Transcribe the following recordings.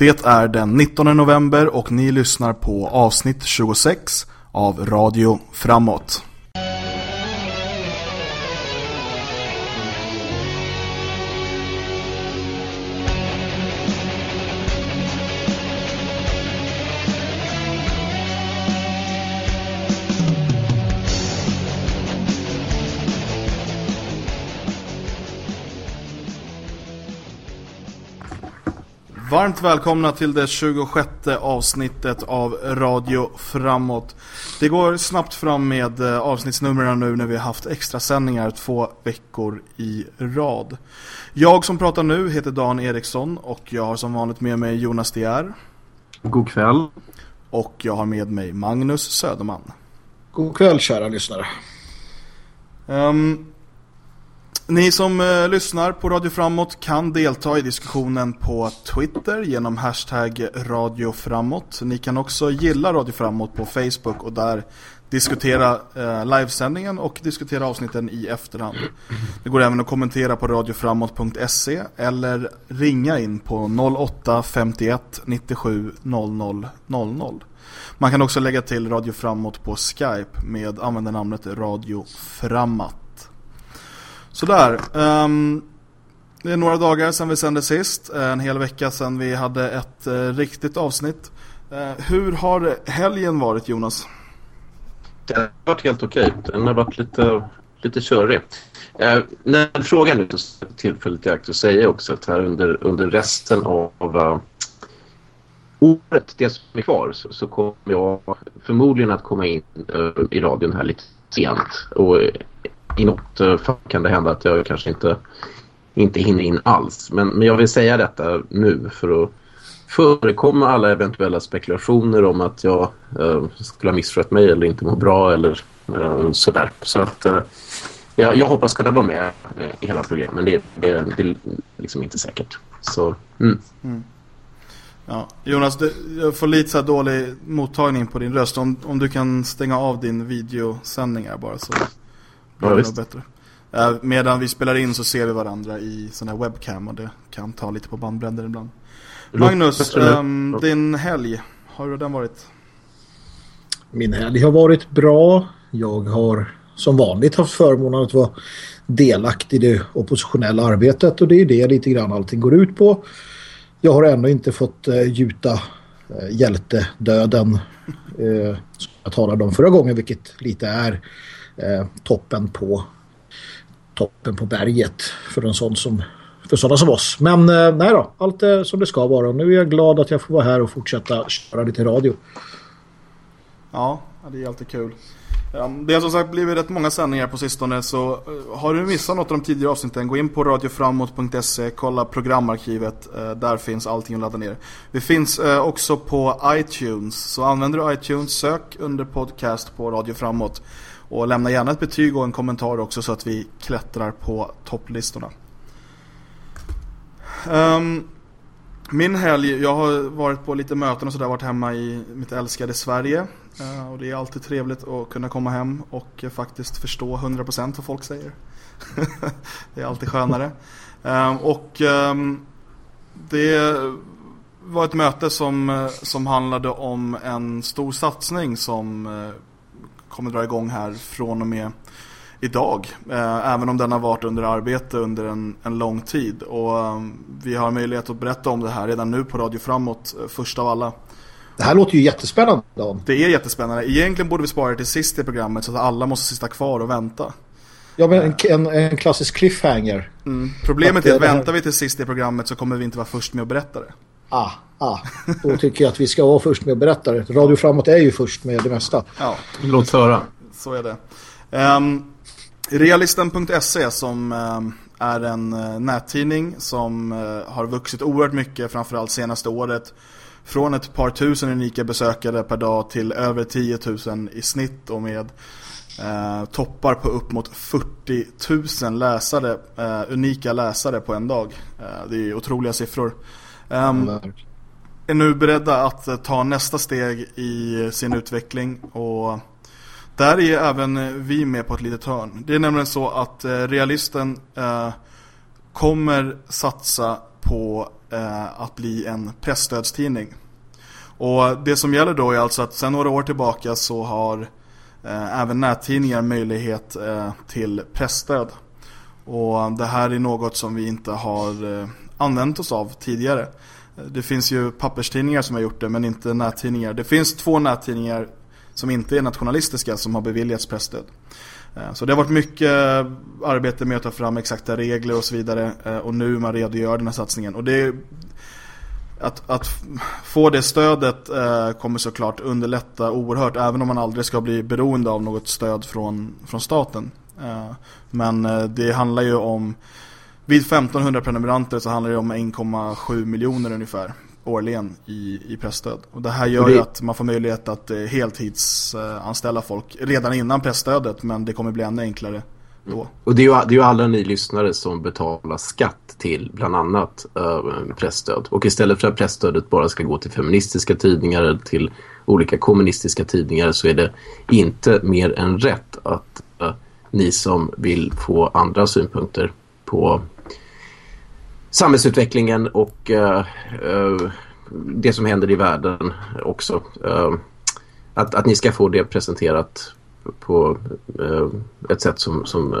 Det är den 19 november och ni lyssnar på avsnitt 26 av Radio Framåt. Varmt välkomna till det 26 avsnittet av Radio Framåt. Det går snabbt fram med eh, avsnittsnumren nu när vi har haft extra sändningar två veckor i rad. Jag som pratar nu heter Dan Eriksson och jag har som vanligt med mig Jonas Dier. God kväll. Och jag har med mig Magnus Söderman. God kväll kära lyssnare. Um, ni som eh, lyssnar på Radio Framåt kan delta i diskussionen på Twitter genom hashtag Radio Framåt. Ni kan också gilla Radio Framåt på Facebook och där diskutera eh, livesändningen och diskutera avsnitten i efterhand. Det går även att kommentera på radioframåt.se eller ringa in på 08 51 97 00 00. Man kan också lägga till Radio Framåt på Skype med användarnamnet Radio Framåt. Sådär. Um, det är några dagar sedan vi sände sist. En hel vecka sedan vi hade ett uh, riktigt avsnitt. Uh, hur har helgen varit Jonas? Det har varit helt okej. Den har varit lite, lite körig. Uh, när frågan nu tillfället i akt att säga också att här under, under resten av uh, året, det som är kvar, så, så kommer jag förmodligen att komma in uh, i radion här lite sent. Och i något eh, fall kan det hända att jag kanske inte, inte hinner in alls. Men, men jag vill säga detta nu för att förekomma alla eventuella spekulationer om att jag eh, skulle ha misskött mig eller inte må bra eller eh, sådär. Så att eh, jag, jag hoppas kunna vara med eh, i hela programmet men det, det, det är liksom inte säkert. Så, mm. Mm. Ja. Jonas, du, jag får lite så dålig mottagning på din röst. Om, om du kan stänga av din videosändning här bara så Ja, visst. Bättre. Medan vi spelar in så ser vi varandra i sån här webcam och det kan ta lite på bandbränder ibland. Magnus, um, din helg, har den varit? Min helg har varit bra. Jag har som vanligt haft förmånen att vara delaktig i det oppositionella arbetet och det är det lite grann allting går ut på. Jag har ännu inte fått uh, gjuta uh, hjältedöden uh, som jag talade om förra gången vilket lite är eh, toppen på toppen på berget för en sån som för sådana som oss. Men eh, nej då, allt är som det ska vara. Nu är jag glad att jag får vara här och fortsätta köra lite radio. Ja, det är alltid kul. Ehm, det har som sagt blivit rätt många sändningar på sistone så eh, har du missat något av de tidigare avsnitten gå in på radioframåt.se kolla programarkivet eh, där finns allting att ladda ner. Vi finns också på iTunes så använder du iTunes sök under podcast på Radio Framåt och lämna gärna ett betyg och en kommentar också så att vi klättrar på topplistorna. Um, min helg, jag har varit på lite möten och sådär, varit hemma i mitt älskade Sverige. Uh, och det är alltid trevligt att kunna komma hem och faktiskt förstå 100% vad folk säger. det är alltid skönare. Um, och um, det var ett möte som, eh, som handlade om en stor satsning som uh, kommer dra igång här från och med idag. Eh, även om den har varit under arbete under en, en lång tid. Och eh, vi har möjlighet att berätta om det här redan nu på Radio Framåt, eh, först av alla. Det här låter ju jättespännande. Det är jättespännande. Egentligen borde vi spara det till sist i programmet så att alla måste sitta kvar och vänta. Ja, men en, en, klassisk cliffhanger. Mm. Problemet är att väntar vi till sist i programmet så kommer vi inte vara först med att berätta det. Ah, ah. Då tycker jag att vi ska vara först med att berätta det. Radio Framåt är ju först med det mesta. Ja. Låt höra. Så är det. Um, Realisten.se som um, är en uh, nättidning som uh, har vuxit oerhört mycket framförallt senaste året. Från ett par tusen unika besökare per dag till över 10 000 i snitt och med uh, toppar på upp mot 40 000 läsare, unika läsare på en dag. det är otroliga siffror. Um, är nu beredda att uh, ta nästa steg i sin utveckling och där är även vi med på ett litet hörn. Det är nämligen så att uh, realisten uh, kommer satsa på eh, att bli en pressstödstidning. Och det som gäller då är alltså att sedan några år tillbaka så har eh, även nättidningar möjlighet eh, till pressstöd. Och det här är något som vi inte har eh, använt oss av tidigare. Det finns ju papperstidningar som har gjort det men inte nättidningar. Det finns två nättidningar som inte är nationalistiska som har beviljats pressstöd. Eh, så det har varit mycket arbete med att ta fram exakta regler och så vidare eh, och nu man redogör den här satsningen. Och det är, att, att få det stödet eh, kommer såklart underlätta oerhört även om man aldrig ska bli beroende av något stöd från, från staten. Men det handlar ju om vid 1500 prenumeranter så handlar det om 1,7 miljoner ungefär årligen i, i pressstöd. Och det här gör det... att man får möjlighet att eh, heltidsanställa folk redan innan pressstödet men det kommer bli ännu enklare då. Och det är, ju, det är ju alla ni lyssnare som betalar skatt till bland annat äh, pressstöd. Och istället för att pressstödet bara ska gå till feministiska tidningar eller till olika kommunistiska tidningar så är det inte mer än rätt att äh, ni som vill få andra synpunkter på samhällsutvecklingen och uh, uh, det som händer i världen också. Uh, att, att ni ska få det presenterat på ett sätt som, som,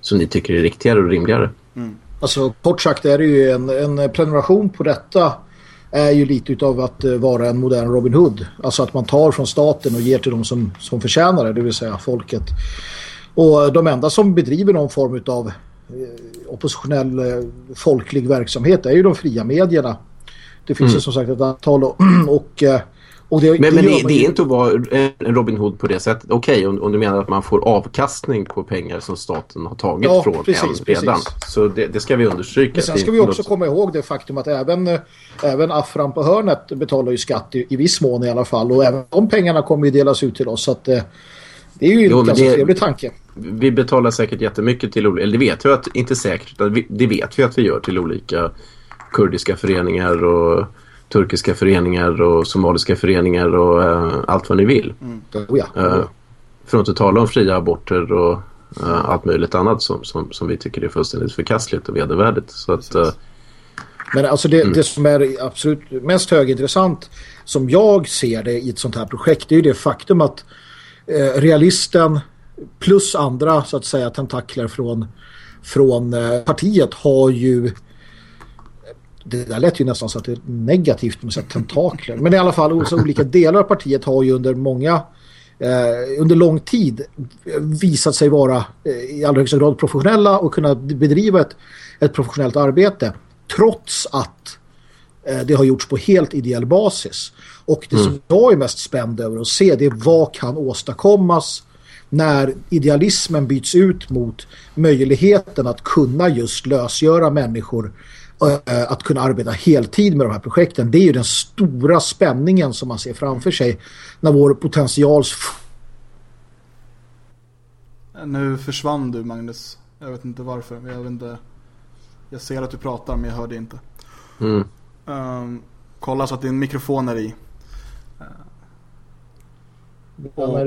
som ni tycker är riktigare och rimligare. Mm. Alltså kort sagt är det ju en, en prenumeration på detta är ju lite utav att vara en modern Robin Hood. Alltså att man tar från staten och ger till de som, som förtjänar det, det vill säga folket. Och de enda som bedriver någon form av oppositionell eh, folklig verksamhet är ju de fria medierna. Det finns mm. ju som sagt ett antal och, och, eh, och det, men, det, men det, det, är inte att vara en Robin Hood på det sättet. Okej, okay, om, om, du menar att man får avkastning på pengar som staten har tagit ja, från precis, en redan. Precis. Så det, det, ska vi understryka. Men sen ska vi också komma ihåg det faktum att även, även Afram på hörnet betalar ju skatt i, i viss mån i alla fall. Och även de pengarna kommer ju delas ut till oss. Så att, det är ju jo, en ganska trevlig tanke vi betalar säkert jättemycket till olika, eller det vet vi att, inte säkert, det vet vi att vi gör till olika kurdiska föreningar och turkiska föreningar och somaliska föreningar och uh, allt vad ni vill. Mm. Oh ja. uh, för att inte tala om fria aborter och uh, allt möjligt annat som, som, som vi tycker är fullständigt förkastligt och vedervärdigt. Så att, Men alltså det, mm. det som är absolut mest högintressant som jag ser det i ett sånt här projekt det är ju det faktum att Eh, realisten plus andra så att säga tentakler från, från eh, partiet har ju det där lät ju nästan så att det är negativt med att tentakler. Men i alla fall olika delar av partiet har ju under många eh, under lång tid visat sig vara eh, i allra högsta grad professionella och kunna bedriva ett, ett professionellt arbete trots att eh, det har gjorts på helt ideell basis. Och det mm. som jag är mest spänd över att se det är vad kan åstadkommas när idealismen byts ut mot möjligheten att kunna just lösgöra människor äh, att kunna arbeta heltid med de här projekten. Det är ju den stora spänningen som man ser framför sig när vår potentials... Nu försvann du Magnus. Jag vet inte varför. Jag, vet inte. jag ser att du pratar men jag hörde inte. Mm. Um, kolla så att din mikrofon är i. Och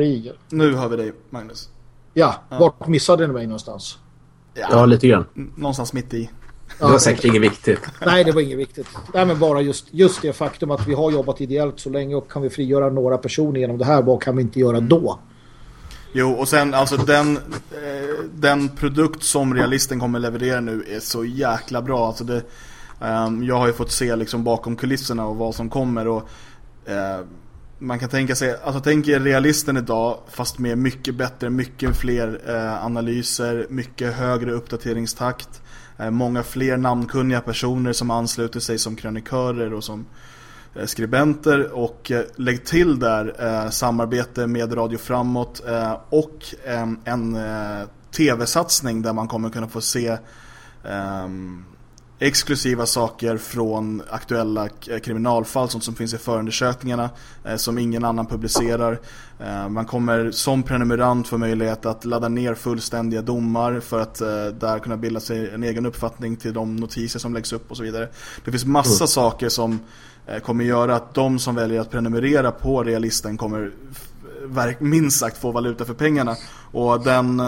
nu hör vi dig, Magnus. Ja, ja. vart missade du mig någonstans? Ja, ja lite grann. Någonstans mitt i. Det var säkert inget viktigt. Nej, det var inget viktigt. Nej, men bara just, just det faktum att vi har jobbat ideellt så länge och kan vi frigöra några personer genom det här, vad kan vi inte göra då? Jo, och sen alltså den, eh, den produkt som realisten kommer leverera nu är så jäkla bra. Alltså det, Ehm, jag har ju fått se liksom bakom kulisserna och vad som kommer och eh, man kan tänka sig, alltså tänk er realisten idag fast med mycket bättre, mycket fler eh, analyser, mycket högre uppdateringstakt, eh, många fler namnkunniga personer som ansluter sig som krönikörer och som eh, skribenter och eh, lägg till där eh, samarbete med Radio Framåt eh, och eh, en eh, tv-satsning där man kommer kunna få se ehm, exklusiva saker från aktuella kriminalfall, sånt som finns i förundersökningarna eh, som ingen annan publicerar. Eh, man kommer som prenumerant få möjlighet att ladda ner fullständiga domar för att eh, där kunna bilda sig en egen uppfattning till de notiser som läggs upp och så vidare. Det finns massa mm. saker som kommer göra att de som väljer att prenumerera på realisten kommer minst sagt få valuta för pengarna. Och den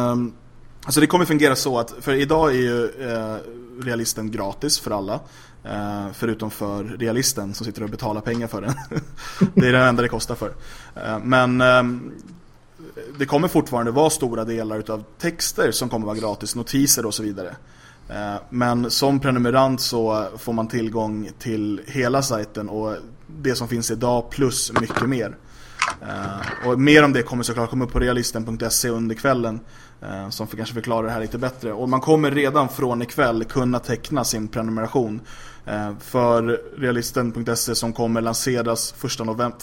Alltså det kommer fungera så att, för idag är ju eh, realisten gratis för alla. Uh, förutom för realisten som sitter och betalar pengar för den. det är det enda det kostar för. Uh, men um, det kommer fortfarande vara stora delar av texter som kommer vara gratis, notiser och så vidare. Eh, men som prenumerant så får man tillgång till hela sajten och det som finns idag plus mycket mer. Och mer om det kommer såklart komma upp på realisten.se under kvällen som för kanske förklarar det här lite bättre. Och man kommer redan från ikväll kunna teckna sin prenumeration uh, för realisten.se som kommer lanseras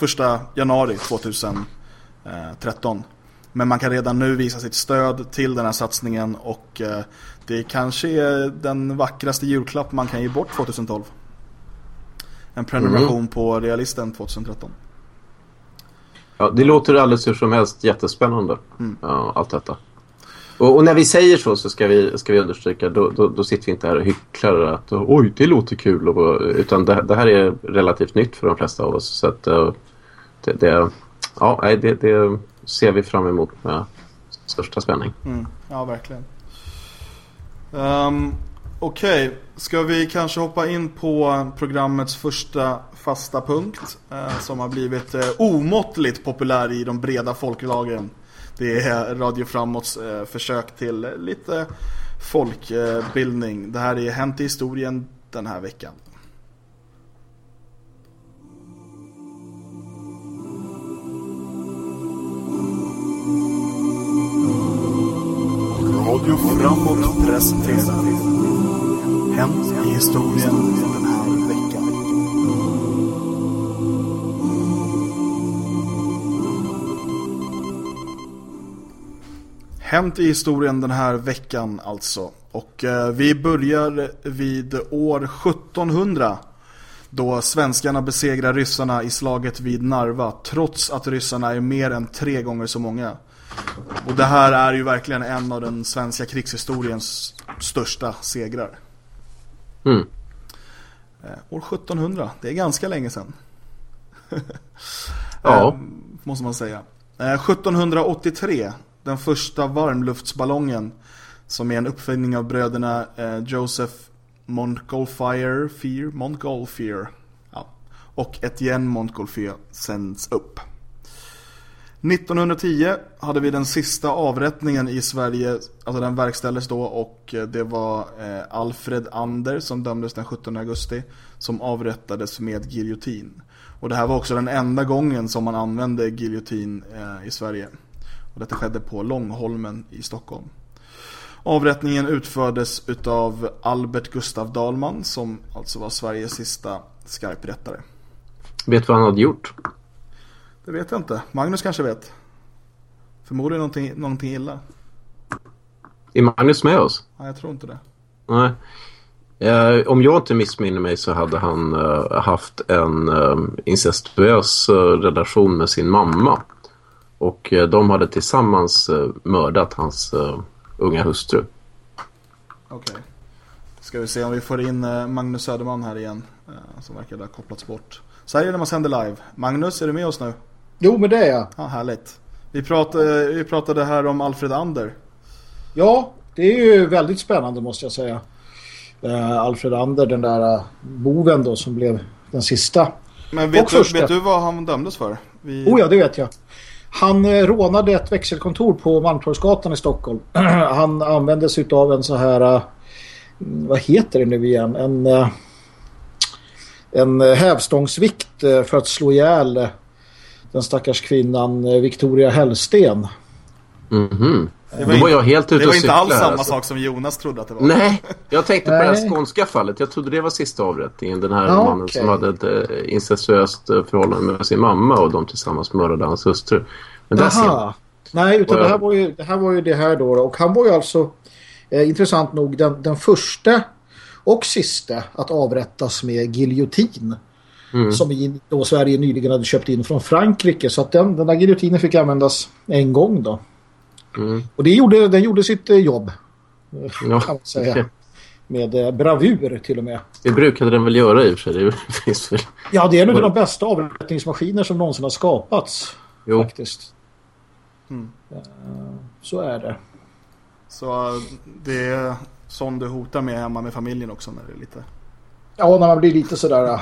1, januari 2013. Men man kan redan nu visa sitt stöd till den här satsningen och det kanske är den vackraste julklapp man kan ge bort 2012. En prenumeration mm. på Realisten 2013. Ja, det låter alldeles hur som helst jättespännande. Mm. Allt detta. Och, och, när vi säger så så ska vi, ska vi understryka, då, då, då sitter vi inte här och hycklar att oj, det låter kul. Och, utan det, det, här är relativt nytt för de flesta av oss. Så att, eh, det, det, ja, det, det ser vi fram emot med största spänning. Mm. Ja, verkligen. Um, Okej, okay. ska vi kanske hoppa in på programmets första fasta punkt eh, som har blivit eh, omåttligt populär i de breda folklagren. Det är Radio Framåts eh, försök till lite folkbildning. Det här är Hänt i historien den här veckan. Radio Framåt presenterar Hänt i historien den här veckan. Hänt i historien den här veckan alltså. Och eh, vi börjar vid år 1700 då svenskarna besegrar ryssarna i slaget vid Narva trots att ryssarna är mer än tre gånger så många. Och det här är ju verkligen en av den svenska krigshistoriens största segrar. Mm. Eh, år 1700, det är ganska länge sedan. ja. Eh, måste man säga. 1783, eh, den första varmluftsballongen som är en uppfinning av bröderna eh, Joseph Montgolfier, Fear, Montgolfier ja. och Etienne Montgolfier sänds upp. 1910 hade vi den sista avrättningen i Sverige, alltså den verkställdes då och eh, det var eh, Alfred Ander som dömdes den 17 augusti som avrättades med giljotin. Och det här var också den enda gången som man använde giljotin eh, i Sverige. Och detta skedde på Långholmen i Stockholm. Avrättningen utfördes utav Albert Gustav Dalman som alltså var Sveriges sista skarprättare. Vet du vad han hade gjort? Det vet jag inte. Magnus kanske vet. Förmodligen någonting, någonting illa. Är Magnus med oss? Nej, jag tror inte det. Nej. Eh, om jag inte missminner mig så hade han eh, haft en eh, incestuös eh, relation med sin mamma. Och eh, de hade tillsammans eh, mördat hans unga hustru. Okej. Okay. Ska vi se om vi får in Magnus Söderman här igen. som verkar ha kopplats bort. Så här är det när man sänder live. Magnus, är du med oss nu? Jo, men det är jag. Ja, härligt. Vi pratade, vi pratade här om Alfred Ander. Ja, det är ju väldigt spännande måste jag säga. Alfred Ander, den där boven då som blev den sista. Men vet, du, vet du vad han dömdes för? Vi... Oh ja, det vet jag. Han eh, rånade ett växelkontor på Malmtorgsgatan i Stockholm. han använde sig av en så här... Eh, vad heter det nu igen? En, eh, en hävstångsvikt för att slå ihjäl den stackars kvinnan eh, Victoria Hellsten. Mhm. Mm det var, var jag helt ute Det var inte alls samma alltså. sak som Jonas trodde att det var. Nej, jag tänkte på det här skånska fallet. Jag trodde det var sista avrättningen. Den här ja, mannen okay. som hade ett äh, incestuöst äh, förhållande med sin mamma och de tillsammans mördade hans hustru. Men Aha. Nej, utan jag... det, här var ju, det här var ju det här då. Och han var ju alltså, eh, intressant nog, den, den första och sista att avrättas med giljotin. Mm. Som då Sverige nyligen hade köpt in från Frankrike. Så att den, den där giljotinen fick användas en gång då. Mm. Och det gjorde, den gjorde sitt eh, jobb. Ja, kan man säga. Med eh, bravur till och med. Det brukade den väl göra i och för sig. Det finns väl... Ja, det är en av de bästa avrättningsmaskiner som någonsin har skapats. Jo. Faktiskt. Mm. Så är det. Så det är sån du hotar med hemma med familjen också när det är lite Ja, när man blir lite sådär...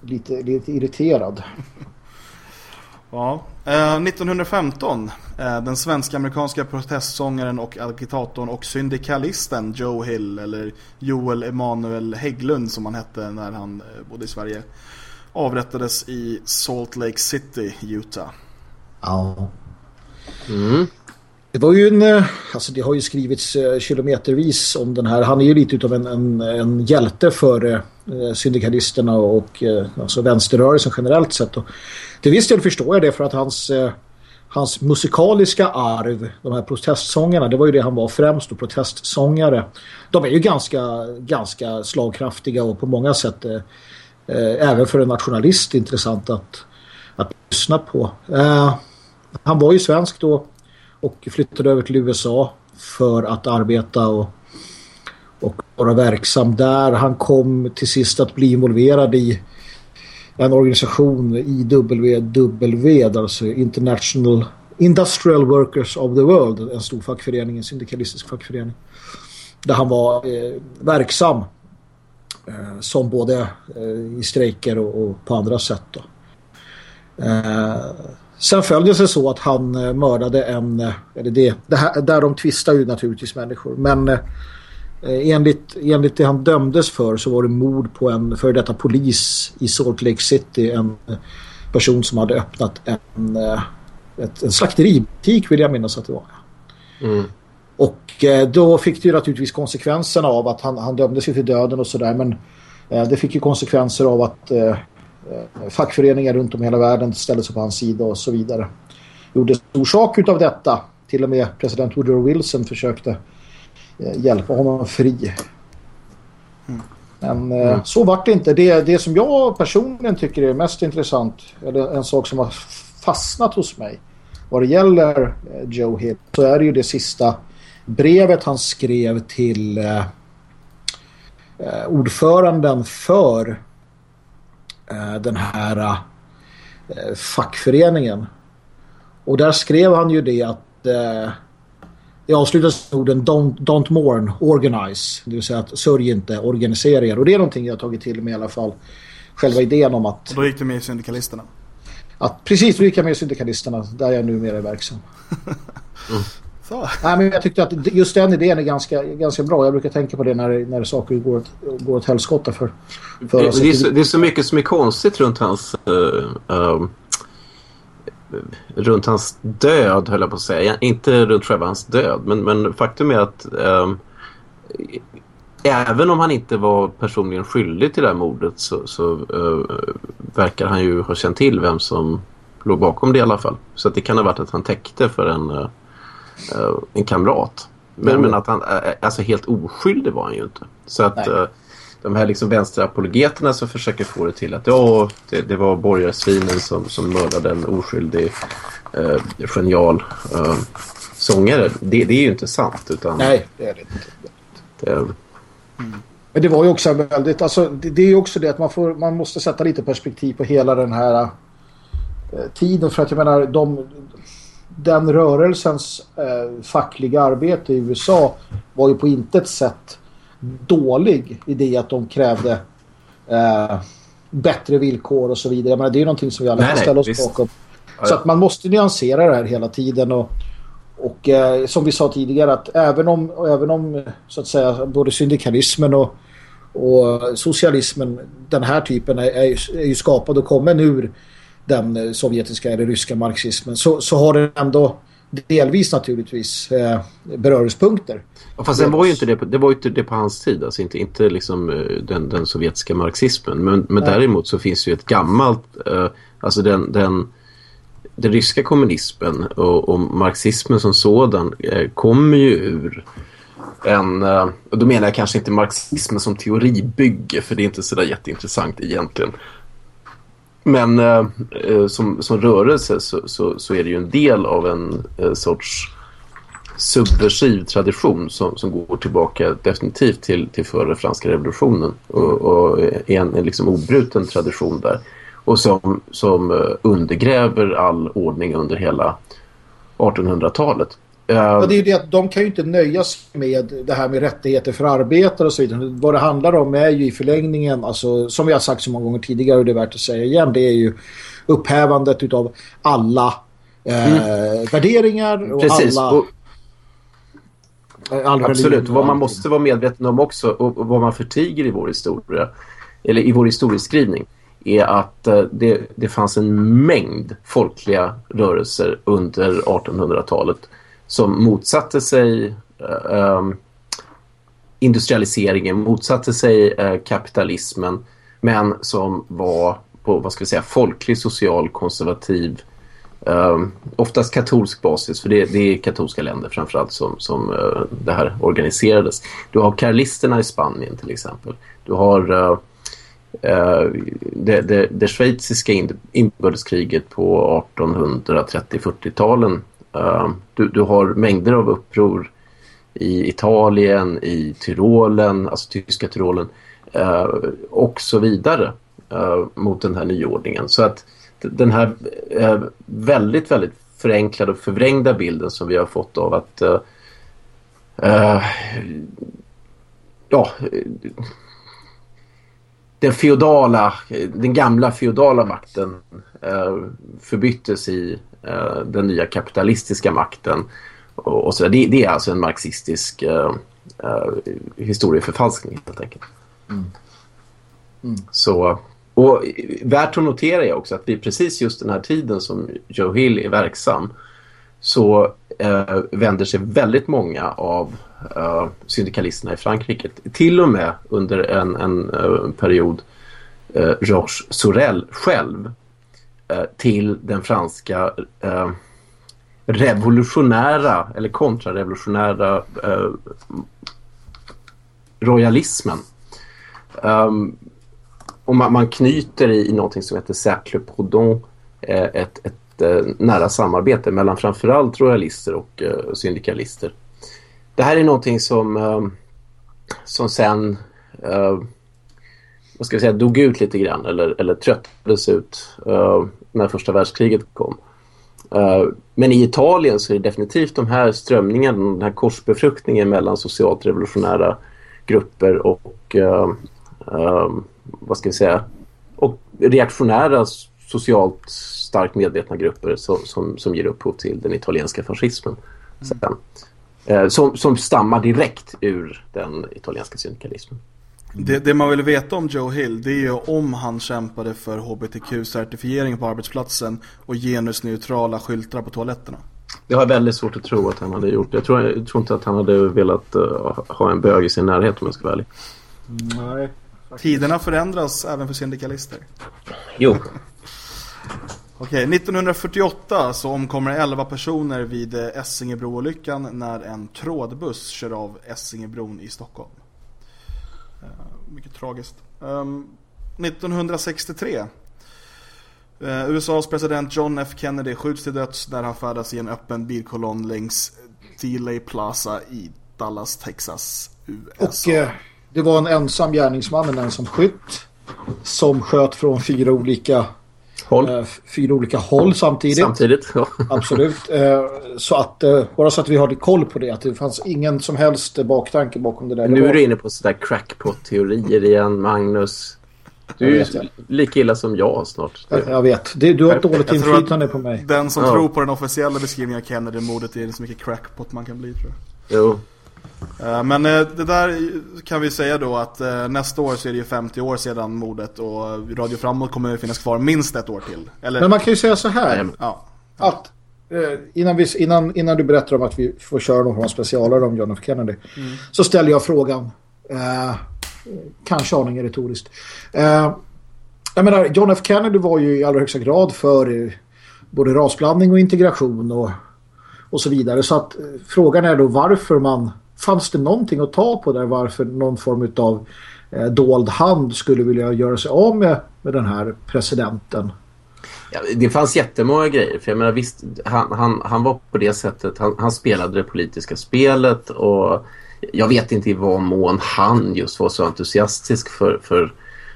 Lite, lite irriterad. Ja. Eh, 1915. Eh, den svenska-amerikanska protestsångaren och agitatorn och syndikalisten Joe Hill eller Joel Emanuel Hägglund som han hette när han eh, bodde i Sverige avrättades i Salt Lake City, Utah. Ja. Mm. Det var ju en, eh, alltså det har ju skrivits eh, kilometervis om den här. Han är ju lite utav en, en, en hjälte för Eh, syndikalisterna och eh, alltså vänsterrörelsen generellt sett. Och till viss del förstår jag det för att hans, eh, hans musikaliska arv, de här protestsångarna, det var ju det han var främst och protestsångare. De är ju ganska, ganska slagkraftiga och på många sätt eh, eh även för en nationalist intressant att, att lyssna på. Eh, han var ju svensk då och flyttade över till USA för att arbeta och, och vara verksam där. Han kom till sist att bli involverad i en organisation IWW, alltså International Industrial Workers of the World, en stor fackförening, en syndikalistisk fackförening. Där han var eh, verksam eh, som både eh, i strejker och, och, på andra sätt. Då. Eh, Sen följde det sig så att han eh, mördade en, eh, eller det, det här, där de tvistar ju naturligtvis människor, men eh, enligt, enligt det han dömdes för så var det mord på en för detta polis i Salt Lake City, en person som hade öppnat en, ett, en slakteributik vill jag minnas att det var. Mm. Och då fick det ju naturligtvis konsekvenserna av att han, han dömdes till döden och sådär, men det fick ju konsekvenser av att Eh, fackföreningar runt om i hela världen ställde sig på hans sida och så vidare. Gjorde stor sak av detta. Till och med president Woodrow Wilson försökte eh, hjälpa honom fri. Mm. Men eh, mm. så vart det inte. Det, det som jag personligen tycker är mest intressant, eller en sak som har fastnat hos mig vad det gäller Joe Hill, så är det ju det sista brevet han skrev till eh, ordföranden för Eh, den här eh, fackföreningen. Och där skrev han ju det att eh, det avslutas med orden don't, don't mourn, organize. Det vill säga att sörj inte, organisera er. Och det är någonting jag har tagit till mig i alla fall. Själva idén om att... Och då gick du med i syndikalisterna? Att, precis, då gick jag med i syndikalisterna. Där jag numera är verksam. mm. Så. Nej, men jag tyckte att just den idén är ganska, ganska bra. Jag brukar tänka på det när, när saker går går åt helskotta för, för det, det, är så, det är så mycket som är konstigt runt hans uh, uh, runt hans död höll jag på att säga. Inte runt själva hans död. Men, men faktum är att uh, även om han inte var personligen skyldig till det här mordet så, så verkar han ju ha känt till vem som låg bakom det i alla fall. Så det kan ha varit att han täckte för en uh, en kamrat. Men, mm. men att han, uh, alltså helt oskyldig var han ju inte. Så att uh, de här liksom vänsterapologeterna som försöker få det till att ja, det, det var borgarsvinen som, som mördade en oskyldig uh, genial uh, sångare. Det, det är ju inte sant. Utan, Nej, det är det inte. Det, mm. Men det var ju också väldigt, alltså det, det är ju också det att man, får, man måste sätta lite perspektiv på hela den här eh, tiden för att jag menar de, den rörelsens eh, fackliga arbete i USA var ju på intet sätt dålig i det att de krävde eh, bättre villkor och så vidare. Menar, det är ju någonting som vi alla kan ställa oss visst. bakom. Så att man måste nyansera det här hela tiden och, och eh, som vi sa tidigare att även om, även om så att säga både syndikalismen och, och socialismen den här typen är, är, är ju skapad och kommer ur den sovjetiska eller ryska marxismen så, så har den ändå delvis naturligtvis eh, beröringspunkter. Ja, fast det var ju inte det, det var ju inte det på hans tid, alltså inte, inte liksom eh, den, den sovjetiska marxismen. Men, men däremot så finns ju ett gammalt, eh, alltså den, den, den ryska kommunismen och, och marxismen som sådan eh, kommer ju ur en, och då menar jag kanske inte marxismen som teoribygge för det är inte sådär jätteintressant egentligen. Men som, som rörelse så, så, så, är det ju en del av en sorts subversiv tradition som, som går tillbaka definitivt till, till före franska revolutionen och, och en, en liksom obruten tradition där och som, som eh, undergräver all ordning under hela 1800-talet. Ja, det är ju det att de kan ju inte nöja sig med det här med rättigheter för arbetare och så vidare. Vad det handlar om är ju i förlängningen, alltså, som vi har sagt så många gånger tidigare och det är värt att säga igen, det är ju upphävandet av alla eh, mm. värderingar och Precis. alla... Och... All Absolut, vad man måste vara medveten om också och vad man förtiger i vår historia eller i vår historieskrivning är att eh, det, det fanns en mängd folkliga rörelser under 1800-talet som motsatte sig um, industrialiseringen, motsatte sig uh, kapitalismen men som var på vad ska vi säga, folklig, social, konservativ um, oftast katolsk basis för det, det är katolska länder framförallt som, som uh, det här organiserades. Du har karlisterna i Spanien till exempel. Du har uh, Uh, det, det, det schweiziska inbördeskriget på 1830-40-talen Uh, ehm, du, du har mängder av uppror i Italien, i Tyrolen, alltså tyska Tyrolen uh, och så vidare uh, mot den här nyordningen. Så att den här väldigt, väldigt förenklade och förvrängda bilden som vi har fått av att ja den feodala, den gamla feodala makten förbyttes i Eh, den nya kapitalistiska makten och, och så det, det, är alltså en marxistisk uh, uh, historieförfalskning helt enkelt. Mm. Mm. Så, och värt att notera är också att vid precis just den här tiden som Joe Hill är verksam så eh, vänder sig väldigt många av eh, syndikalisterna i Frankrike till och med under en, en uh, period eh, Georges Sorel själv Eh, till den franska eh, revolutionära eller kontrarevolutionära eh, royalismen. Um, och man, man, knyter i, i någonting som heter Cercle Proudhon eh, ett, ett eh, nära samarbete mellan framförallt royalister och eh, syndikalister. Det här är någonting som, eh, som sen eh, vad ska jag säga, dog ut lite grann eller, eller tröttades ut eh, när första världskriget kom. Men i Italien så är det definitivt de här strömningarna, den här korsbefruktningen mellan socialt revolutionära grupper och uh, vad ska jag säga och reaktionära socialt starkt medvetna grupper som, som, som ger upphov till den italienska fascismen. Mm. Sen, som, som stammar direkt ur den italienska syndikalismen. Det, det, man vill veta om Joe Hill det är ju om han kämpade för HBTQ-certifiering på arbetsplatsen och genusneutrala skyltar på toaletterna. Jag har väldigt svårt att tro att han hade gjort det. Jag tror, jag tror inte att han hade velat uh, ha en bög i sin närhet om jag ska vara ärlig. Nej. Tiderna förändras även för syndikalister. Jo. Okej, 1948 så omkommer 11 personer vid Essingebro-olyckan när en trådbuss kör av Essingebron i Stockholm. Eh, mycket tragiskt. 1963. Ehm, eh, USAs president John F Kennedy skjuts till döds när han färdas i en öppen bilkolonn längs Dealey Plaza i Dallas, Texas, USA. Och eh, det var en ensam gärningsman, en ensam skytt som sköt från fyra olika håll. Eh, fyra olika håll samtidigt. Samtidigt, ja. Absolut. Eh, så att, eh, bara så att vi har koll på det. Att det fanns ingen som helst baktanke bakom det där. Nu är du inne på sådär crackpot-teorier igen, Magnus. Du är ju lika illa som jag snart. Jag vet. Det, du har ett dåligt inflytande på mig. Den som ja. tror på den officiella beskrivningen av Kennedy-mordet är så mycket crackpot man kan bli, tror jag. Jo. Eh, men eh, det där kan vi säga då att eh, nästa år så är det ju 50 år sedan mordet och Radio Framåt kommer att finnas kvar minst ett år till. Eller? Men man kan ju säga så här. Ja. Att innan, vi, innan, innan du berättar om att vi får köra någon form av specialare om John F. Kennedy mm. så ställer jag frågan eh, kanske aningen retoriskt. Eh, jag menar, John F. Kennedy var ju i allra högsta grad för både rasblandning och integration och, och så vidare. Så att frågan är då varför man fanns det någonting att ta på där varför någon form av eh, dold hand skulle vilja göra sig av med, med den här presidenten? Ja, det fanns jättemånga grejer. För jag menar, visst, han, han, han var på det sättet, han, han, spelade det politiska spelet och jag vet inte i vad mån han just var så entusiastisk för, för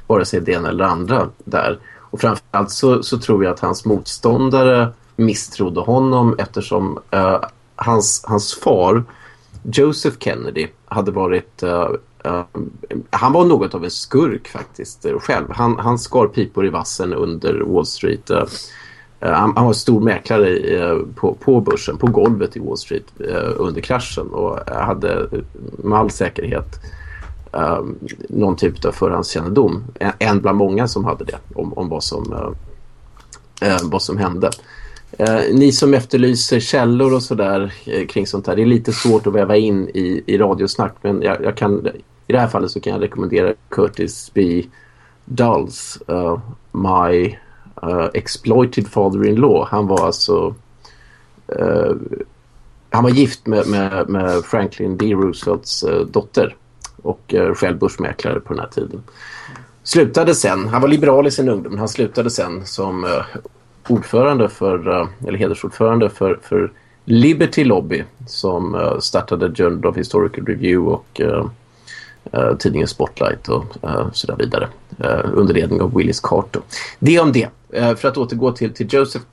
vare sig det ena eller andra där. Och framförallt så, så tror jag att hans motståndare misstrodde honom eftersom eh, hans, hans far, Joseph Kennedy, hade varit... Uh, uh, han var något av en skurk faktiskt uh, själv. Han, han skar pipor i vassen under Wall Street. Han, han, var stor mäklare i, på, på börsen, på golvet i Wall Street under kraschen och hade med all säkerhet någon typ av förhandskännedom. En, en bland många som hade det om, om vad, som, uh, vad som hände. Eh, ni som efterlyser källor och sådär uh, kring sånt här, det är lite svårt att väva in i, i radiosnack men jag, jag kan, i det här fallet så kan jag rekommendera Curtis B. Dulles uh, eh, My Exploited Father-in-Law. Han var alltså han var gift med, med, med Franklin D. Roosevelts dotter och uh, själv börsmäklare på den här tiden. Slutade sen, han var liberal i sin ungdom, han slutade sen som ordförande för, eh, eller hedersordförande för, för Liberty Lobby som eh, startade Journal of Historical Review och eh, eh, tidningen Spotlight och så där vidare under ledning av Willis Carter. Det om det. för att återgå till, till Joseph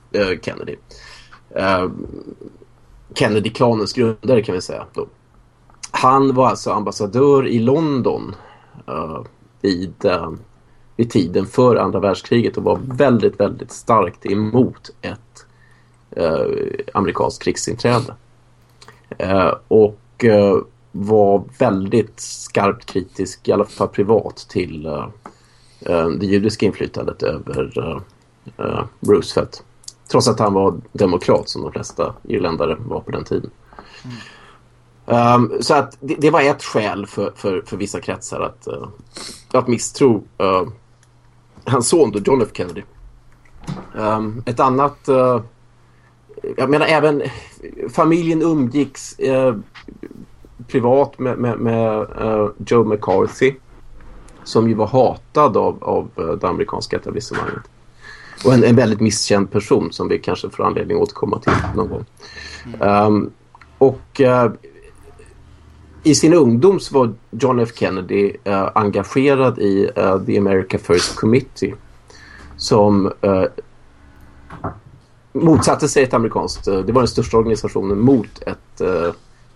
Kennedy. Kennedy-klanens grundare kan vi säga. Då. Han var alltså ambassadör i London uh, vid, uh, vid tiden för andra världskriget och var väldigt, väldigt starkt emot ett uh, amerikanskt krigsinträde. och var väldigt skarpt kritisk, i alla fall privat, till det judiska inflytandet över Roosevelt. Trots att han var demokrat som de flesta irländare var på den tiden. Mm. Um, så att det, det, var ett skäl för, för, för vissa kretsar att, uh, att misstro uh, hans son då, John F Kennedy. Um, ett annat... Uh, jag menar även familjen umgicks privat med, med, med Joe McCarthy som ju var hatad av, av det amerikanska etablissemanget. Och en, en väldigt misskänd person som vi kanske får anledning att återkomma till någon gång. Um, och uh, i sin ungdom så var John F Kennedy uh, engagerad i uh, The America First Committee som uh, motsatte sig ett amerikanskt, det var den största organisationen mot ett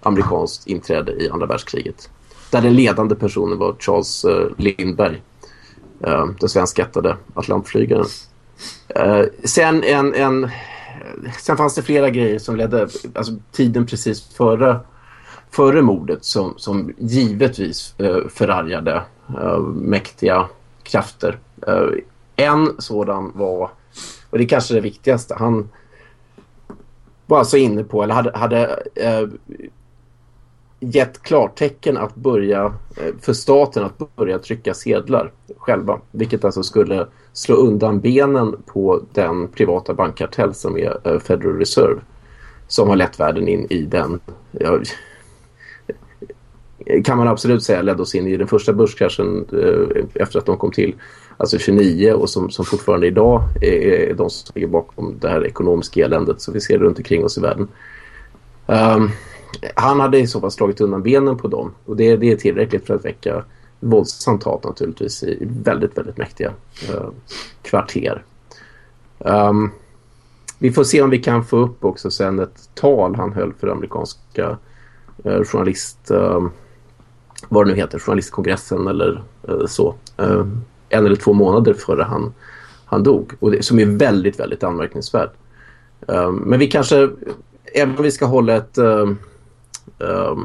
amerikanskt inträde i andra världskriget. Där den ledande personen var Charles Lindbergh, den svenskättade atlantflygaren. sen en, en sen fanns det flera grejer som ledde, alltså tiden precis före före mordet som, som givetvis eh, förargade eh, mäktiga krafter. Eh, en sådan var, och det är kanske det viktigaste, han var alltså inne på, eller hade, hade eh, gett klartecken att börja, eh, för staten att börja trycka sedlar själva. Vilket alltså skulle slå undan benen på den privata bankkartell som är eh, Federal Reserve. Som har lett världen in i den, ja, kan man absolut säga ledde oss in i den första börskraschen eh, efter att de kom till. Alltså 29 och som, som fortfarande idag är, är de som ligger bakom det här ekonomiska eländet som vi ser runt omkring oss i världen. Um, han hade i så fall slagit undan benen på dem och det, det är tillräckligt för att väcka våldsamt hat naturligtvis i väldigt, väldigt mäktiga uh, kvarter. Um, vi får se om vi kan få upp också sen ett tal han höll för amerikanska uh, journalist... Uh, vad det nu heter, journalistkongressen eller eh, så. Eh, en eller två månader före han, han dog. Och det, som är väldigt, väldigt anmärkningsvärt. Eh, men vi kanske, även om vi ska hålla ett eh, eh,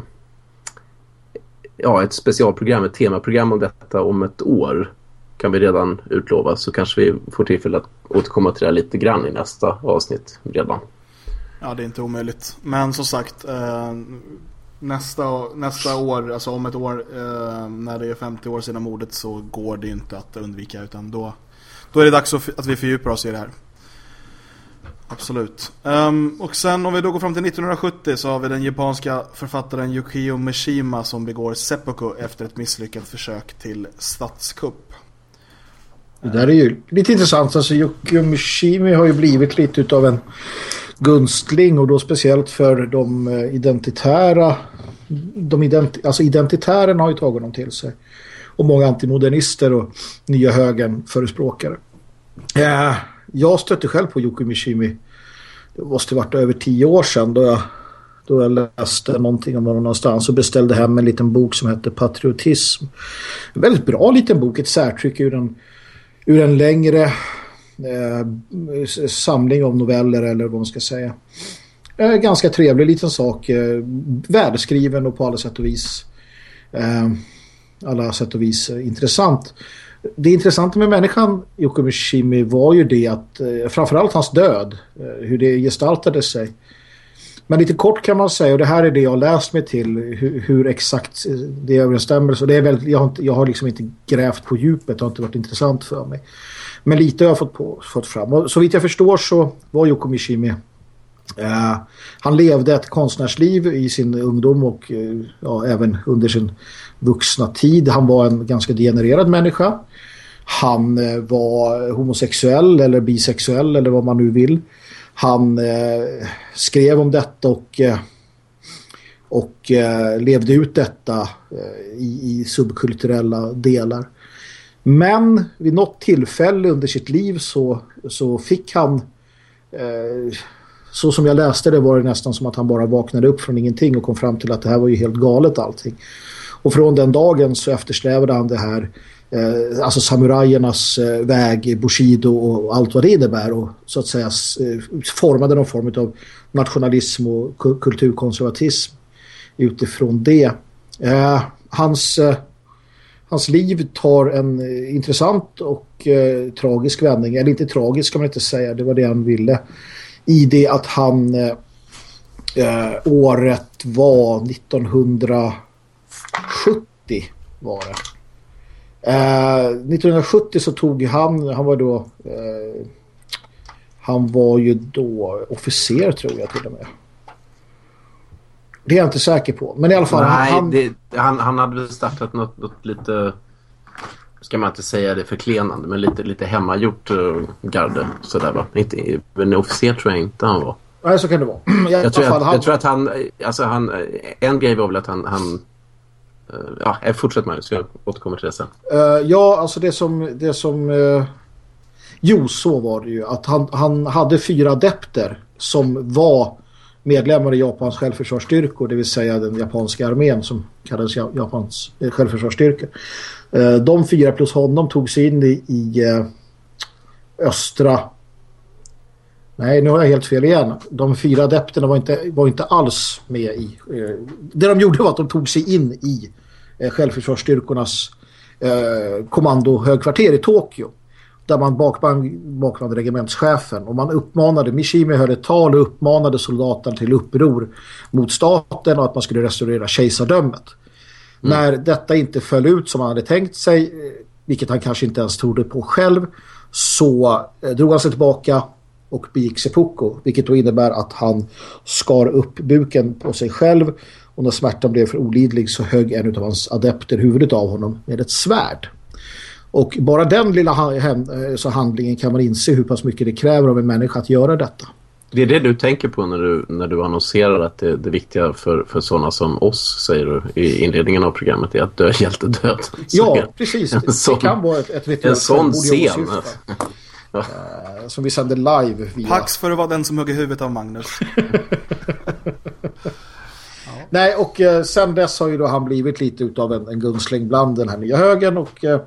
ja, ett specialprogram, ett temaprogram om detta om ett år kan vi redan utlova så kanske vi får tillfälle att återkomma till det här lite grann i nästa avsnitt redan. Ja, det är inte omöjligt. Men som sagt, eh, nästa, nästa år, alltså om ett år, eh, när det är 50 år sedan mordet så går det inte att undvika utan då, då är det dags att, vi fördjupar oss i det här. Absolut. Um, och sen om vi då går fram till 1970 så har vi den japanska författaren Yukio Mishima som begår seppuku efter ett misslyckat försök till statskupp. Det där är ju lite intressant. Alltså Yukio Mishima har ju blivit lite av en gunstling och då speciellt för de eh, identitära de identi alltså identitären har ju tagit honom till sig och många antimodernister och nya högen förespråkare. Eh, jag stötte själv på Yoko Mishimi det måste varit över tio år sedan då jag, då jag läste någonting om honom någonstans och beställde hem en liten bok som hette Patriotism. En väldigt bra liten bok, ett särtryck ur den ur en längre eh, samling av noveller eller vad man ska säga. Eh, ganska trevlig liten sak, eh, värdeskriven och på alla sätt och vis eh, alla sätt och vis eh, intressant. Det intressanta med människan Yoko Mishimi var ju det att eh, framförallt hans död, eh, hur det gestaltade sig. Men lite kort kan man säga, och det här är det jag har läst mig till, hur, hur exakt eh, det överensstämmer. Så det är väldigt, jag, har inte, jag har liksom inte grävt på djupet, det har inte varit intressant för mig. Men lite har jag fått, på, fått fram. Och så vitt jag förstår så var Yoko Mishimi eh, han levde ett konstnärsliv i sin ungdom och eh, ja, även under sin vuxna tid. Han var en ganska degenererad människa. Han eh, var homosexuell eller bisexuell eller vad man nu vill. Han eh, skrev om detta och, eh, och eh, levde ut detta i, i subkulturella delar. Men vid något tillfälle under sitt liv så, så fick han så som jag läste det var det nästan som att han bara vaknade upp från ingenting och kom fram till att det här var ju helt galet allting. Och från den dagen så eftersträvade han det här eh, alltså samurajernas eh, väg, Bushido och allt vad det innebär och så att säga eh, formade någon form av nationalism och kulturkonservatism utifrån det. Eh, hans, eh, hans liv tar en eh, intressant och eh, tragisk vändning. Eller inte tragisk kan man inte säga, det var det han ville i det att han eh, eh året var 1970 var det. Eh, 1970 så tog han, han var då eh, han var ju då officer tror jag till och med. Det är jag inte säker på. Men i alla fall. Nej, han, det, han, han hade väl startat något, något lite ska man inte säga det förklenande, men lite, lite hemmagjort uh, garde. Sådär va. Inte, en officer tror jag inte han var. Nej, så kan det vara. Jag, jag, tror, att, han... jag tror att han, alltså han, en grej var väl att han, han Eh, ja, fortsätt Magnus, jag återkommer till det sen. Uh, ja, alltså det som, det som uh, jo, så var det ju att han, han hade fyra adepter som var medlemmar i Japans självförsvarsstyrkor, det vill säga den japanska armén som kallades Japans självförsvarsstyrkor. De fyra plus honom tog sig in i, i östra Nej, nu har jag helt fel igen. De fyra adepterna var inte, var inte alls med i... Eh, det de gjorde var att de tog sig in i eh, självförsvarsstyrkornas eh, kommandohögkvarter i Tokyo. Där man bakband, bakband regementschefen. Och man uppmanade, Mishimi höll ett tal och uppmanade soldaterna till uppror mot staten och att man skulle restaurera kejsardömet. Mm. När detta inte föll ut som han hade tänkt sig, eh, vilket han kanske inte ens trodde på själv, så eh, drog han sig tillbaka och begick seppuku, vilket då innebär att han skar upp buken på sig själv och när smärtan blev för olidlig så högg en av hans adepter huvudet av honom med ett svärd. Och bara den lilla eh, så handlingen kan man inse hur pass mycket det kräver av en människa att göra detta. Det är det du tänker på när du, när du annonserar att det, det viktiga för, för sådana som oss, säger du i inledningen av programmet, är att dö hjälte död. Ja, precis. Det, det kan vara ett, ett En sån scen. Ja. Uh, som vi sänder live. Via... Pax för att vara den som hugger huvudet av Magnus. ja. Nej, och uh, sen dess har ju då han blivit lite utav en, en gunsling bland den här nya högen och, uh,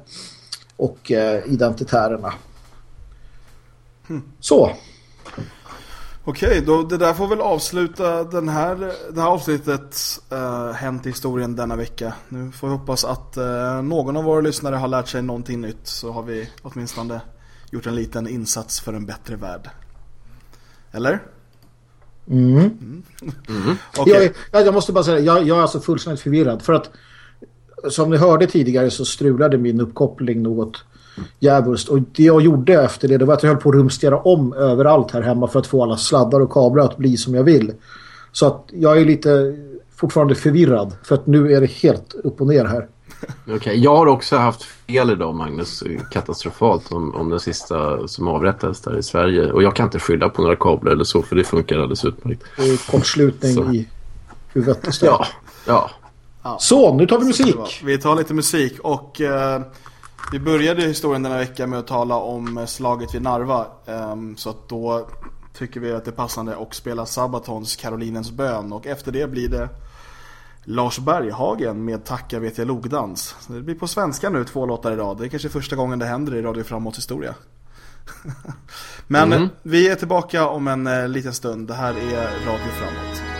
och identitärerna. Hmm. Så. Okej, då, det där får väl avsluta den här, det här avsnittet uh, Hänt i historien denna vecka. Nu får vi hoppas att uh, någon av våra lyssnare har lärt sig någonting nytt så har vi åtminstone gjort en liten insats för en bättre värld. Eller? Mm. Mm. mm. okay. jag, jag måste bara säga, jag, jag är alltså fullständigt förvirrad för att som ni hörde tidigare så strulade min uppkoppling något djävulskt. Och det jag gjorde efter det, det var att jag höll på att rumstera om överallt här hemma för att få alla sladdar och kablar att bli som jag vill. Så att jag är lite fortfarande förvirrad för att nu är det helt upp och ner här. Okay. jag har också haft fel idag Magnus, katastrofalt om, om den sista som avrättades där i Sverige. Och jag kan inte skylla på några kablar eller så för det funkar alldeles utmärkt. Det är kortslutning så. i huvudet Ja, ja. Så, nu tar vi musik. Vi tar lite musik och... Uh... Vi började historien denna vecka med att tala om slaget vid Narva. Um, så att då tycker vi att det är passande att spela Sabatons Karolinens bön. Och efter det blir det Lars Berghagen med Tacka vet jag logdans. Det blir på svenska nu två låtar i rad. Det är kanske första gången det händer i Radio Framåt historia. Men mm. vi är tillbaka om en eh, liten stund. Det här är Radio Framåt.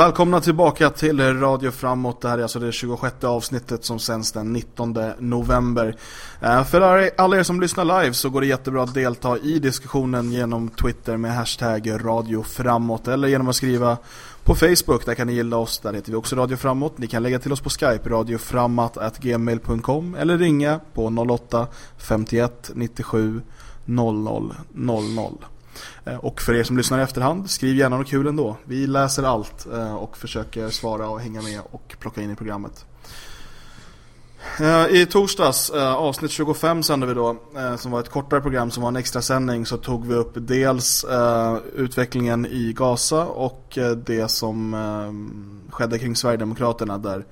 Välkomna tillbaka till Radio Framåt. Det här är alltså det 26 avsnittet som sänds den 19 november. Eh, för alla er som lyssnar live så går det jättebra att delta i diskussionen genom Twitter med hashtag Radio Framåt eller genom att skriva på Facebook. Där kan ni gilla oss. Där heter vi också Radio Framåt. Ni kan lägga till oss på Skype radioframåt@gmail.com eller ringa på 08 51 97 00 00. Eh, och för er som lyssnar i efterhand, skriv gärna något kul ändå. Vi läser allt eh, och försöker svara och hänga med och plocka in i programmet. Eh, I torsdags, avsnitt 25 sände vi då, som var ett kortare program som var en extra sändning så tog vi upp dels utvecklingen i Gaza och det som skedde kring Sverigedemokraterna där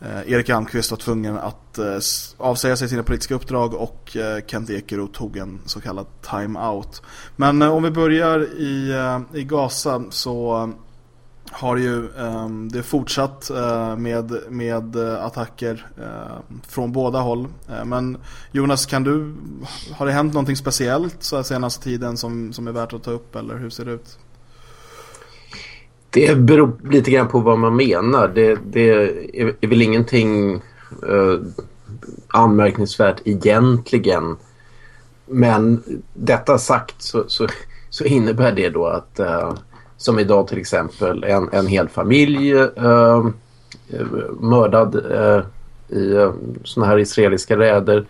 Eh, Erik Almqvist var tvungen att eh, avsäga sig sina politiska uppdrag och eh, Kent Ekeroth tog en så kallad time-out. Men eh, om vi börjar i, eh, i Gaza så har ju ehm, det fortsatt med, med attacker från båda håll. Men Jonas, kan du, har det hänt någonting speciellt så senaste tiden som, som är värt att ta upp eller hur ser det ut? Det beror lite grann på vad man menar. Det, det är väl ingenting eh, anmärkningsvärt egentligen. Men detta sagt så, så, så innebär det då att eh, som idag till exempel en, en hel familj eh, mördad eh, i eh, sådana här israeliska räder.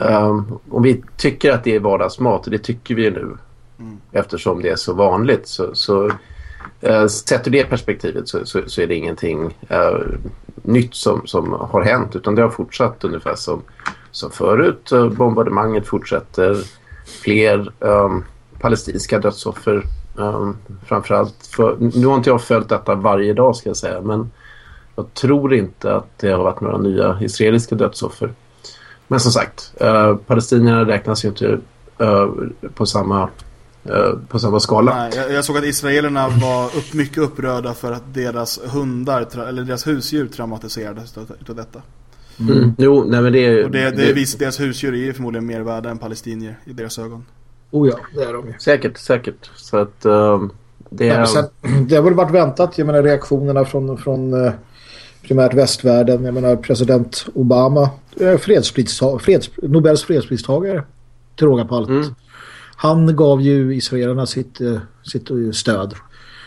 Eh, om vi tycker att det är vardagsmat, och det tycker vi nu mm. eftersom det är så vanligt så, så Eh, sett ur det perspektivet så, så, så är det ingenting uh, nytt som, som har hänt utan det har fortsatt ungefär som, som förut. Eh, bombardemanget fortsätter. Fler um, palestinska dödsoffer um, framförallt. För, nu har inte jag följt detta varje dag ska jag säga men jag tror inte att det har varit några nya israeliska dödsoffer. Men som sagt, uh, palestinierna räknas ju inte på samma på samma skala. Nej, jag, jag, såg att israelerna var upp, mycket upprörda för att deras hundar, eller deras husdjur traumatiserades av detta. Mm. Mm. Jo, nej men det är... Och det, det, det visst, deras husdjur är ju förmodligen mer värda än palestinier i deras ögon. Oh ja, det är de ju. Säkert, säkert. Så att um, det är... sen, det har väl varit väntat, jag menar reaktionerna från, från uh, primärt västvärlden. Jag menar president Obama, uh, freds, Nobels fredspristagare till råga på allt. Mm han gav ju israelerna sitt, eh, sitt eh, stöd.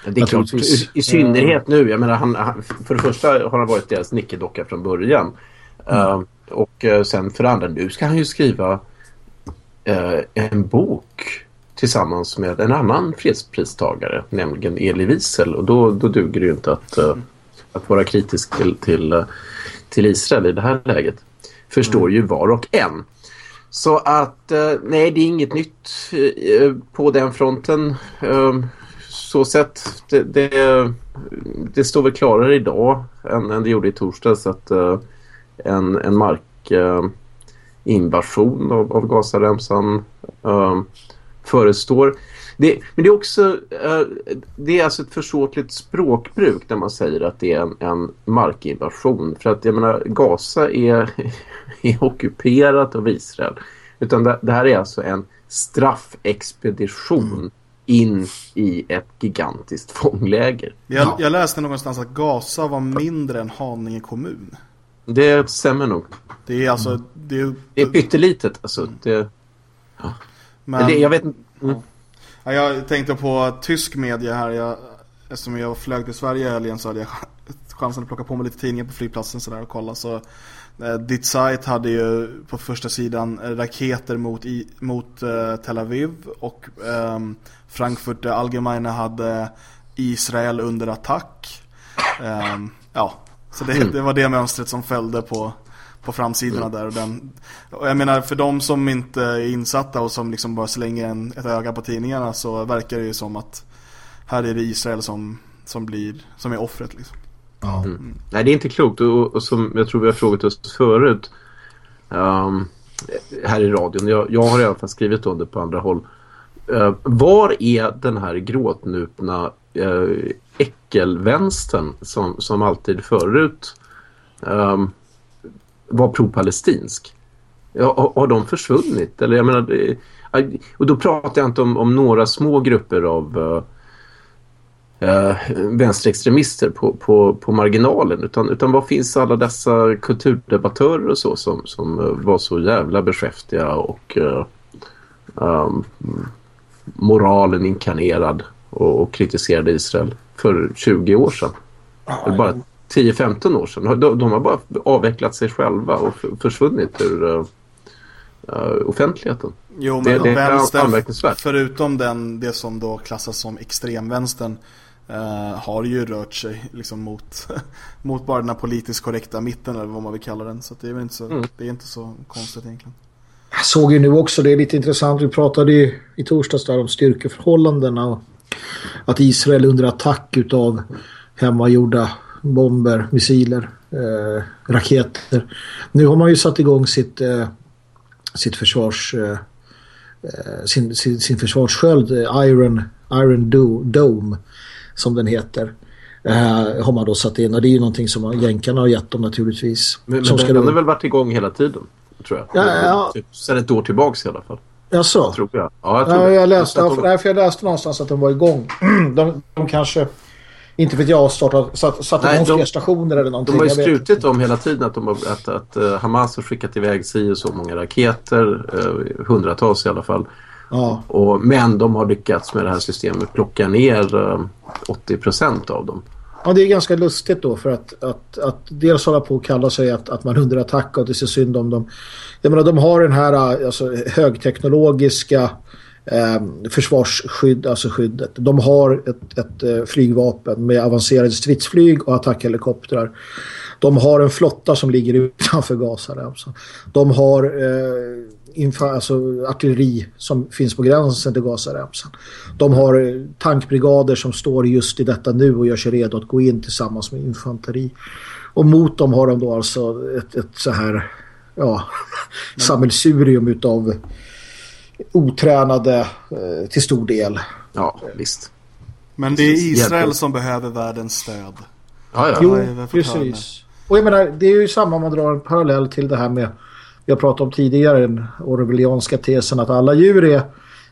Det är klart, i, i synnerhet nu. Jag menar, han, för det första har han varit deras nickedocka från början. Mm. Uh, och uh, sen för det andra, nu ska han ju skriva uh, en bok tillsammans med en annan fredspristagare, nämligen Elie Wiesel. Och då, då duger det ju inte att, att vara kritisk till, till, till Israel i det här läget. Förstår mm. ju var och en. Så att eh, nej, det är inget nytt eh, eh på den fronten. Ehm, så sett, det, det, det, står väl klarare idag än, än det gjorde i torsdags att eh, en, en markinvasion av, av Gazaremsan ehm, förestår. Det, men det är också uh, det är alltså ett försåtligt språkbruk när man säger att det är en, en markinvasion. För att jag menar, Gaza är är ockuperat av Israel. Utan det, det här är alltså en straffexpedition mm. in i ett gigantiskt fångläger. Jag, jag läste någonstans att Gaza var mindre än Haninge kommun. Det stämmer nog. Det är alltså... Mm. Det är, det är pyttelitet. Alltså, mm. det, ja. Men, det, jag vet inte... Mm. Ja, jag tänkte på tysk media här. Jag, eftersom jag flög till Sverige i helgen så hade jag chansen att plocka på mig lite tidningar på flygplatsen så där och kolla. Så Eh, Ditt site hade ju på första sidan raketer mot, i, mot uh, Tel Aviv och um, Frankfurt Allgemeine hade Israel under attack. Um, ja, så det, mm. det, var det mönstret som följde på, på framsidorna mm. där. Och, den, och jag menar, för de som inte är insatta och som liksom bara slänger en, ett öga på tidningarna så verkar det ju som att här är det Israel som, som, blir, som är offret. Liksom. Ja. Mm. Nej, det är inte klokt. Och, och, som jag tror vi har frågat oss förut um, här i radion. Jag, jag har i alla fall skrivit om det på andra håll. Uh, var är den här gråtnupna uh, äckelvänstern som, som alltid förut um, var pro-palestinsk? Ja, har, de försvunnit? Eller jag menar, och då pratar jag inte om, om några små grupper av uh, eh, vänsterextremister på, på, på marginalen utan, utan vad finns alla dessa kulturdebattörer och så som, som var så jävla beskäftiga och uh, um, moralen inkarnerad och, och, kritiserade Israel för 20 år sedan. Eller bara 10-15 år sedan. De, de, har bara avvecklat sig själva och försvunnit ur uh, offentligheten. Jo, men det, det är vänster, förutom den, det som då klassas som extremvänstern Uh, har ju rört sig liksom mot, mot bara den här politiskt korrekta mitten eller vad man vill kalla den. Så det är inte så, mm. det är inte så konstigt egentligen. Jag såg ju nu också, det är lite intressant, vi pratade ju i torsdags där om styrkeförhållandena och att Israel under attack utav hemmagjorda bomber, missiler, eh, raketer. Nu har man ju satt igång sitt, eh, sitt försvars eh, eh sin, sin, sin försvarssköld Iron, Iron Dome som den heter. Uh, har man då satt in och det är ju någonting som jänkarna har gett dem naturligtvis. Men, men den har väl varit igång hela tiden tror jag. Ja, ja. Typ, sen ett år tillbaks i alla fall. Jaså? Tror jag. Ja, jag, tror ja, jag läste, jag, jag läste någonstans att de var igång. de, de kanske, inte vet jag, startat, satt, satt igång fler stationer eller någonting. De har ju skrutit om hela tiden att, de har, att, att uh, Hamas har skickat iväg sig och så många raketer, uh, hundratals i alla fall. Ja. Och, men de har lyckats med det här systemet plocka ner uh, 80% av dem. Ja, det är ganska lustigt då för att, att, att dels hålla på och kalla sig att, att man under attack och det ser synd om dem. Jag menar, de har den här alltså, högteknologiska eh, Ehm, försvarsskydd, alltså skyddet. De har ett, ett eh, flygvapen med avancerade stridsflyg och attackhelikoptrar. De har en flotta som ligger utanför Gaza. Alltså. De har eh, inför, alltså artilleri som finns på gränsen till Gazaremsan. Alltså. De har eh, tankbrigader som står just i detta nu och gör sig redo att gå in tillsammans med infanteri. Och mot dem har de då alltså ett, ett så här ja, sammelsurium utav otränade eh, till stor del. Ja, visst. Men det är Israel som behöver världens stöd. Ja, ja. Jo, precis. Och jag menar, det är ju samma om man drar en parallell till det här med jag pratade om tidigare den orwellianska tesen att alla djur är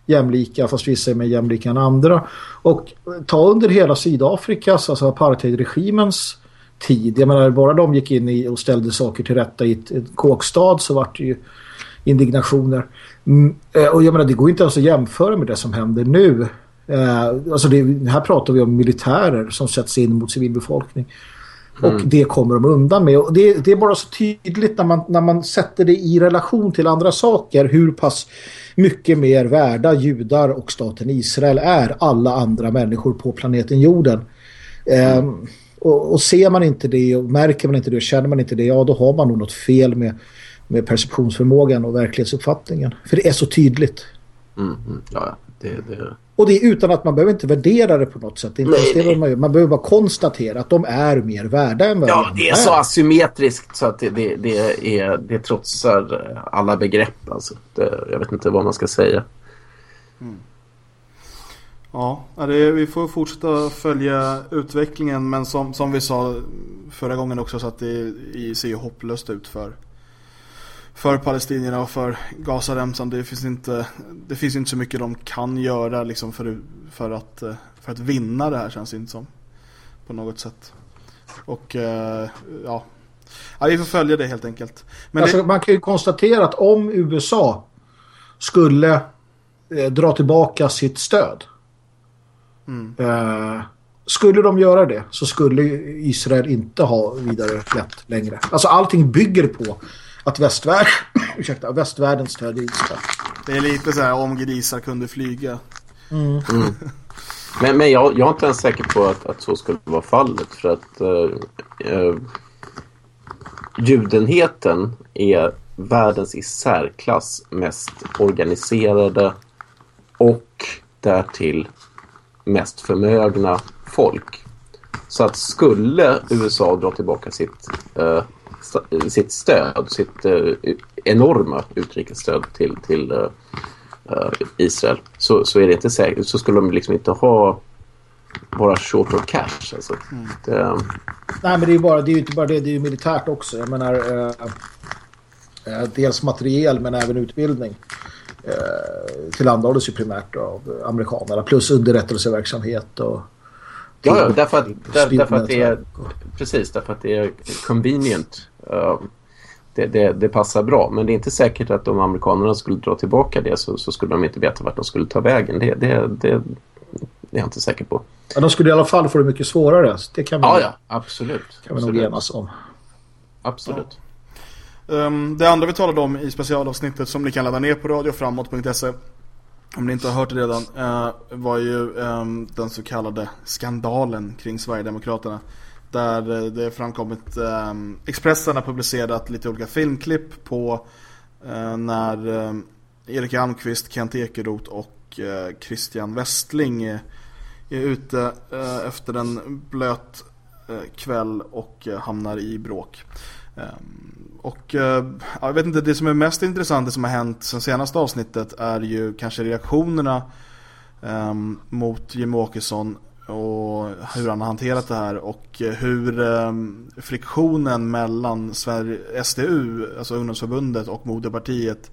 jämlika fast vissa är mer jämlika än andra. Och ta under hela Sydafrikas, alltså apartheidregimens tid. Jag menar, bara de gick in i och ställde saker till rätta i ett, ett kåkstad så vart det ju indignationer. Mm, eh, och jag menar, det går inte ens att jämföra med det som händer nu. Eh, alltså det, här pratar vi om militärer som sätts in mot civilbefolkning. Mm. Och det kommer de undan med. Och det, det, är bara så tydligt när man, när man sätter det i relation till andra saker hur pass mycket mer värda judar och staten Israel är alla andra människor på planeten jorden. Mm. Um, och, och, ser man inte det och märker man inte det och känner man inte det, ja då har man nog något fel med, med perceptionsförmågan och verklighetsuppfattningen. För det är så tydligt. Mm, mm. ja, det, det, och det är utan att man behöver inte värdera det på något sätt. inte nej, det man, man behöver bara konstatera att de är mer värda än vad Ja, det är, är så asymmetriskt så att det, det, det, är, det trotsar alla begrepp. Alltså. Det, jag vet inte vad man ska säga. Mm. Ja, det, vi får fortsätta följa utvecklingen men som, som vi sa förra gången också så att det, det ser hopplöst ut för för palestinierna och för Gazaremsan. Det finns inte, det finns inte så mycket de kan göra liksom för, för, att, för att vinna det här känns det inte som. På något sätt. Och eh, ja. ja, vi får följa det helt enkelt. Men alltså, det... Man kan ju konstatera att om USA skulle eh, dra tillbaka sitt stöd. Mm. Eh, skulle de göra det så skulle Israel inte ha vidare lätt längre. Alltså allting bygger på att västvärlden, ursäkta, västvärlden stödjer Israel. Det är lite så här om grisar kunde flyga. Mm. Mm. Men, men jag, jag är inte ens säker på att, att så skulle vara fallet. För att eh, eh, judenheten är världens i särklass mest organiserade och därtill mest förmögna folk. Så att skulle USA dra tillbaka sitt, eh, sitt stöd, sitt eh, enorma utrikesstöd till, till eh, eh, Israel så, så är det inte säkert, så skulle de liksom inte ha bara short of cash. Alltså. Mm. Det, Nej men det är ju bara, det är inte bara det, det är ju militärt också. Jag menar eh, dels materiel men även utbildning eh, tillhandahålls ju primärt av amerikanerna plus underrättelseverksamhet och ja därför att, där, därför att det är precis, därför att det är convenient. Uh, det, det, det, passar bra. Men det är inte säkert att om amerikanerna skulle dra tillbaka det så, så skulle de inte veta vart de skulle ta vägen. Det, det, det, det är jag inte säker på. Ja, de skulle i alla fall få det mycket svårare. Det kan vi, ja, ja, absolut. Kan vi nog enas om. Absolut. Ja. Um, det andra vi talade om i specialavsnittet som ni kan ladda ner på radioframåt.se om ni inte har hört det redan, uh, var ju um, den så kallade skandalen kring Sverigedemokraterna. Där eh, det framkommit, ehm, Expressen har publicerat lite olika filmklipp på eh, när eh, Erik Almqvist, Kent Ekeroth och Christian Westling är ute efter en blöt kväll och hamnar i bråk. Ehm, och jag vet inte, det som är mest intressant, det som har hänt sen senaste avsnittet är ju kanske reaktionerna ehm, mot Jimmie Åkesson och hur han har hanterat det här och hur um, friktionen mellan Sverige, SDU, alltså ungdomsförbundet och Moderpartiet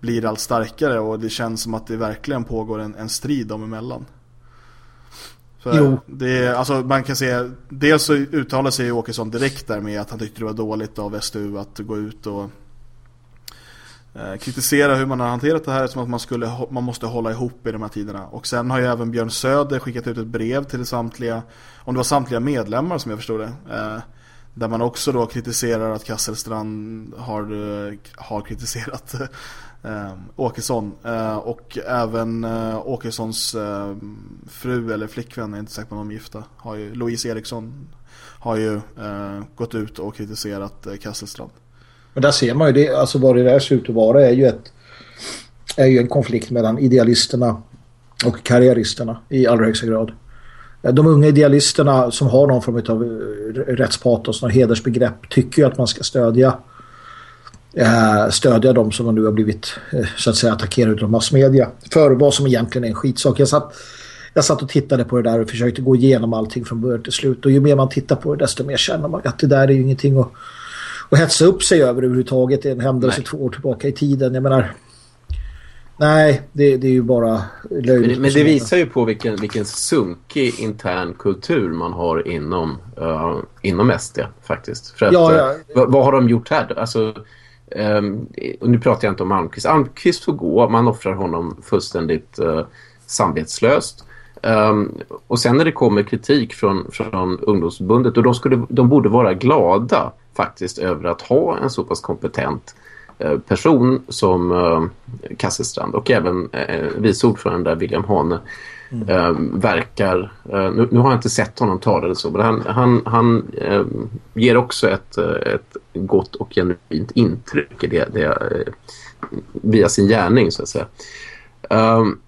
blir allt starkare och det känns som att det verkligen pågår en, en strid dem emellan. För jo. Det är, alltså man kan se, dels så uttalar sig Åkesson direkt där med att han tyckte det var dåligt av SDU att gå ut och eh, Eh, kritisera hur man har hanterat det här som att man, skulle, man måste hålla ihop i de här tiderna. Och sen har ju även Björn Söder skickat ut ett brev till samtliga, om det var samtliga medlemmar som jag förstod det. Eh, där man också då kritiserar att Kasselstrand har, eh, har kritiserat ehm, eh, Åkesson. Och även Åkessons fru eller flickvän, jag är inte säker på om de är gifta, har ju, Louise Eriksson har ju gått ut och kritiserat eh, Kasselstrand. Men där ser man ju det, alltså vad det där ser ut att vara är ju, ett, är ju en konflikt mellan idealisterna och karriäristerna i allra högsta grad. De unga idealisterna som har någon form av eh, rättspatos och hedersbegrepp tycker ju att man ska stödja eh, stödja dem som nu har blivit eh, så att säga attackerade av massmedia för vad som egentligen är en skitsak. Jag satt, jag satt och tittade på det där och försökte gå igenom allting från början till slut och ju mer man tittar på det desto mer känner man att det där är ju ingenting att, att hetsa upp sig över överhuvudtaget. En händelse två år tillbaka i tiden. Jag menar Nej, det, det är ju bara löjligt. Men, men det visar ju på vilken, vilken sunkig intern kultur man har inom, uh, inom SD faktiskt. För att, ja, ja. Uh, vad, vad, har de gjort här? Alltså, um, och nu pratar jag inte om Almqvist. Almqvist får gå, man offrar honom fullständigt uh, samvetslöst. Um, och sen när det kommer kritik från, från ungdomsförbundet och de, skulle, de borde vara glada faktiskt över att ha en så pass kompetent Eh, person som eh, Kasselstrand och även eh, vice ordförande William Hane mm. eh, verkar, eh, nu, nu, har jag inte sett honom ta det så, men han, han, han eh, ger också ett, ett gott och genuint intryck det, det, eh, via sin gärning så att säga. Um,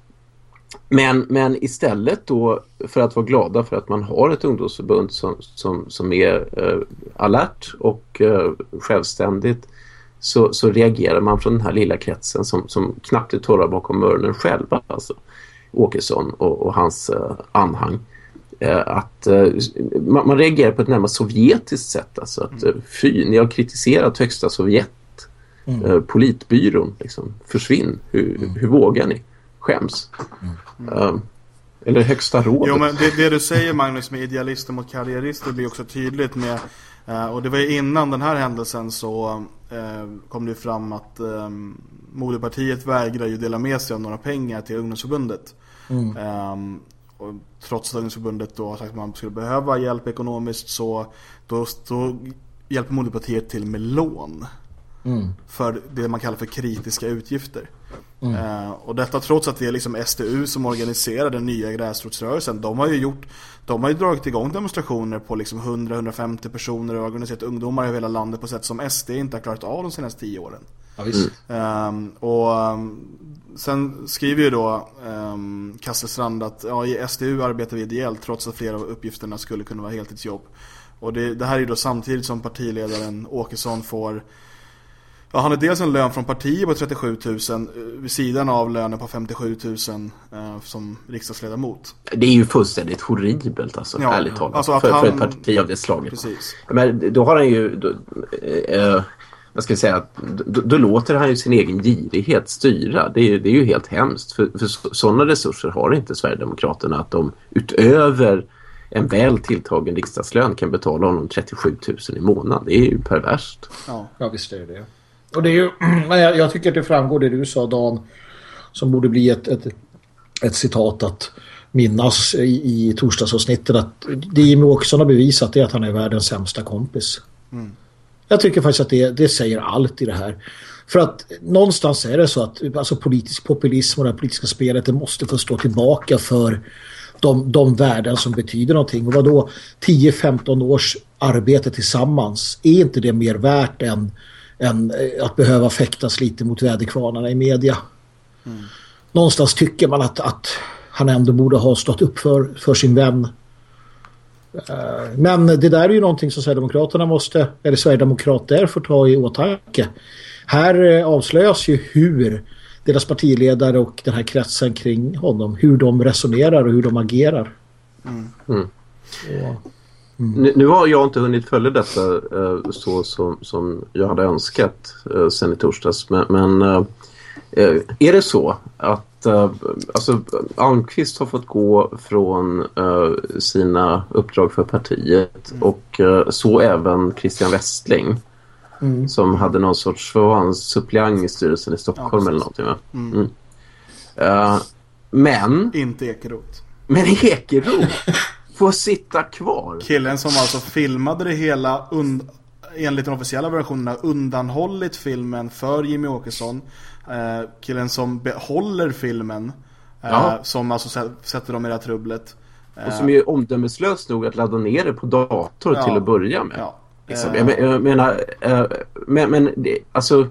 men, men istället då för att vara glada för att man har ett ungdomsförbund som, som, som är eh, alert och eh, självständigt så, så reagerar man från den här lilla kretsen som, som knappt är torra bakom öronen själva. Alltså Åkesson och, och hans eh, anhang. Eh, att eh, man, man, reagerar på ett närmast sovjetiskt sätt. Alltså att mm. fy, ni har kritiserat högsta Sovjet. Mm. Eh, politbyrån, liksom. försvinn. Hur, mm. hur vågar ni? Skäms. Mm. Eh, eller högsta rådet. Jo, men det, det, du säger Magnus med idealister mot karriärister blir också tydligt med Uh, och det var ju innan den här händelsen så uh, kom det fram att um, Moderpartiet vägrar ju dela med sig av några pengar till ungdomsförbundet. Mm. Um, och trots att ungdomsförbundet då har sagt att man skulle behöva hjälp ekonomiskt så då, då hjälper Moderpartiet till med lån. Mm. För det man kallar för kritiska utgifter. Mm. Uh, och detta trots att det är liksom SDU som organiserar den nya gräsrotsrörelsen. De har ju gjort, de har ju dragit igång demonstrationer på liksom 100-150 personer och organiserat ungdomar över hela landet på sätt som SD inte har klarat av de senaste tio åren. Ja, visst. Um, och um, sen skriver ju då um, Kasselstrand att ja, i SDU arbetar vi ideellt trots att flera av uppgifterna skulle kunna vara heltidsjobb. Och det, det här är ju då samtidigt som partiledaren Åkesson får Ja, han har dels en lön från partiet på 37 000 eh, vid sidan av lönen på 57 000 eh, som riksdagsledamot. Det är ju fullständigt horribelt alltså, ja, ärligt talat. Alltså för, han... för ett parti av det slaget. Precis. Men då har han ju, då, eh, vad ska jag säga, då, då, låter han ju sin egen girighet styra. Det är, det är ju helt hemskt. För, för sådana resurser har inte Sverigedemokraterna att de utöver en väl tilltagen riksdagslön kan betala honom 37 000 i månaden. Det är ju perverst. Ja, ja visst är det det. Och det är ju, jag, tycker att det framgår det du sa Dan som borde bli ett, ett, ett citat att minnas i, i torsdagsavsnittet att det Jimmy Åkesson har bevisat är att han är världens sämsta kompis. Mm. Jag tycker faktiskt att det, det säger allt i det här. För att någonstans är det så att alltså politisk populism och det politiska spelet det måste få stå tillbaka för de, de värden som betyder någonting. Och vad då 10-15 års arbete tillsammans, är inte det mer värt än, än eh, att behöva fäktas lite mot väderkvarnarna i media? Mm. Någonstans tycker man att, att han ändå borde ha stått upp för, för sin vän. Eh, men det där är ju någonting som Sverigedemokraterna måste, eller Sverigedemokrater får ta i åtanke. Här eh, avslöjas ju hur deras partiledare och den här kretsen kring honom, hur de resonerar och hur de agerar. Mm. Mm. Mm. Nu, har jag inte hunnit följa detta uh, så som, som jag hade önskat uh, sen i torsdags. Men, men uh, är det så att alltså, Almqvist har fått gå från sina uppdrag för partiet mm. och så även Christian Westling mm. som hade någon sorts, suppleant i styrelsen i Stockholm ja, eller någonting va? Mm. Mm. Men... Inte Ekeroth. Men Ekeroth får sitta kvar. Killen som alltså filmade det hela enligt den officiella versionen undanhållit filmen för Jimmy Åkesson. Uh, killen som behåller filmen. Uh, som alltså sätter dem i det här trubblet. Och som är omdömeslös nog att ladda ner det på dator ja, till att börja med. Ja. Liksom. Jag, menar, äh, men, men alltså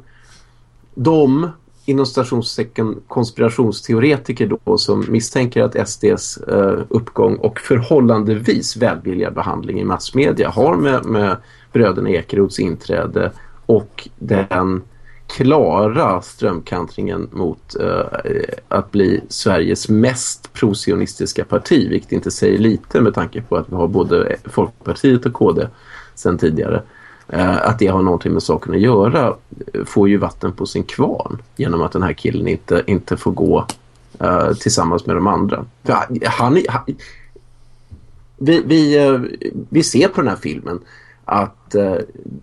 de inom stationstecken konspirationsteoretiker då som misstänker att SDs eh, uppgång och förhållandevis välvilliga behandling i massmedia har med, med bröderna Ekerods inträde och den klara strömkantringen mot eh, att bli Sveriges mest prosionistiska parti, vilket inte säger lite med tanke på att vi har både Folkpartiet och KD sen tidigare. Eh, att det har någonting med saken att göra eh, får ju vatten på sin kvarn genom att den här killen inte, inte får gå uh, tillsammans med de andra. För han, han, han vi, vi, uh, vi ser på den här filmen att uh,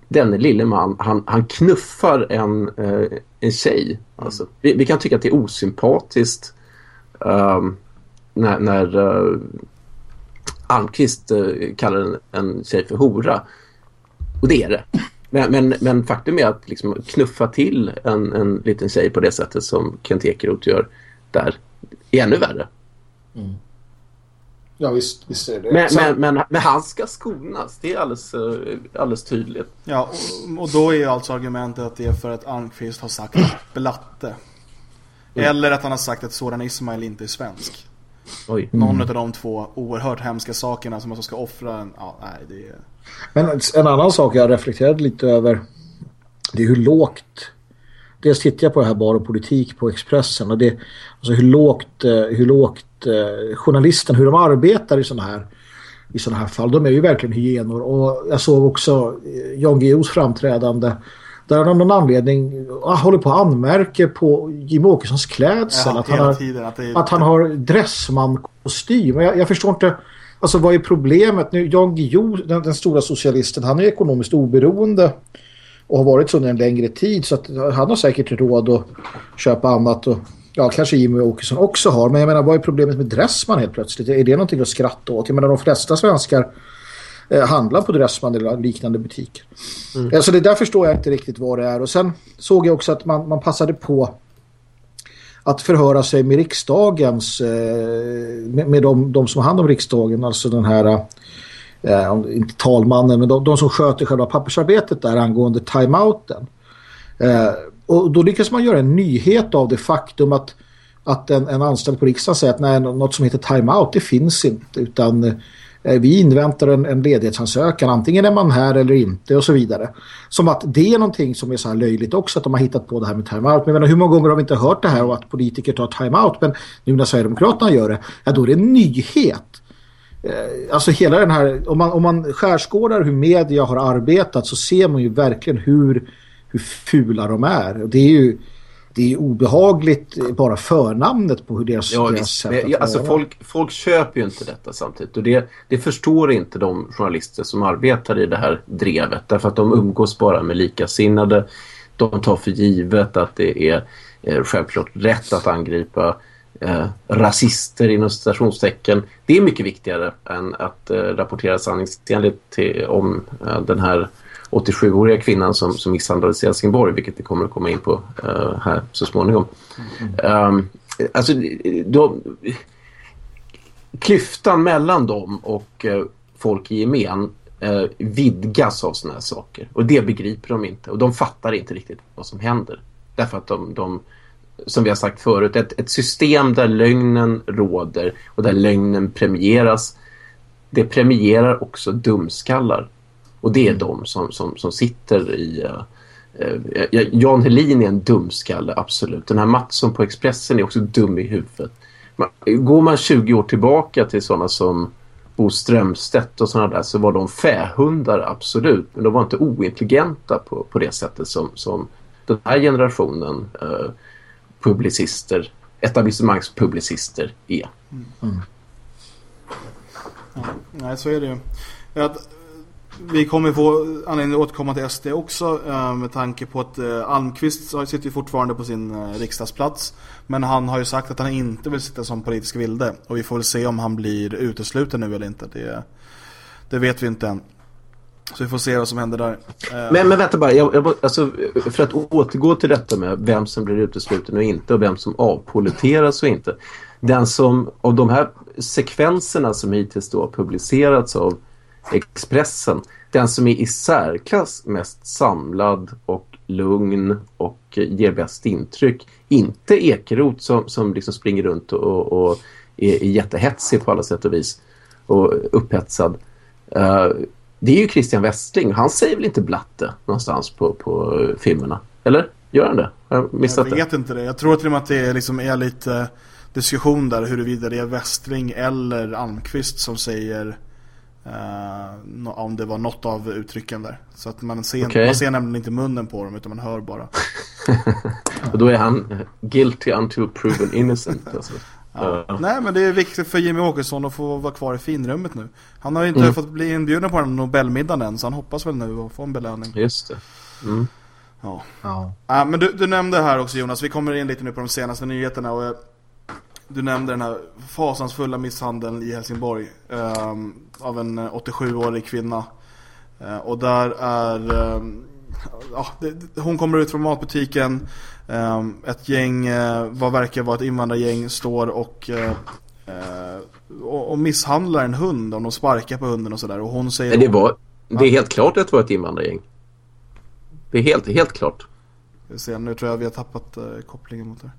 denne lille man, han, han knuffar en, uh, en tjej. Alltså, vi, vi, kan tycka att det är osympatiskt ehm, när, när uh, Almqvist uh, kallar en, en tjej för hora. Och det är det. Men, men, men faktum är att liksom knuffa till en, en liten tjej på det sättet som Kent Ekeroth gör där är ännu värre. Mm. Ja visst, visst är det. Men, Så... men, men, men, han ska skonas, det är alldeles, eh, alldeles tydligt. Ja, och, och då är ju alltså argumentet att det är för att Almqvist har sagt blatte. Mm. Eller att han har sagt att Soran Ismail inte är svensk. Oj. Någon mm. av de två oerhört hemska sakerna som man ska offra en... Ja, nej, det är... Men en annan sak jag reflekterade lite över det är hur lågt dels tittar jag på det här bara politik på Expressen och det alltså hur lågt eh, hur lågt eh, journalisten hur de arbetar i sådana här i sådana här fall. De är ju verkligen hyenor och jag såg också eh, Jan Guillous framträdande där han av någon anledning håller på att anmärka på Jim Åkessons klädsel. Ja, att, han har, att, är... att han har dressman-kostym. Jag, jag förstår inte Alltså vad är problemet? Nu, Jan Guillou, den, den, stora socialisten, han är ekonomiskt oberoende och har varit så under en längre tid så att han har säkert råd att köpa annat och ja, kanske Jimmy Åkesson också har. Men jag menar, vad är problemet med Dressman helt plötsligt? Är det någonting att skratta åt? Jag menar, de flesta svenskar eh, handlar på Dressman eller liknande butiker. Mm. Så alltså, det där förstår jag inte riktigt vad det är. Och sen såg jag också att man, man passade på att förhöra sig med riksdagens eh, med, med de, de som har hand om riksdagen, alltså den här eh, inte talmannen, men de, de, som sköter själva pappersarbetet där angående timeouten. Eh, och då lyckas man göra en nyhet av det faktum att, att en, en anställd på riksdagen säger att nej, något som heter timeout, det finns inte utan eh, Eh, vi inväntar en, en ledighetsansökan, antingen är man här eller inte och så vidare. Som att det är någonting som är så här löjligt också att de har hittat på det här med timeout. Men menar, hur många gånger har vi inte hört det här och att politiker tar timeout men nu när Sverigedemokraterna gör det, ja då är det en nyhet. Eh, alltså hela den här, om man, om man skärskådar hur media har arbetat så ser man ju verkligen hur, hur fula de är. Och det är ju det är obehagligt bara förnamnet på hur deras, ja, deras sätt att ja, alltså folk, folk köper ju inte detta samtidigt. Och det, det förstår inte de journalister som arbetar i det här drevet. Därför att de umgås bara med likasinnade. De tar för givet att det är eh, självklart rätt att angripa eh, rasister inom citationstecken. Det är mycket viktigare än att eh, rapportera sanningsenligt om eh, den här 87-åriga kvinnan som, som misshandlades i Helsingborg, vilket vi kommer att komma in på uh, här så småningom. Mm. Um, alltså, de, klyftan mellan dem och uh, folk i gemen uh, vidgas av sådana här saker. Och det begriper de inte. Och de fattar inte riktigt vad som händer. Därför att de, de som vi har sagt förut, ett, ett system där lögnen råder och där lögnen premieras, det premierar också dumskallar. Och det är de som, som, som sitter i... Uh, uh, Jan Helin är en dumskalle, absolut. Den här Mattsson på Expressen är också dum i huvudet. Man, går man 20 år tillbaka till sådana som Bo Strömstedt och sådana där så var de fähundar, absolut. Men de var inte ointelligenta på, på det sättet som, som den här generationen uh, publicister, etablissemangspublicister är. Mm. Mm. Ja, nej, så är det ju. Att vi kommer få anledning att återkomma till SD också eh, med tanke på att eh, Almqvist sitter ju fortfarande på sin eh, riksdagsplats. Men han har ju sagt att han inte vill sitta som politisk vilde. Och vi får väl se om han blir utesluten nu eller inte. Det, det vet vi inte än. Så vi får se vad som händer där. Men, men vänta bara, jag, jag, alltså, för att återgå till detta med vem som blir utesluten och inte och vem som avpoliteras och inte. Den som, av de här sekvenserna som hittills då har publicerats av Expressen. Den som är i särklass mest samlad och lugn och ger bäst intryck. Inte Ekerot som, som liksom springer runt och, och är, är jättehetsig på alla sätt och vis och upphetsad. Uh, det är ju Christian Westling. Han säger väl inte blatte någonstans på, på filmerna? Eller? Gör han det? Har jag missat Jag vet det? inte det. Jag tror till och med att det liksom är lite diskussion där huruvida det är Westling eller Almqvist som säger Uh, om det var något av uttrycken där. Så att man ser, okay. man ser nämligen inte munnen på dem utan man hör bara. och då är han guilty until proven innocent. Alltså. Ja. Uh. Nej men det är viktigt för Jimmy Åkesson att få vara kvar i finrummet nu. Han har ju inte mm. fått bli inbjuden på den Nobelmiddagen än så han hoppas väl nu att få en belöning. Just det. Mm. Ja. ja. Uh, men du, du, nämnde här också Jonas, vi kommer in lite nu på de senaste nyheterna och du nämnde den här fasansfulla misshandeln i Helsingborg um, av en 87-årig kvinna. Uh, och där är... Um, ja, det, hon kommer ut från matbutiken. Um, ett gäng, uh, vad verkar vara ett invandrargäng, står och, uh, och, och, misshandlar en hund. Och de sparkar på hunden och sådär. Och hon säger... Det, var, det är helt klart att det var ett invandrargäng. Det är helt, helt klart. Vi ser, nu tror jag vi har tappat kopplingen mot det.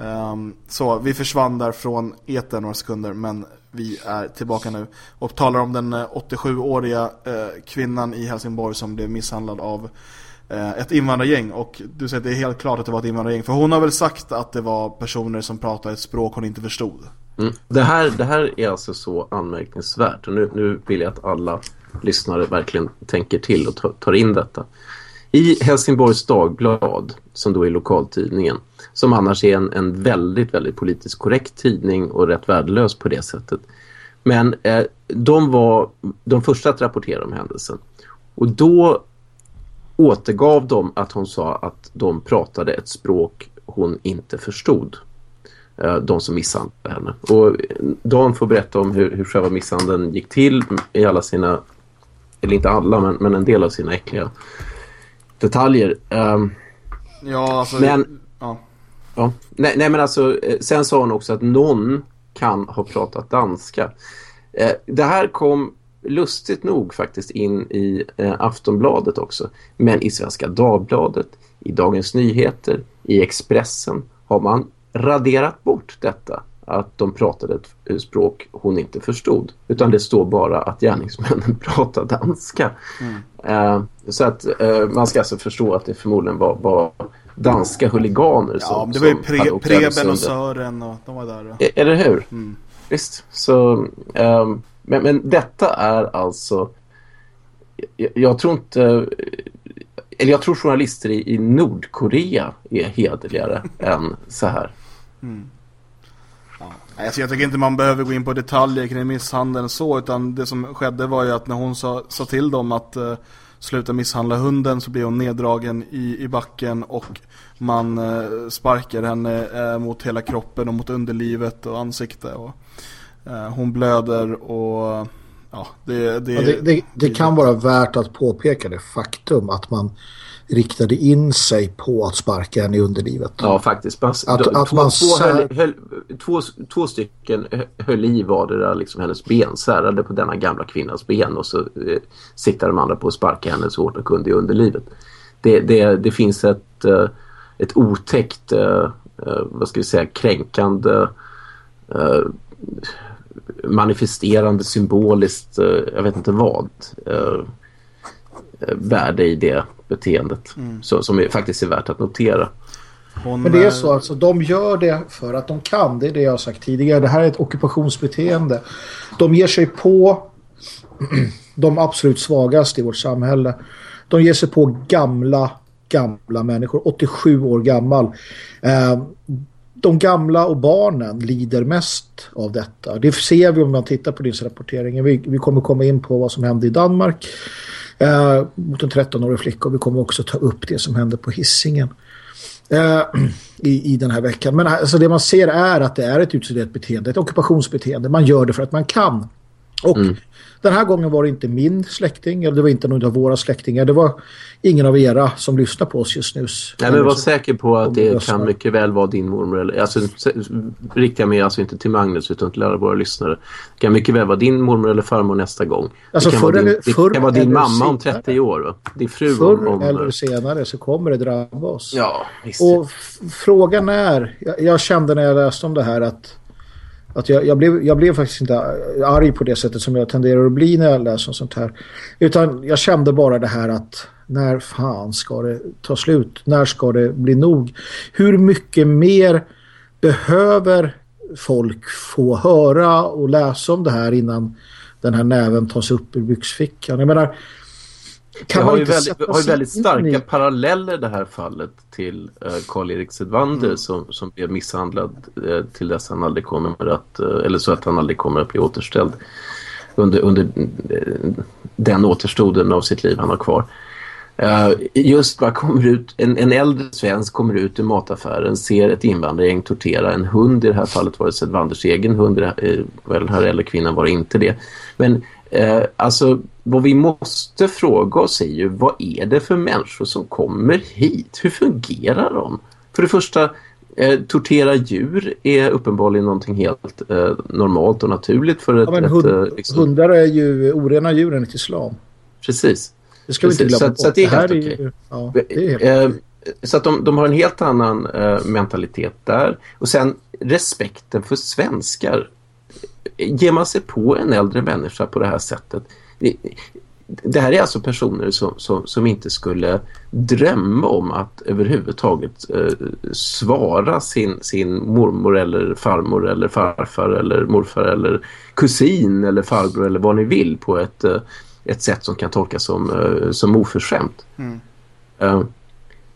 Um, så vi försvann där från eten några sekunder men vi är tillbaka nu och talar om den eh, 87-åriga uh, eh, kvinnan i Helsingborg som blev misshandlad av uh, ett invandrargäng och du säger att det är helt klart att det var ett invandrargäng för hon har väl sagt att det var personer som pratade ett språk hon inte förstod. Mm. Det, här, det här är alltså så anmärkningsvärt och nu, nu vill jag att alla lyssnare verkligen tänker till och tar in detta. I Helsingborgs Dagblad, som då är lokaltidningen, som annars är en, en väldigt, väldigt politiskt korrekt tidning och rätt värdelös på det sättet. Men eh, de var de första att rapportera om händelsen. Och då återgav de att hon sa att de pratade ett språk hon inte förstod. Eh, de som misshandlade henne. Och eh, Dan får berätta om hur, hur själva misshandeln gick till i alla sina, eller inte alla, men, men en del av sina äckliga detaljer. Um, ja, alltså... Men, ja. Ja. Nej, nej, men alltså, eh, sen sa hon också att någon kan ha pratat danska. Eh, det här kom lustigt nog faktiskt in i eh, Aftonbladet också. Men i Svenska Dagbladet, i Dagens Nyheter, i Expressen har man raderat bort detta. Att de pratade ett språk hon inte förstod. Utan det står bara att gärningsmännen pratar danska. Mm. Eh, så att eh, man ska alltså förstå att det förmodligen var, var danska huliganer ja, som, det var ju pre Preben och Sören och de var där. E eller hur? Mm. Visst. Så, um, men, men detta är alltså jag, jag, tror inte eller jag tror journalister i, i Nordkorea är hederligare än så här. Mm. Alltså jag tycker inte man behöver gå in på detaljer kring misshandeln så utan det som skedde var ju att när hon sa, sa till dem att uh, sluta misshandla hunden så blev hon neddragen i, i backen och man uh, sparkar henne uh, mot hela kroppen och mot underlivet och ansiktet och hon blöder och ja, det, det, ja, det, det, det kan vara värt att påpeka det faktum att man riktade in sig på att sparka henne i underlivet. Ja, faktiskt. Man, att, då, att två, man två, höll, höll, två, två stycken höll i vardera liksom hennes ben, särade på denna gamla kvinnas ben och så eh, siktade de andra på att sparka henne så hårt de kunde i underlivet. Det, det, det finns ett, eh, ett otäckt, eh, eh, vad ska vi säga, kränkande eh, manifesterande symboliskt, eh, jag vet inte vad, värde i det beteendet mm. så, som är, faktiskt är värt att notera. Hon, Men det är så alltså, de gör det för att de kan, det är det jag har sagt tidigare. Det här är ett ockupationsbeteende. De ger sig på de absolut svagaste i vårt samhälle. De ger sig på gamla, gamla människor, 87 år gammal. Eh, de gamla och barnen lider mest av detta. Det ser vi om man tittar på rapporteringen. Vi, vi kommer komma in på vad som hände i Danmark eh, mot en 13-årig flicka och vi kommer också ta upp det som hände på hissingen eh, i, i den här veckan. Men alltså det man ser är att det är ett utstuderat beteende, ett ockupationsbeteende. Man gör det för att man kan. Och mm. Den här gången var det inte min släkting eller det var inte någon av våra släktingar. Det var ingen av era som lyssnar på oss just nu. Nej, men var säker på att det kan mycket väl vara din mormor. Alltså, riktar mig alltså inte till Magnus utan till alla våra lyssnare. Det kan mycket väl vara din mormor eller farmor nästa gång. Alltså, det kan, vara din, det kan vara din mamma om 30 år. Va? Din fru förr om, eller senare så kommer det drabba oss. Ja, visst. Och frågan är, jag, jag kände när jag läste om det här att att jag, jag, blev, jag blev faktiskt inte arg på det sättet som jag tenderar att bli när jag läser sånt här. Utan jag kände bara det här att när fan ska det ta slut? När ska det bli nog? Hur mycket mer behöver folk få höra och läsa om det här innan den här näven tas upp ur byxfickan? Jag menar, kan det har ju väldigt, har ju väldigt starka i... paralleller det här fallet till Karl-Erik Sedvander mm. som, som blev misshandlad uh, till dess han aldrig kommer att, uh, eller så att han aldrig kommer att bli återställd under, under den återstoden av sitt liv han har kvar. just man kommer ut, en, en äldre svensk kommer ut ur mataffären, ser ett invandrargäng tortera en hund, i det här fallet var det Sedvanders egen hund, väl den här äldre kvinnan var inte det. Men Eh, alltså, vad vi måste fråga oss är ju vad är det för människor som kommer hit? Hur fungerar de? För det första, eh, tortera djur är uppenbarligen någonting helt eh, normalt och naturligt för ett... Ja, hund, ett, eh, liksom... hundar är ju orena djur enligt islam. Precis. Det ska vi inte glömma så, så, det är helt okej. Okay. Ja, det är helt eh, så att de, de, har en helt annan eh, mentalitet där. Och sen respekten för svenskar ger man sig på en äldre människa på det här sättet det här är alltså personer som, som, som inte skulle drömma om att överhuvudtaget eh, svara sin, sin mormor eller farmor eller farfar eller morfar eller kusin eller farbror eller vad ni vill på ett, eh, ett sätt som kan tolkas som, eh, som oförskämt. Mm. Uh,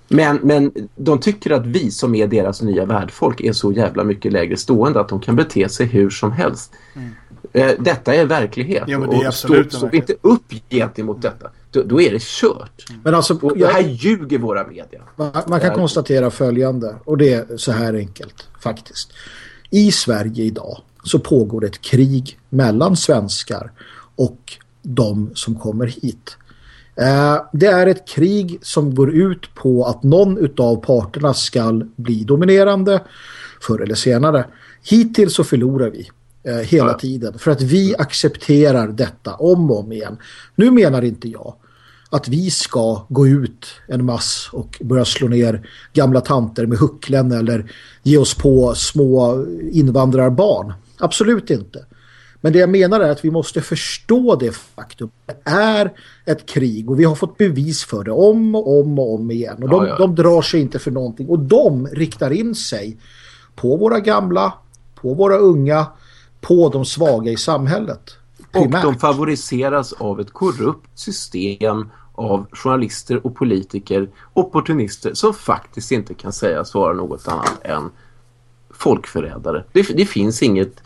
men, men de tycker att vi som är deras nya värdfolk är så jävla mycket lägre stående att de kan bete sig hur som helst. Mm. Eh, detta är verklighet. Ja, men det är och står stå vi inte upp gentemot detta, då, då är det kört. Mm. Men alltså, och, jag, här ljuger våra media. Man, man kan konstatera följande, och det är så här enkelt faktiskt. I Sverige idag så pågår ett krig mellan svenskar och de som kommer hit. Eh, det är ett krig som går ut på att någon av parterna ska bli dominerande förr eller senare. Hittills så förlorar vi eh, hela ja. tiden för att vi accepterar detta om och om igen. Nu menar inte jag att vi ska gå ut en mass och börja slå ner gamla tanter med hucklen eller ge oss på små invandrarbarn. Absolut inte. Men det jag menar är att vi måste förstå det faktum. Det är ett krig och vi har fått bevis för det om och om och om igen. Och de, ja, ja. de drar sig inte för någonting. Och de riktar in sig på våra gamla, på våra unga, på de svaga i samhället. Primärt. Och de favoriseras av ett korrupt system av journalister och politiker, opportunister som faktiskt inte kan sägas vara något annat än folkförrädare. Det, det finns inget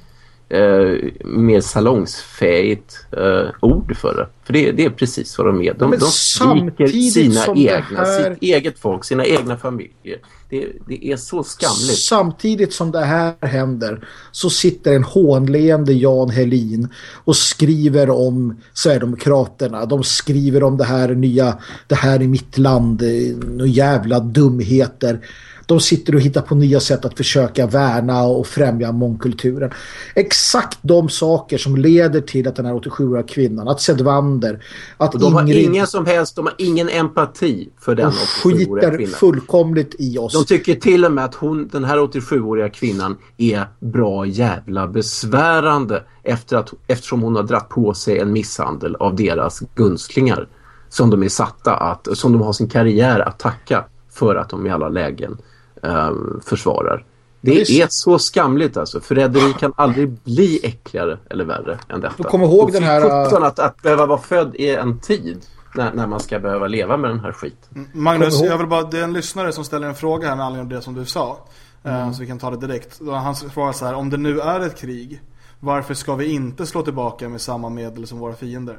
eh, mer salongsfähigt eh, ord för det. För det, det är precis vad de är. De, de sviker sina egna, här... sitt eget folk, sina egna familjer. Det, det, är så skamligt. Samtidigt som det här händer så sitter en hånleende Jan Helin och skriver om Sverigedemokraterna. De skriver om det här nya, det här i mitt land, eh, några jävla dumheter de sitter och hittar på nya sätt att försöka värna och främja mångkulturen. Exakt de saker som leder till att den här 87-åriga kvinnan, att Sedvander, att och de har ingen som helst, de har ingen empati för den 87-åriga kvinnan. fullkomligt i oss. De tycker till och med att hon, den här 87-åriga kvinnan är bra jävla besvärande efter att, eftersom hon har dratt på sig en misshandel av deras gunstlingar som de är satta att, som de har sin karriär att tacka för att de i alla lägen um, försvarar. Det, det är, så skamligt alltså. Förräderi kan aldrig bli äckligare eller värre än detta. Kom ihåg den här... Att, att behöva vara född i en tid när, när man ska behöva leva med den här skiten. Magnus, jag vill bara, det är en lyssnare som ställer en fråga här med anledning av det som du sa. Eh, mm. Så vi kan ta det direkt. Han frågar så här, om det nu är ett krig, varför ska vi inte slå tillbaka med samma medel som våra fiender?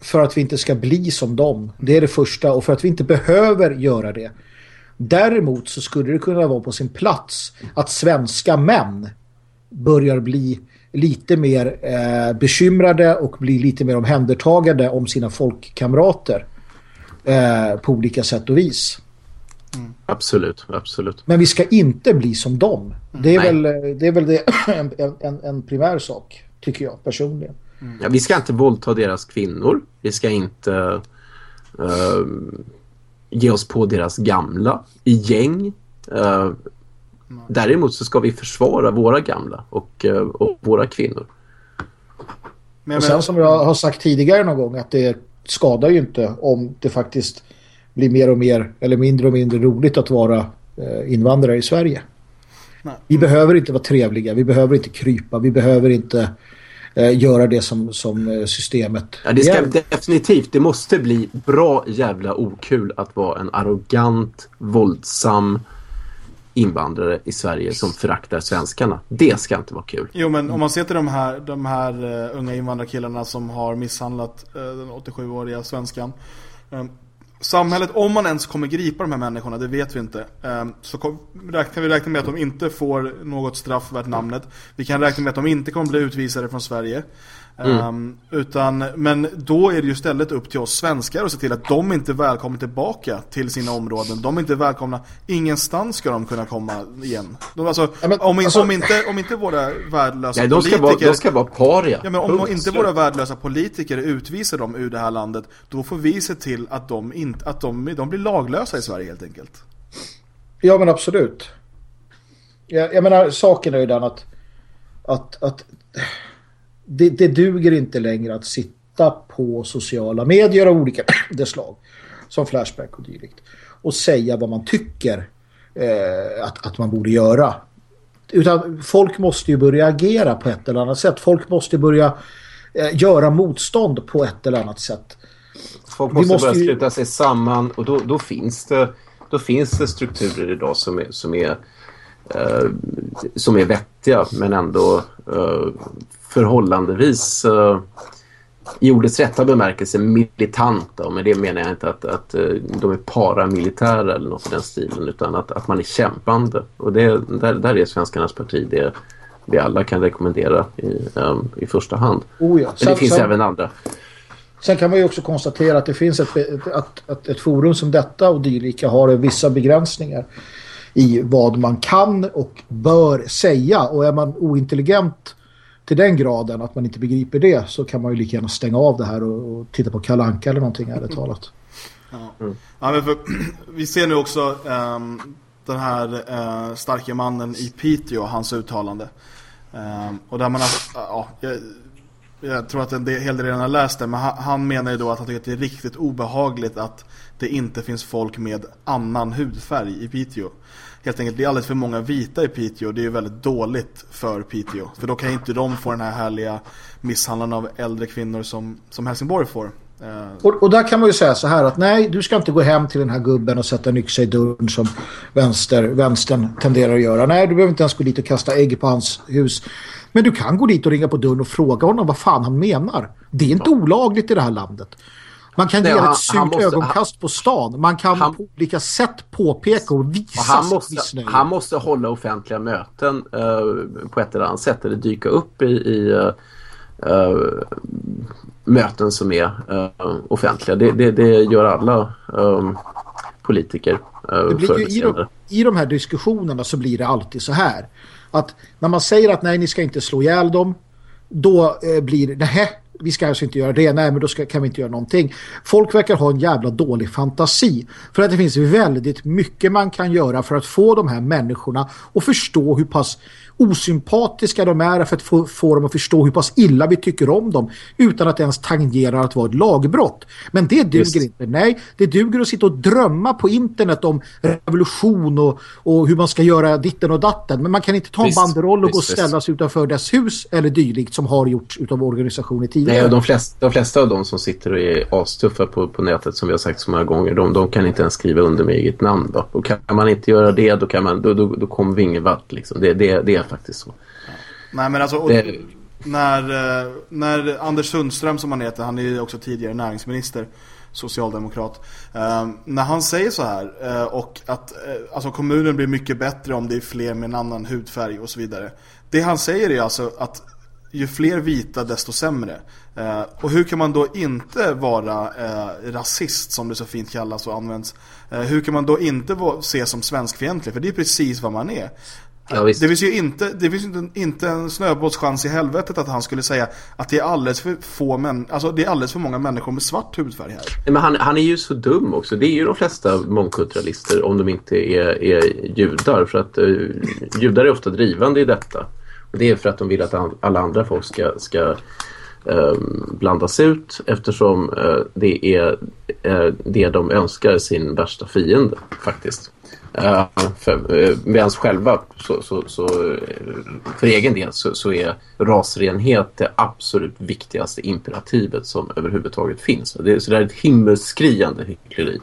För att vi inte ska bli som dem. Det är det första. Och för att vi inte behöver göra det. Däremot så skulle det kunna vara på sin plats att svenska män börjar bli lite mer eh, bekymrade och bli lite mer omhändertagande om sina folkkamrater eh, på olika sätt och vis. Mm. Absolut, absolut. Men vi ska inte bli som dem. Det är väl, det är väl det, en, en, en primär sak, tycker jag personligen. Mm. Ja, vi ska inte våldta deras kvinnor. Vi ska inte... Uh, ge oss på deras gamla i gäng. Uh, däremot så ska vi försvara våra gamla och, uh, och våra kvinnor. Men, och sen som jag har sagt tidigare någon gång att det skadar ju inte om det faktiskt blir mer och mer eller mindre och mindre roligt att vara uh, invandrare i Sverige. Nej. Vi behöver inte vara trevliga, vi behöver inte krypa, vi behöver inte eh, göra det som, som eh, systemet ja, det ska definitivt, det måste bli bra jävla okul att vara en arrogant, våldsam invandrare i Sverige som föraktar svenskarna. Det ska inte vara kul. Jo, men om man ser till de här, de här uh, unga invandrarkillarna som har misshandlat uh, den 87-åriga svenskan. Um, samhället, om man ens kommer gripa de här människorna, det vet vi inte. Ehm, så kan vi räkna med att de inte får något straff värt namnet. Vi kan räkna med att de inte kommer bli utvisade från Sverige. Mm. Um, utan, men då är det ju istället upp till oss svenskar att se till att de inte är välkomna tillbaka till sina områden. De är inte välkomna, ingenstans ska de kunna komma igen. De, alltså, ja, men, om, alltså, om, inte, om inte våra värdelösa nej, de ska politiker... Vara, de ska vara paria. Ja, men om Punkt. inte våra värdelösa politiker utvisar dem ur det här landet, då får vi se till att de, inte, att de, de blir laglösa i Sverige helt enkelt. Ja, men absolut. Jag, jag menar, saken är ju den att, att, att det, det duger inte längre att sitta på sociala medier av olika slag som Flashback och dylikt och säga vad man tycker eh, att, att man borde göra. Utan folk måste ju börja agera på ett eller annat sätt. Folk måste börja eh, göra motstånd på ett eller annat sätt. Folk måste, måste börja ju... sluta sig samman och då, då, finns det, då finns det strukturer idag som är, som är, eh, som är vettiga men ändå eh, förhållandevis uh, i ordets rätta bemärkelse militanta. Med det menar jag inte att, att uh, de är paramilitära eller något i den stilen utan att, att man är kämpande. Och det, där, där är Svenskarnas parti det vi alla kan rekommendera i, um, i första hand. Oh ja. Men det finns även andra. Sen kan man ju också konstatera att det finns ett, ett, ett, ett forum som detta och dylika har vissa begränsningar i vad man kan och bör säga. Och är man ointelligent till den graden att man inte begriper det så kan man ju lika gärna stänga av det här och, och titta på Kalanka eller någonting ärligt mm. talat. Ja. Mm. ja men för, vi ser nu också um, den här uh, starka mannen i Piteå, hans uttalande. Um, och där man har, ja, jag, jag tror att en del, hel del redan har läst det, men han, han menar ju då att han tycker att det är riktigt obehagligt att det inte finns folk med annan hudfärg i Piteå. Helt enkelt, det är alldeles för många vita i Piteå det är ju väldigt dåligt för Piteå. För då kan inte de få den här härliga misshandeln av äldre kvinnor som, som Helsingborg får. Eh, och, och, där kan man ju säga så här att nej, du ska inte gå hem till den här gubben och sätta en yxa i dörren som vänster, vänstern tenderar att göra. Nej, du behöver inte ens gå dit och kasta ägg på hans hus. Men du kan gå dit och ringa på dörren och fråga honom vad fan han menar. Det är inte olagligt i det här landet. Man kan Nej, ge han, ett surt måste, ögonkast han, på stan. Man kan han, på olika sätt påpeka och visa och han måste, missnöje. Han måste hålla offentliga möten uh, på ett eller annat sätt eller dyka upp i, i uh, uh, möten som är offentliga. Det, det, det, gör alla um, politiker. det blir ju i, de, I de här diskussionerna så blir det alltid så här. Att när man säger att nej, ni ska inte slå ihjäl dem då blir det, nej, vi ska alltså inte göra det, nej men då ska, kan vi inte göra någonting. Folk verkar ha en jävla dålig fantasi. För att det finns väldigt mycket man kan göra för att få de här människorna att förstå hur pass osympatiska de är för att få, få dem att förstå hur pass illa vi tycker om dem utan att ens tangera att vara ett lagbrott. Men det duger Just. inte. Nej, det duger att sitta och drömma på internet om revolution och, och hur man ska göra ditten och datten. Men man kan inte ta en banderoll och gå och ställa sig utanför dess hus eller dylikt som har gjorts utav organisationer tidigare. Nej, de flesta, de flesta av de som sitter och är astuffa på, på nätet som vi har sagt så många gånger, de, de kan inte ens skriva under med eget namn. Då. Och kan man inte göra det, då, kan man, då, då, då kommer vi ingen vart. Liksom. Det, det, det är faktiskt så. Ja. Nej men alltså, det... när, eh, när Anders Sundström som han heter, han är ju också tidigare näringsminister, socialdemokrat. Eh, när han säger så här eh, och att eh, alltså kommunen blir mycket bättre om det är fler med en annan hudfärg och så vidare. Det han säger är alltså att ju fler vita desto sämre. Eh, och hur kan man då inte vara eh, rasist som det så fint kallas och används? Eh, hur kan man då inte se som svenskfientlig? För det är precis vad man är. Ja, det finns ju inte, det finns inte, inte en snöbåtschans i helvetet att han skulle säga att det är alldeles för få män, alltså det är alldeles för många människor med svart hudfärg här. Men han, han är ju så dum också. Det är ju de flesta mångkulturalister om de inte är, är judar. För att uh, judar är ofta drivande i detta. Det är för att de vill att alla andra folk ska, ska um, blandas ut eftersom uh, det är uh, det de önskar sin värsta fiende faktiskt. Uh, för, uh, Medan själva, så, så, så, för egen del, så, så, är rasrenhet det absolut viktigaste imperativet som överhuvudtaget finns. Det, så det är ett himmelskriande hyckleri.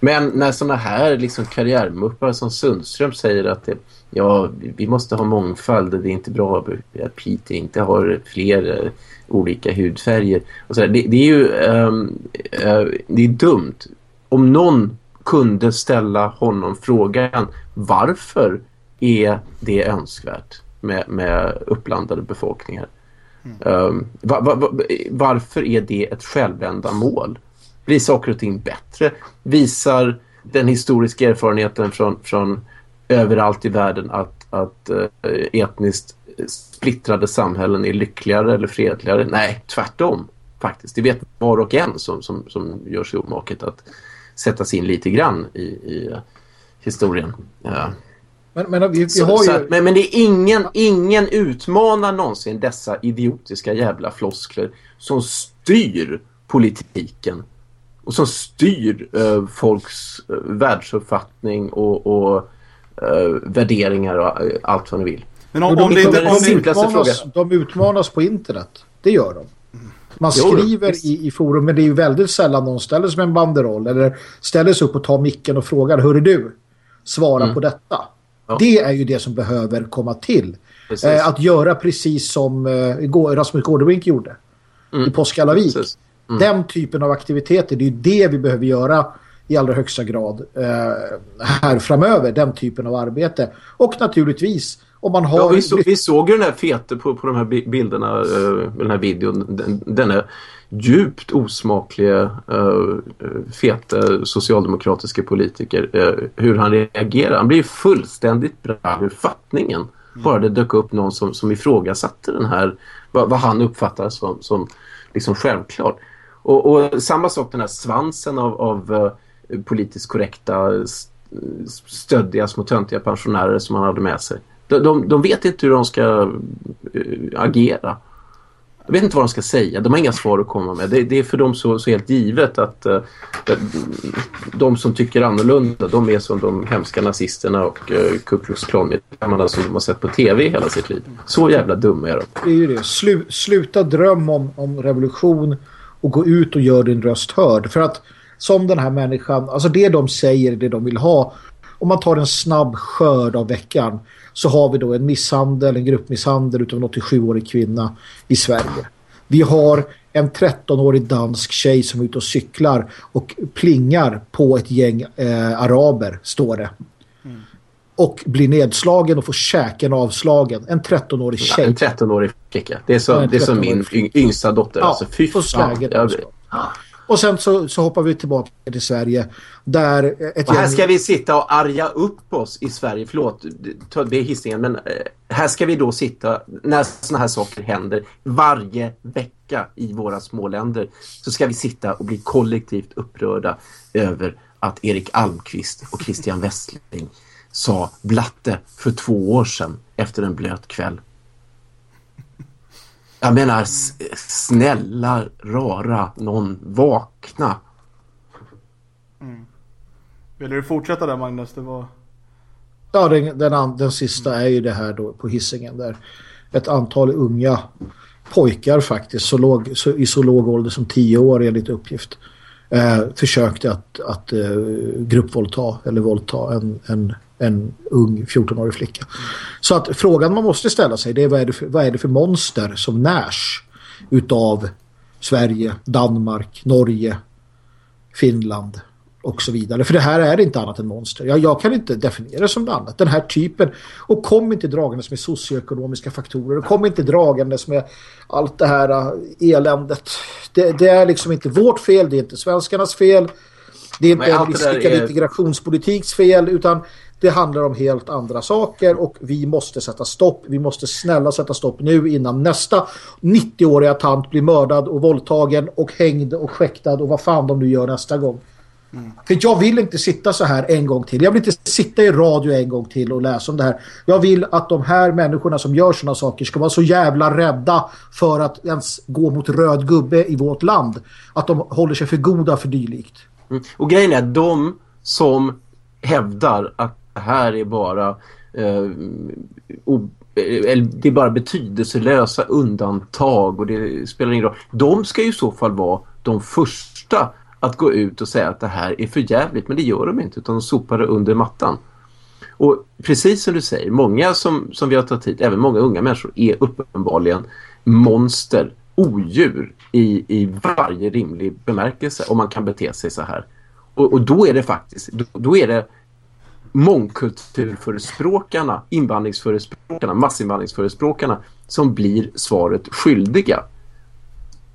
Men när sådana här liksom karriärmuppar som Sundström säger att det, ja, vi måste ha mångfald, det är inte bra att Piteå inte har fler uh, olika hudfärger. Och så det, det, är ju um, det är dumt. Om någon kunde ställa honom frågan varför är det önskvärt med, med upplandade befolkningar? Mm. Um, va, va, va, varför är det ett självändamål? Blir saker och ting bättre? Visar den historiska erfarenheten från, från överallt i världen att, att uh, etniskt splittrade samhällen är lyckligare eller fredligare? Nej, tvärtom faktiskt. Det vet var och en som, som, som gör sig omaket att sätta sig in lite grann i, i historien. Ja. Men, men, vi, vi så, ju... att, men, men, det är ingen, ingen utmanar någonsin dessa idiotiska jävla floskler som styr politiken och som styr uh, folks uh, världsuppfattning och, och värderingar och uh, allt vad ni vill. Men om, om, det, om, de, utmanas, de utmanas på internet, det gör de. Man skriver jo, i, i forum, men det är ju väldigt sällan någon ställer sig med en banderoll eller ställer sig upp och tar micken och frågar, hör du, svara mm. på detta. Ja. Det är ju det som behöver komma till. Eh, att göra precis som eh, Rasmus Gårdevink gjorde mm. i Påskalavik. Mm. Den typen av aktiviteter, det är ju det vi behöver göra i allra högsta grad eh, här framöver, den typen av arbete. Och naturligtvis om man har... Ja, vi, så, vi såg ju den här fete på, på de här bilderna, uh, den här videon. Den, den djupt osmakliga uh, feta socialdemokratiska politiker uh, hur han reagerar. Han blir fullständigt bra ur fattningen. Mm. Bara det dök upp någon som, som ifrågasatte den här, vad, vad han uppfattar som, som liksom självklart. Och, och, samma sak den här svansen av, av uh, politiskt korrekta stöddiga små töntiga pensionärer som han hade med sig. De, de, de vet inte hur de ska eh, agera. De vet inte vad de ska säga. De har inga svar att komma med. Det, det är för dem så, så helt givet att uh, de som tycker annorlunda, de är som de hemska nazisterna och uh, Ku Klux Klan som de har sett på tv hela sitt liv. Så jävla dumma är de. Det är ju det. Slu, sluta dröm om, om revolution och gå ut och gör din röst hörd. För att som den här människan, alltså det de säger, det de vill ha. Om man tar en snabb skörd av veckan så har vi då en misshandel, en gruppmisshandel utav en 87-årig kvinna i Sverige. Vi har en 13-årig dansk tjej som är ute och cyklar och plingar på ett gäng eh, araber, står det. Mm. Och blir nedslagen och får käken avslagen. En 13-årig tjej. Ja, en 13-årig flicka. Det är, det som min yngsta dotter. Ja, alltså, fy fan. Ja. Och sen så, så hoppar vi tillbaka till Sverige. Där ett och här ska vi sitta och arga upp oss i Sverige. Förlåt, det är hissingen. Men eh, här ska vi då sitta när såna här saker händer varje vecka i våra småländer. Så ska vi sitta och bli kollektivt upprörda över att Erik Almqvist och Christian Westling sa blatte för två år sedan efter en blöt kväll. Jag menar, snälla, rara, någon vakna. Mm. Vill du fortsätta där, Magnus? Det var... Ja, den, den, den sista är ju det här då på hissingen där ett antal unga pojkar faktiskt så låg, så, i så låg ålder som tio år enligt uppgift eh, försökte att, att eh, gruppvåldta eller våldta en, en en ung 14-årig flicka. Så att frågan man måste ställa sig det är vad är det för, vad är det för monster som närs utav Sverige, Danmark, Norge, Finland och så vidare. För det här är inte annat än monster. Jag, jag kan inte definiera det som något annat. Den här typen. Och kom inte dragandes med socioekonomiska faktorer. Och kom inte dragandes med allt det här uh, eländet. Det, det, är liksom inte vårt fel. Det är inte svenskarnas fel. Det är inte en misslyckad är... integrationspolitiks fel. Utan det handlar om helt andra saker och vi måste sätta stopp. Vi måste snälla sätta stopp nu innan nästa 90-åriga tant blir mördad och våldtagen och hängd och skäktad och vad fan de nu gör nästa gång. Mm. För jag vill inte sitta så här en gång till. Jag vill inte sitta i radio en gång till och läsa om det här. Jag vill att de här människorna som gör sådana saker ska vara så jävla rädda för att ens gå mot röd gubbe i vårt land. Att de håller sig för goda för dylikt. Mm. Och grejen är att de som hävdar att det här är bara eh, eh det är bara betydelselösa undantag och det spelar ingen roll. De ska ju i så fall vara de första att gå ut och säga att det här är för jävligt men det gör de inte utan de sopar det under mattan. Och precis som du säger, många som, som vi har tagit hit, även många unga människor, är uppenbarligen monster, odjur i, i varje rimlig bemärkelse om man kan bete sig så här. Och, och då är det faktiskt, då, då är det mångkulturförespråkarna, invandringsförespråkarna, massinvandringsförespråkarna som blir svaret skyldiga.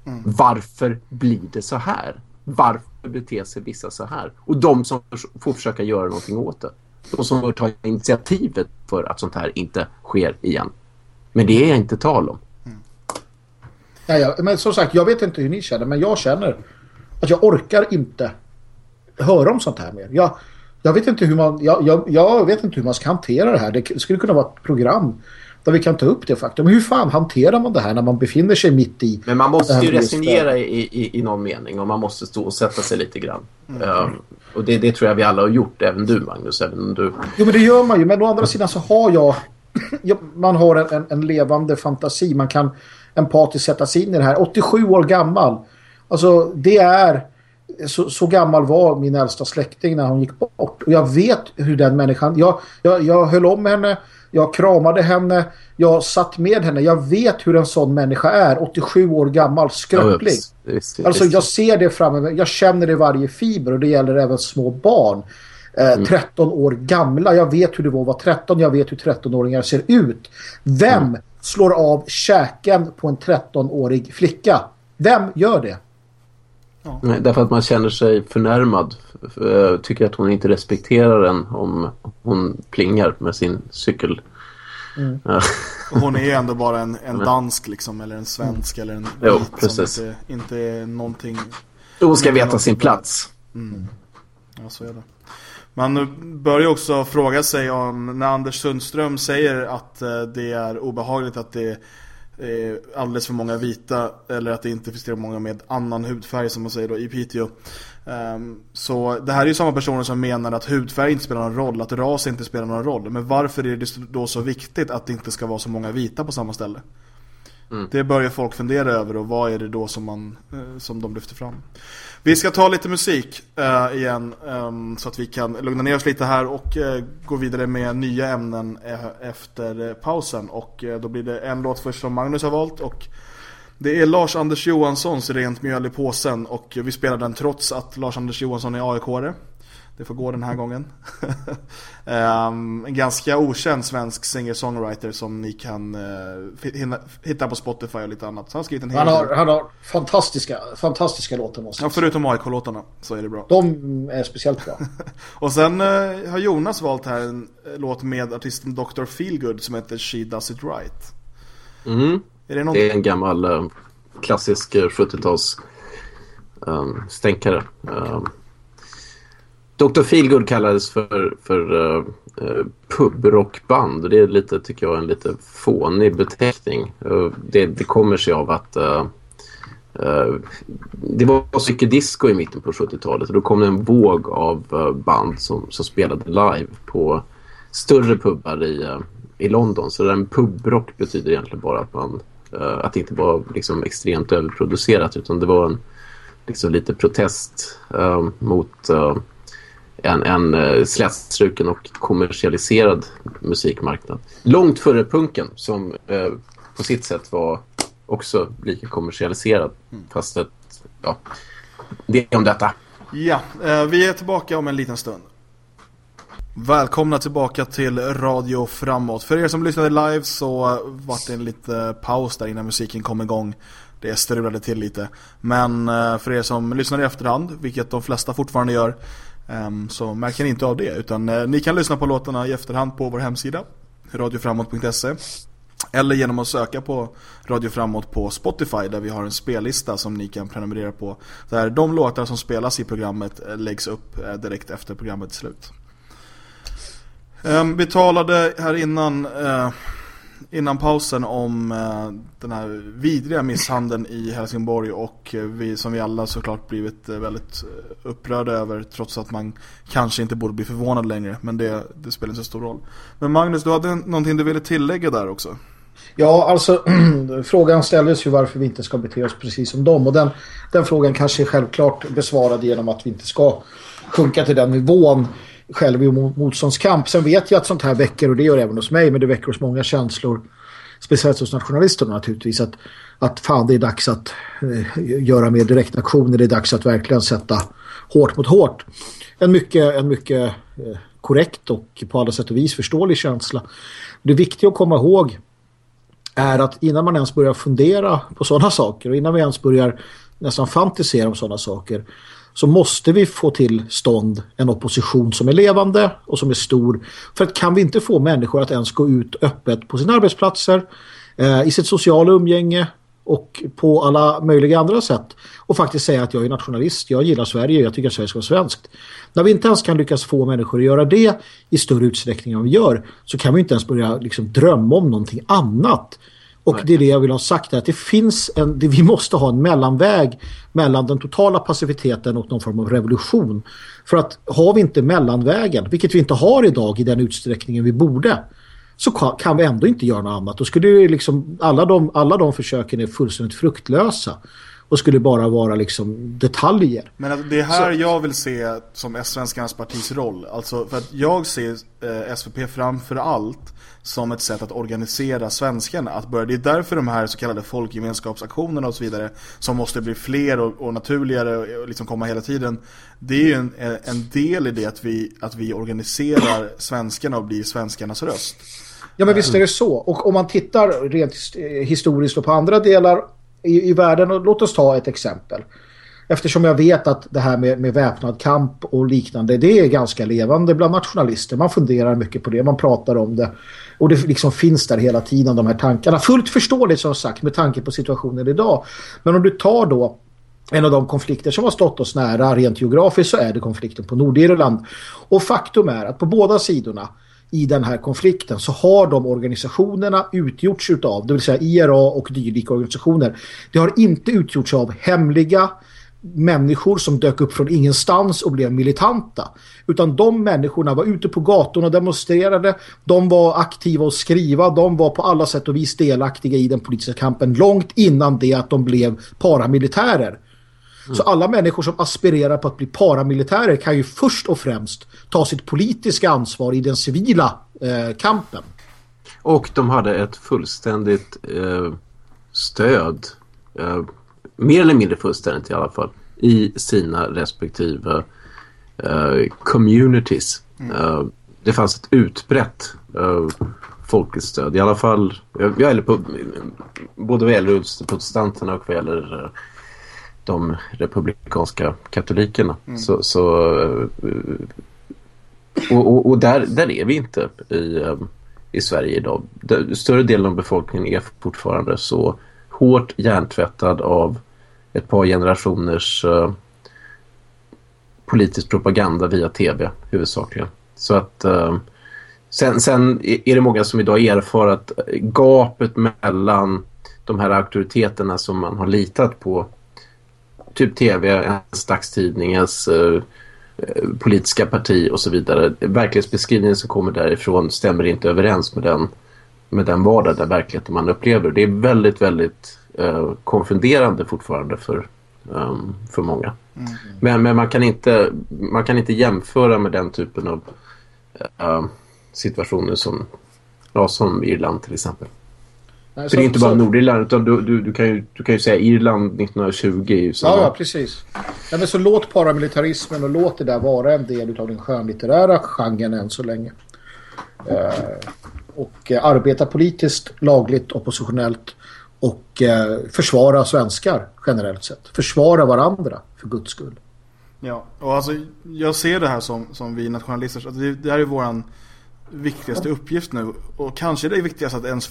Mm. Varför blir det så här? Varför beter sig vissa så här? Och de som får försöka göra någonting åt det. De som får ta initiativet för att sånt här inte sker igen. Men det är inte tal om. Mm. Ja, ja, men som sagt, jag vet inte hur ni känner, men jag känner att jag orkar inte höra om sånt här mer. Jag, jag vet inte hur man jag, jag, jag, vet inte hur man ska hantera det här. Det skulle kunna vara ett program där vi kan ta upp det faktum. Hur fan hanterar man det här när man befinner sig mitt i Men man måste ju resignera i, i, i någon mening och man måste stå och sätta sig lite grann. Mm. Um, och det, det tror jag vi alla har gjort, även du Magnus, även du. Jo men det gör man ju, men å andra sidan så har jag man har en, en, en levande fantasi. Man kan empatiskt sätta sig in i det här. 87 år gammal. Alltså det är så, så, gammal var min äldsta släkting när hon gick bort. Och jag vet hur den människan... Jag, jag, jag höll om henne, jag kramade henne, jag satt med henne. Jag vet hur en sån människa är. 87 år gammal, skröplig. Ja, alltså jag ser det framöver. Jag känner det i varje fiber och det gäller även små barn. Eh, mm. 13 år gamla. Jag vet hur det var att vara 13. Jag vet hur 13-åringar ser ut. Vem mm. slår av käken på en 13-årig flicka? Vem gör det? Ja. Nej, därför att man känner sig förnärmad. Tycker att hon inte respekterar en om hon plingar med sin cykel. Mm. Och hon är ändå bara en, en dansk liksom, eller en svensk eller en jo, precis. som inte, inte är någonting... Hon ska veta sin plats. Mm. Ja, så är det. Man börjar också fråga sig om när Anders Sundström säger att eh, det är obehagligt att det eh, alldeles för många vita eller att det inte finns tillräckligt många med annan hudfärg som man säger då i Piteå. Um, så det här är ju samma personer som menar att hudfärg inte spelar någon roll, att ras inte spelar någon roll. Men varför är det då så viktigt att det inte ska vara så många vita på samma ställe? Mm. Det börjar folk fundera över och vad är det då som, man, eh, som de lyfter fram. Vi ska ta lite musik uh, igen um, så att vi kan lugna ner oss lite här och uh, gå vidare med nya ämnen uh, efter pausen. Och då blir det en låt först som Magnus har valt och det är Lars-Anders Johanssons Rent mjöl i påsen och vi spelar den trots att Lars-Anders Johansson är aik -are. Det får gå den här gången. um, en ganska okänd svensk singer-songwriter som ni kan uh, hitta på Spotify och lite annat. Så han, har en han, har, han har fantastiska, fantastiska låtar. Måste ja, förutom AIK-låtarna så är det bra. De är speciellt bra. och sen uh, har Jonas valt här en uh, låt med artisten Dr. Feelgood som heter She Does It Right. Mm. Är det, någon... det är en gammal uh, klassisk 70-tals um, stänkare. Um, Dr. Feelgood kallades för, för uh, pubrockband. Det är lite, tycker jag, en lite fånig beteckning. Uh, det, det kommer sig av att uh, uh, det var psykedisco i mitten på 70-talet och då kom det en våg av uh, band som, som spelade live på större pubbar i, i London. Så en pubrock betyder egentligen bara att man att det inte var liksom extremt överproducerat utan det var en liksom lite protest mot en, en uh, slätstruken och kommersialiserad musikmarknad. Långt före punken som uh, på sitt sätt var också lika kommersialiserad. Mm. Fast ett, ja, det är om detta. Ja, uh, vi är tillbaka om en liten stund. Välkomna tillbaka till Radio Framåt. För er som lyssnade live så var det en liten paus där innan musiken kom igång. Det strulade till lite. Men för er som lyssnar i efterhand, vilket de flesta fortfarande gör, Ehm, så märker ni inte av det utan eh, ni kan lyssna på låtarna i efterhand på vår hemsida radioframåt.se eller genom att söka på Radio Framåt på Spotify där vi har en spellista som ni kan prenumerera på. Där de låtar som spelas i programmet eh, läggs upp eh, direkt efter programmets slut. Ehm, vi talade här innan innan pausen om eh, den här vidriga misshandeln i Helsingborg och eh, vi som vi alla såklart blivit eh, väldigt upprörda över trots att man kanske inte borde bli förvånad längre men det, det spelar inte så stor roll. Men Magnus, du hade någonting du ville tillägga där också. Ja, alltså frågan ställdes ju varför vi inte ska bete oss precis som dem och den, den frågan kanske är självklart besvarad genom att vi inte ska sjunka till den nivån själv i motståndskamp. Sen vet jag att sånt här väcker, och det gör även hos mig, men det väcker hos många känslor, speciellt hos nationalisterna naturligtvis, att, att fan det är dags att eh, göra mer direktaktioner, det är dags att verkligen sätta hårt mot hårt. En mycket, en mycket eh, korrekt och på alla sätt och vis förståelig känsla. Det viktiga att komma ihåg är att innan man ens börjar fundera på sådana saker och innan vi ens börjar nästan fantisera om sådana saker så måste vi få till stånd en opposition som är levande och som är stor. För att kan vi inte få människor att ens gå ut öppet på sina arbetsplatser, eh, i sitt sociala umgänge och på alla möjliga andra sätt och faktiskt säga att jag är nationalist, jag gillar Sverige, jag tycker att Sverige ska vara svenskt. När vi inte ens kan lyckas få människor att göra det i större utsträckning än vi gör så kan vi inte ens börja liksom drömma om någonting annat och det är det jag vill ha sagt, att det finns en, det, vi måste ha en mellanväg mellan den totala passiviteten och någon form av revolution. För att har vi inte mellanvägen, vilket vi inte har idag i den utsträckningen vi borde, så kan vi ändå inte göra något annat. Då skulle det liksom, alla de, alla de försöken är fullständigt fruktlösa och skulle bara vara liksom detaljer. Men det är här så. jag vill se som Svenskarnas partis roll. Alltså för att jag ser eh, SVP framför allt som ett sätt att organisera svenskarna. Att börja, det är därför de här så kallade folkgemenskapsaktionerna och så vidare som måste bli fler och, och naturligare och liksom komma hela tiden. Det är ju en, en del i det att vi, att vi organiserar svenskarna och blir svenskarnas röst. Ja men visst är det så. Och om man tittar rent eh, historiskt och på andra delar i, i världen. Och låt oss ta ett exempel. Eftersom jag vet att det här med, med väpnad kamp och liknande, det är ganska levande bland nationalister. Man funderar mycket på det, man pratar om det. Och det liksom finns där hela tiden, de här tankarna. Fullt förståeligt som sagt med tanke på situationen idag. Men om du tar då en av de konflikter som har stått oss nära rent geografiskt så är det konflikten på Nordirland. Och faktum är att på båda sidorna i den här konflikten så har de organisationerna utgjorts av, det vill säga IRA och dylika organisationer. Det har inte utgjorts av hemliga människor som dök upp från ingenstans och blev militanta. Utan de människorna var ute på gatorna och demonstrerade. De var aktiva och skriva. De var på alla sätt och vis delaktiga i den politiska kampen långt innan det att de blev paramilitärer. Mm. Så alla människor som aspirerar på att bli paramilitärer kan ju först och främst ta sitt politiska ansvar i den civila eh, kampen. Och de hade ett fullständigt eh, stöd, eh, mer eller mindre fullständigt i alla fall, i sina respektive eh, communities. Mm. Eh, det fanns ett utbrett uh, folkets stöd. I alla fall, jag, jag på, både vad gäller protestanterna och vad gäller de republikanska katolikerna. Mm. Så, så eh, och, och, och, där, där är vi inte i, eh, i Sverige idag. Den större delen av befolkningen är fortfarande så hårt hjärntvättad av ett par generationers eh, politisk propaganda via tv huvudsakligen. Så att eh, sen, sen är det många som idag erfar att gapet mellan de här auktoriteterna som man har litat på typ tv, ens dagstidning, ens eh, politiska parti och så vidare. Verklighetsbeskrivningen som kommer därifrån stämmer inte överens med den, med den vardag, där verkligheten man upplever. Det är väldigt, väldigt konfunderande fortfarande för, um, för många. Mm. Men, men man, kan inte, man kan inte jämföra med den typen av uh, situationer som, ja, som Irland till exempel. Nej, För det är inte bara så... Nordirland utan du, du, du, kan ju, du kan ju säga Irland 1920 Ja, ja, precis. Ja, men så låt paramilitarismen och låt det där vara en del av den skönlitterära genren än så länge. Eh, och eh, arbeta politiskt, lagligt, oppositionellt och eh, försvara svenskar generellt sett. Försvara varandra för guds skull. Ja, och alltså jag ser det här som, som vi nationalister, alltså, det, det här är våran viktigaste uppgift nu. Och kanske det är viktigast att ens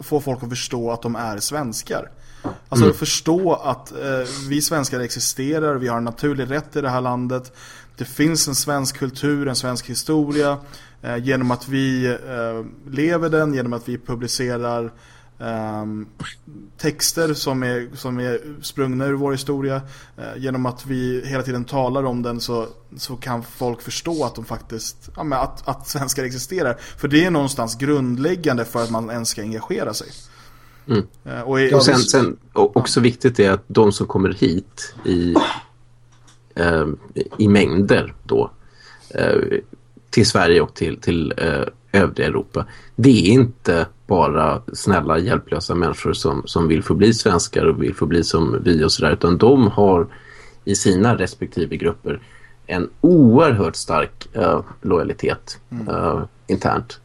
få folk att förstå att de är svenskar. Alltså mm. förstå att eh, vi svenskar existerar, vi har en naturlig rätt i det här landet. Det finns en svensk kultur, en svensk historia. Eh, genom att vi eh, lever den, genom att vi publicerar Um, texter som är, som är sprungna ur vår historia. Uh, genom att vi hela tiden talar om den så, så kan folk förstå att de faktiskt ja, att, att svenskar existerar. För det är någonstans grundläggande för att man ens ska engagera sig. Mm. Uh, och, är, och sen, sen och också viktigt är att de som kommer hit i, uh, i mängder då till Sverige och till, till övriga Europa. Det är inte bara snälla hjälplösa människor som, som vill förbli svenskar och vill förbli som vi och sådär utan de har i sina respektive grupper en oerhört stark uh, lojalitet uh, internt.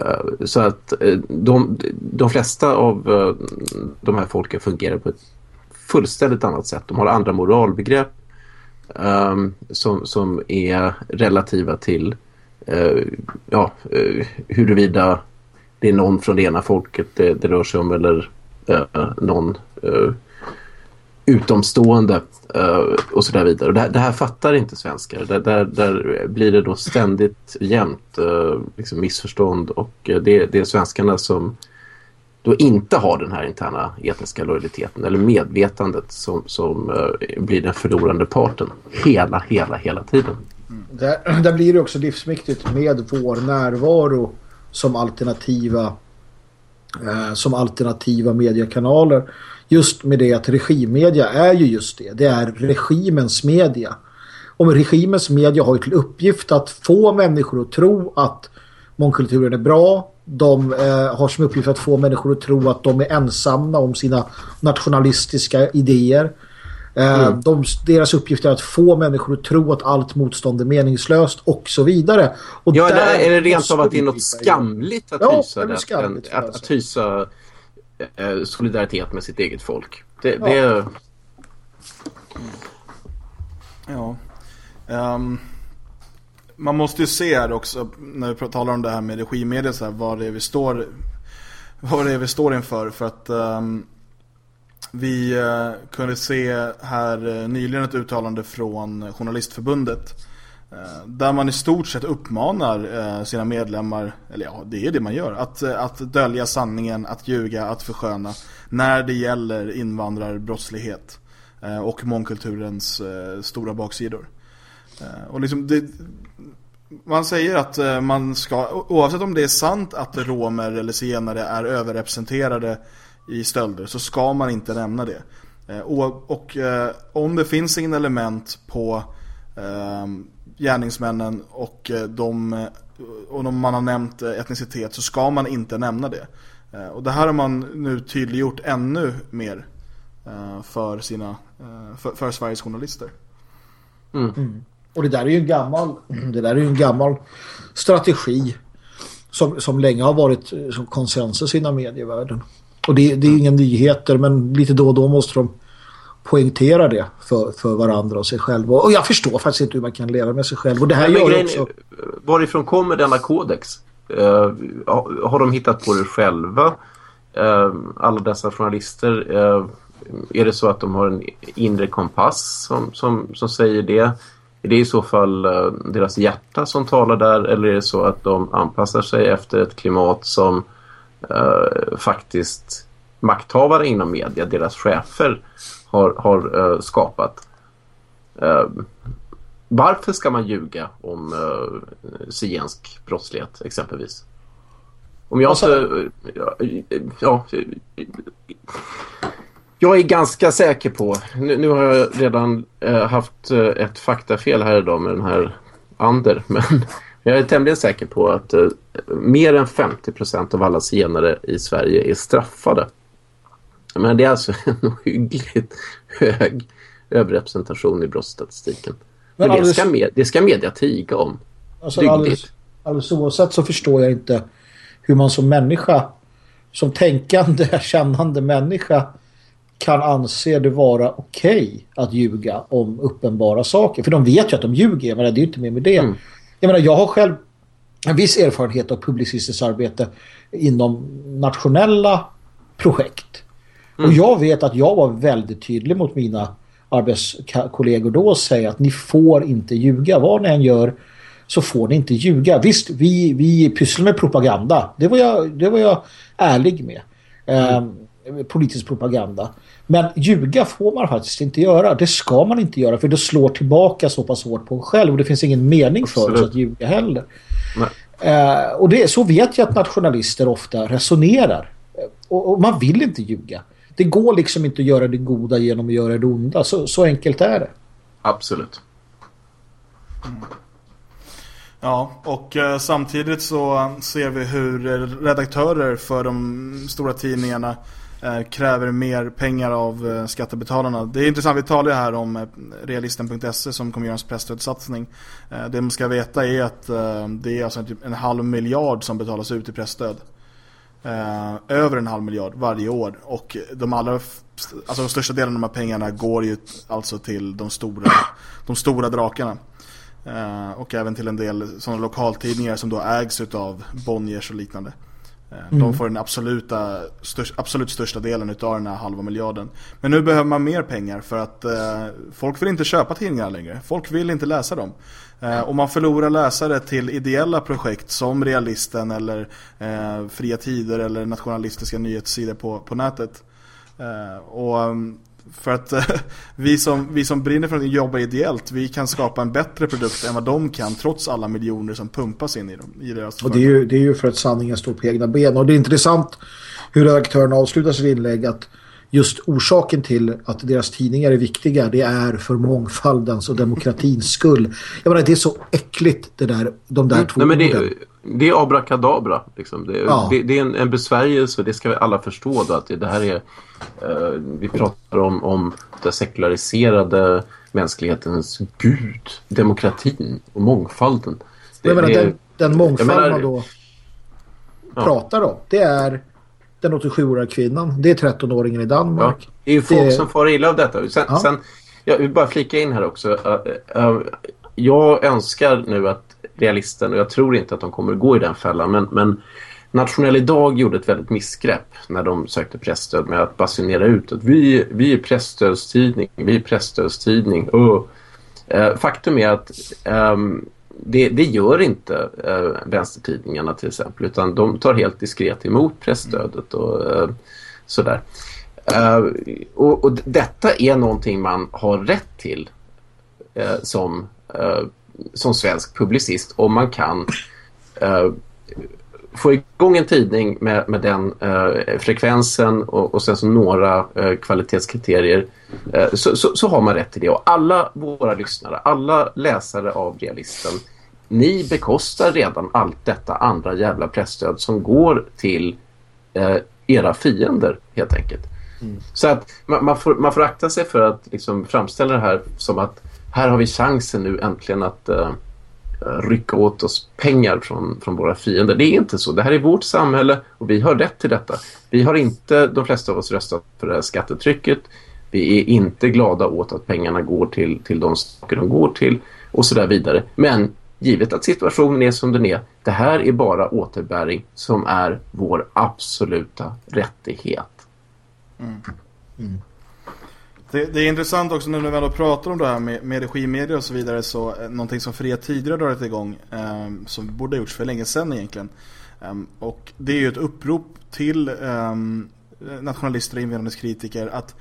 Uh, så att de, de flesta av de här folken fungerar på ett fullständigt annat sätt. De har andra moralbegrepp um, som, som är relativa till Eh, ja, eh, huruvida det är någon från det ena folket det, det rör sig om eller eh, någon eh, utomstående och så där vidare. Och det, det, här fattar inte svenskar. Där, där, där blir det då ständigt jämt liksom missförstånd och det, det är svenskarna som då inte har den här interna etniska lojaliteten eller medvetandet som, som blir den förlorande parten hela, hela, hela tiden. Där, där blir det också livsviktigt med vår närvaro som alternativa eh, som alternativa mediekanaler. Just med det att regimmedia är ju just det. Det är regimens media. Och regimens media har ju till uppgift att få människor att tro att mångkulturen är bra. De eh, har som uppgift att få människor att tro att de är ensamma om sina nationalistiska idéer. Eh, mm. De, deras uppgift är att få människor att tro att allt motstånd är meningslöst och så vidare. Och ja, där är det rent av att det är något skamligt att ja, hysa det? Skamligt, att, att, att hysa eh, solidaritet med sitt eget folk. Det, ja. det... Ja. Um, man måste ju se här också när vi talar om det här med regimmedier så här, vad det är vi står vad det är vi står inför för att um, vi eh, kunde se här eh, nyligen ett uttalande från Journalistförbundet eh, där man i stort sett uppmanar sina medlemmar, eller ja det är det man gör, att, att dölja sanningen, att ljuga, att försköna när det gäller invandrarbrottslighet och mångkulturens stora baksidor. Och liksom det, man säger att eh, man ska, oavsett om det är sant att romer eller zigenare är överrepresenterade i stölder så ska man inte nämna det. Eh, och, och eh, om det finns en element på eh, gärningsmännen och de, och om man har nämnt etnicitet så ska man inte nämna det. Och det här har man nu tydliggjort ännu mer för, sina, för, för Sveriges journalister. Mm. Mm. Och det där är ju en gammal, det där är en gammal strategi som, som länge har varit eh, som konsensus inom medievärlden. Och det, det är inga nyheter men lite då och då måste de poängtera det för, för varandra och sig själva. Och jag förstår faktiskt inte hur man kan leva med sig själv. Och det här men, gör grejen, också... Varifrån kommer denna kodex? Uh, har de hittat på det själva? Uh, alla dessa journalister, uh, är det så att de har en inre kompass som, som, som säger det? Är det i så fall deras hjärta som talar där eller är det så att de anpassar sig efter ett klimat som uh, faktiskt makthavare inom media, deras chefer har, har uh, skapat? varför ska man ljuga om uh, zigensk brottslighet exempelvis? Om jag inte... Ja, ja, jag är ganska säker på, nu, nu har jag redan eh, haft eh, ett faktafel här idag med den här Ander, men jag är tämligen säker på att eh, mer än 50% av alla zigenare i Sverige är straffade. Men det är alltså en hyggligt hög överrepresentation i brottsstatistiken. Men, men det, ska med, det ska media tiga om. Alltså alldeles, alldeles oavsett så förstår jag inte hur man som människa, som tänkande, kännande människa kan anse det vara okej okay att ljuga om uppenbara saker. För de vet ju att de ljuger, menar, det är ju inte mer med det. Mm. Jag menar, jag har själv en viss erfarenhet av publicistiskt arbete inom nationella projekt. Mm. Och jag vet att jag var väldigt tydlig mot mina arbetskollegor då och säga att ni får inte ljuga. Vad ni än gör så får ni inte ljuga. Visst, vi, vi pysslar med propaganda. Det var jag, det var jag ärlig med. Mm. Eh, politisk propaganda. Men ljuga får man faktiskt inte göra. Det ska man inte göra för det slår tillbaka så pass hårt på en själv och det finns ingen mening för oss att ljuga heller. Eh, och det, så vet jag att nationalister ofta resonerar. Och, och, man vill inte ljuga. Det går liksom inte att göra det goda genom att göra det onda. Så, så enkelt är det. Absolut. Mm. Ja, och eh, samtidigt så ser vi hur redaktörer för de stora tidningarna Eh, Eh, kräver mer pengar av eh, skattebetalarna. Det är intressant, vi talar ju här om eh, realisten.se som kommer göra en pressstödssatsning. Det man ska veta är att det är alltså typ en halv miljard som betalas ut i pressstöd. Över en halv miljard varje år och de allra alltså de största delen av de här pengarna går ju alltså till de stora, de stora drakarna. och även till en del sådana lokaltidningar som då ägs av Bonniers och liknande. Eh, de mm. får den absoluta, störst, absolut största delen av den här halva miljarden. Men nu behöver man mer pengar för att eh, folk vill inte köpa tidningar längre. Folk vill inte läsa dem. Eh, och man förlorar läsare till ideella projekt som Realisten eller eh, Fria Tider eller nationalistiska nyhetssidor på, på nätet. Eh, och mm, för att eh, vi, som, vi som brinner för att jobba ideellt, vi kan skapa en bättre produkt än vad de kan trots alla miljoner som pumpas in i, dem, i deras Och det är, ju, det är ju för att sanningen står på egna ben. Och det är intressant hur redaktören avslutar sitt inlägg att just orsaken till att deras tidningar är viktiga det är för mångfaldens och demokratins skull. Jag menar, det är så äckligt det där, de där mm, två nej, men det, det är abrakadabra. Liksom. Det, ja. det, det, är en, en besvärjelse, det ska vi alla förstå då, att det, det här är uh, vi pratar om, om den sekulariserade mänsklighetens gud, demokratin och mångfalden. Det, menar, den, den mångfald menar, man då ja. pratar om, det är den 87-åriga kvinnan. Det är 13-åringen i Danmark. Ja, det är ju folk Det- som far illa av detta. Sen, Ja. sen, jag vill bara flika in här också. Uh, uh, jag önskar nu att realisten, och jag tror inte att de kommer gå i den fällan, men, men Nationell idag gjorde ett väldigt missgrepp när de sökte pressstöd med att basunera ut att vi, vi är pressstödstidning, vi är pressstödstidning. Och, eh, faktum är att ehm, det, det gör inte eh, vänstertidningarna till exempel utan de tar helt diskret emot pressstödet och eh, sådär. Eh, och, och detta är någonting man har rätt till eh, som, eh, som svensk publicist om man kan eh, få igång en tidning med, med den eh, frekvensen och, och sen så några eh, kvalitetskriterier eh, så, så, så har man rätt till det. Och alla våra lyssnare, alla läsare av Realisten ni bekostar redan allt detta andra jävla pressstöd som går till eh, era fiender helt enkelt. Så att man, man, får, man får akta sig för att liksom framställa det här som att här har vi chansen nu äntligen att eh, rycka åt oss pengar från, från våra fiender. Det är inte så. Det här är vårt samhälle och vi har rätt till detta. Vi har inte, de flesta av oss, röstat för det här skattetrycket. Vi är inte glada åt att pengarna går till, till de saker de går till och så där vidare. Men givet att situationen är som den är, det här är bara återbäring som är vår absoluta rättighet. Mm. Mm. Det, det är intressant också nu när vi ändå pratar om det här med, med regimedia och så vidare så eh, någonting som Fria tidigare dragit igång eh, som borde ha gjorts för länge sedan egentligen. Eh, och det är ju ett upprop till eh, nationalister och invandringskritiker att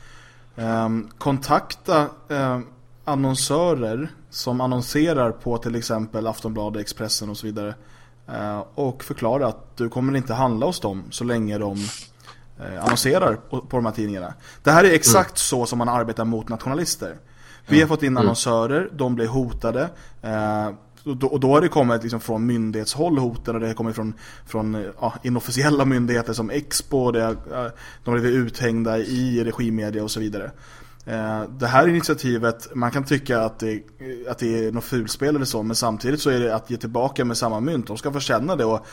ehm, kontakta ehm, annonsörer som annonserar på till exempel Aftonbladet, Expressen och så vidare eh, och förklara att du kommer inte handla hos dem så länge de annonserar på, på de här tidningarna. Det här är exakt så som man arbetar mot nationalister. Vi har fått in annonsörer, de blir hotade. Eh, och då, har det kommit liksom från myndighetshåll hoten och det har kommit från, från eh, ja, inofficiella myndigheter som Expo, det, eh, de har blivit uthängda i regimmedia och så vidare. Eh, Det här initiativet, man kan tycka att det, att det är något fulspel eller så, men samtidigt så är det att ge tillbaka med samma mynt. De ska få känna det och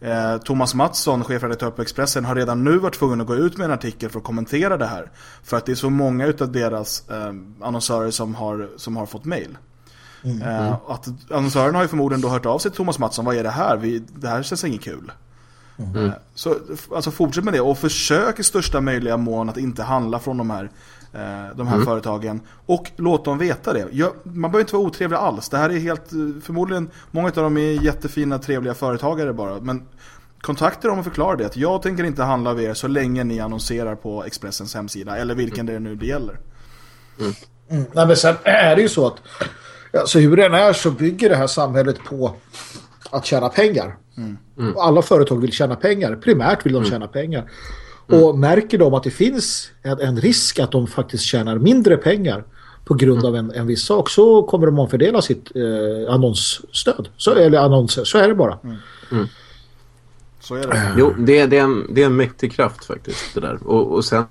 eh, Thomas Mattsson, chefredaktör på Expressen, har redan nu varit tvungen att gå ut med en artikel för att kommentera det här. För att det är så många utav deras eh, annonsörer som har, som har fått mail. Eh, att annonsörerna har ju förmodligen då hört av sig till Thomas Mattsson, vad är det här? Vi, det här känns inget kul. Eh, Så alltså fortsätt med det och försök i största möjliga mån att inte handla från de här, de här företagen. Och låt dem veta det. Jag, man behöver inte vara otrevlig alls. Det här är helt, eh, förmodligen, många av dem är jättefina, trevliga företagare bara. Men kontakta dem och förklara det. Att jag tänker inte handla av er så länge ni annonserar på Expressens hemsida. Eller vilken det nu det gäller. Mm. Nej, men sen är det ju så att alltså hur den är så bygger det här samhället på att tjäna pengar. Och alla företag vill tjäna pengar. Primärt vill de tjäna pengar. Och märker de att det finns en, risk att de faktiskt tjänar mindre pengar på grund av en, en viss sak så kommer de omfördela sitt eh, annonsstöd. Så, eller annonser. Så är det bara. Så är det. Jo, det, det, är en, det är en mäktig kraft faktiskt det där. Och, och sen,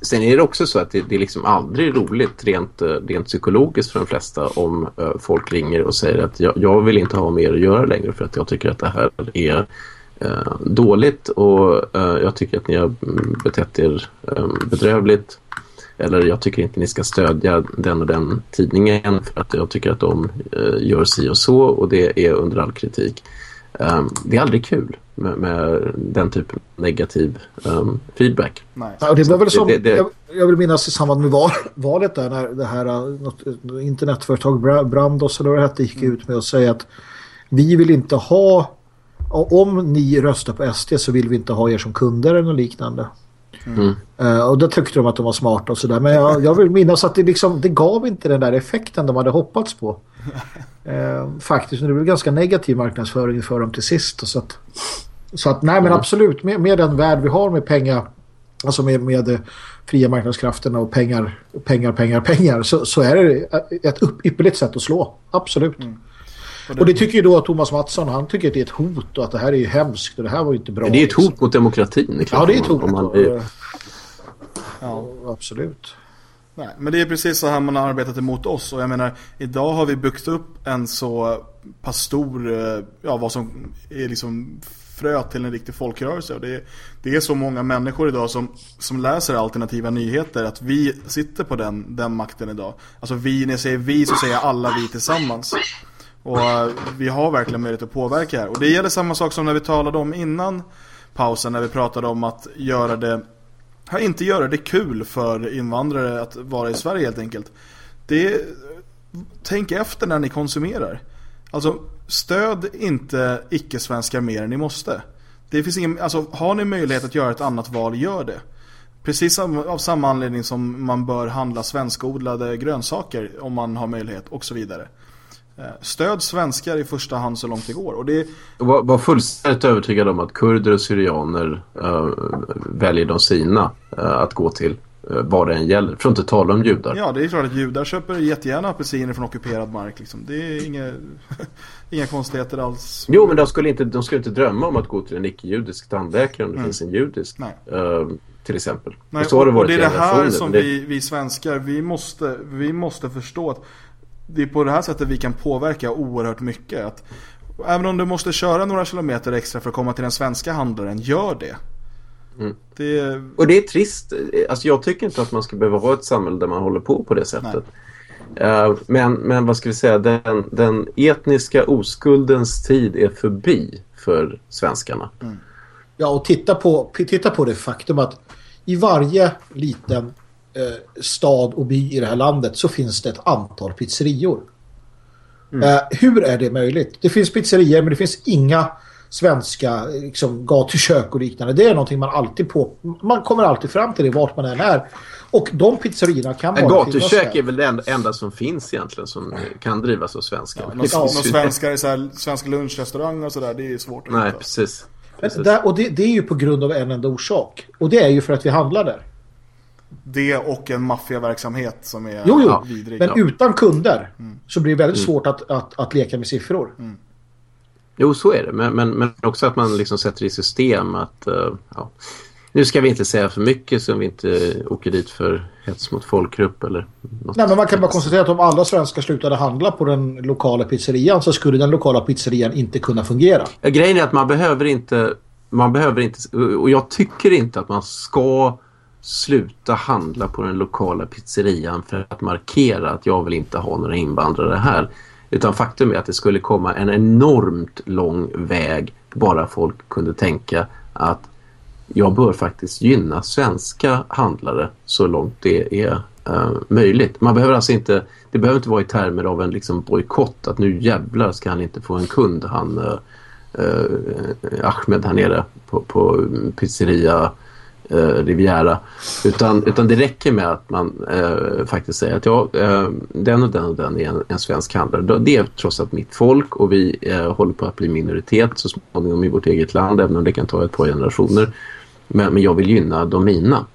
sen är det också så att det, det är liksom aldrig roligt rent, eh, rent psykologiskt för de flesta om eh, folk ringer och säger att jag, jag vill inte ha med er att göra längre för att jag tycker att det här är dåligt och eh, jag tycker att ni har mm, betett er eh, bedrövligt. Eller jag tycker inte ni ska stödja den och den tidningen för att jag tycker att de eh, gör si och så och det är under all kritik. Det är aldrig kul med, med den typen av negativ feedback. Nej. Ja, det var väl som, Det- det- Jag, jag vill minnas i samband med val, valet där när det här något, internetföretag Bra- Brandos eller vad det hette gick ut med att säga att vi vill inte ha om ni röstar på SD så vill vi inte ha er som kunder eller liknande. Mm. Eh, och då tyckte de att de var smarta och sådär. Men jag, jag vill minnas att det, liksom, det gav inte den där effekten de hade hoppats på. Eh, faktiskt, det blev ganska negativ marknadsföring för dem till sist. Så att, så att nej men absolut, med, med den värld vi har med pengar, alltså med, med de fria marknadskrafterna och pengar, pengar, pengar, pengar, så, så är det ett upp, ypperligt sätt att slå. Absolut. Och det tycker ju då Thomas Mattsson, han tycker att det är ett hot och att det här är ju hemskt och det här var ju inte bra. Det är ett liksom. hot mot demokratin. Det Ja, det är ett om hot. man- om man är- Ja. Absolut. Nej, men det är precis så här man har arbetat emot oss. Och jag menar, idag har vi byggt upp en så pass stor, eh, ja vad som är liksom frö till en riktig folkrörelse. Och det, är, det är så många människor idag som, som läser alternativa nyheter att vi sitter på den, den makten idag. Alltså vi, när jag säger vi så säger jag alla vi tillsammans. Och eh, vi har verkligen möjlighet att påverka här. Och det gäller samma sak som när vi talade om innan pausen när vi pratade om att göra det inte göra det kul för invandrare att vara i Sverige helt enkelt. Det, tänk efter när ni konsumerar. Alltså stöd inte icke-svenskar mer än ni måste. Det finns ingen, alltså, har ni möjlighet att göra ett annat val, gör det. Precis av samma anledning som man bör handla svenskodlade grönsaker om man har möjlighet och så vidare. Eh, stöd svenskar i första hand så långt det går. Och det... Var, var fullständigt övertygad om att kurder och syrianer uh, väljer de sina uh, att gå till uh, vad det än gäller. För att inte tala om judar. Ja, det är klart att judar köper jättegärna apelsiner från ockuperad mark. Liksom. Det är inga, inga konstigheter alls. Jo, men de skulle, inte, de skulle inte drömma om att gå till en icke-judisk tandläkare om det mm. finns en judisk. till exempel. Nej, och har det och det är det här som det... vi, vi svenskar, vi måste, vi måste förstå att det är på det här sättet vi kan påverka oerhört mycket. Att, även om du måste köra några kilometer extra för att komma till den svenska handlaren, gör det. Mm. det. Och det är trist. Alltså jag tycker inte att man ska behöva ha ett samhälle där man håller på på det sättet. Uh, men, men vad ska vi säga, den, den etniska oskuldens tid är förbi för svenskarna. Mm. Ja, och titta på, titta på det faktum att i varje liten eh, stad och by i det här landet så finns det ett antal pizzerior. Mm. Eh, hur är det möjligt? Det finns pizzerior men det finns inga svenska liksom, gatukök och liknande. Det är någonting man alltid på... Man kommer alltid fram till det vart man än är. Och de pizzerierna kan bara Gatukök är väl det enda, som finns egentligen som kan drivas av svenskar. Ja, någon, ja. svenskar i så här, svenska lunchrestauranger och sådär, det är svårt att Nej, hitta. precis. precis. Där, och det, det, är ju på grund av en enda orsak. Och det är ju för att vi handlar där. Det och en maffiaverksamhet som är jo, jo. vidrig. Men utan kunder mm. så blir det väldigt mm. svårt att, att, att leka med siffror. Mm. Jo, så är det. Men, men, men också att man liksom sätter i system att... Uh, ja. Nu ska vi inte säga för mycket så vi inte åker dit för hets mot folkgrupp eller något. Nej, men man kan bara konstatera att om alla svenskar slutade handla på den lokala pizzerian så skulle den lokala pizzerian inte kunna fungera. Ja, grejen är att man behöver inte... Man behöver inte... Och jag tycker inte att man ska sluta handla på den lokala pizzerian för att markera att jag vill inte ha några invandrare här. Utan faktum är att det skulle komma en enormt lång väg bara folk kunde tänka att jag bör faktiskt gynna svenska handlare så långt det är uh, möjligt. Man behöver alltså inte, det behöver inte vara i termer av en liksom bojkott att nu jävlar ska han inte få en kund han uh, uh, Ahmed här nere på, på pizzeria eh, Riviera. Utan, utan det räcker med att man eh, faktiskt säger att ja, eh, den och den och den är en, en svensk handlare. Det är trots allt mitt folk och vi eh, håller på att bli minoritet så småningom i vårt eget land även om det kan ta ett par generationer. Men, men jag vill gynna de mina.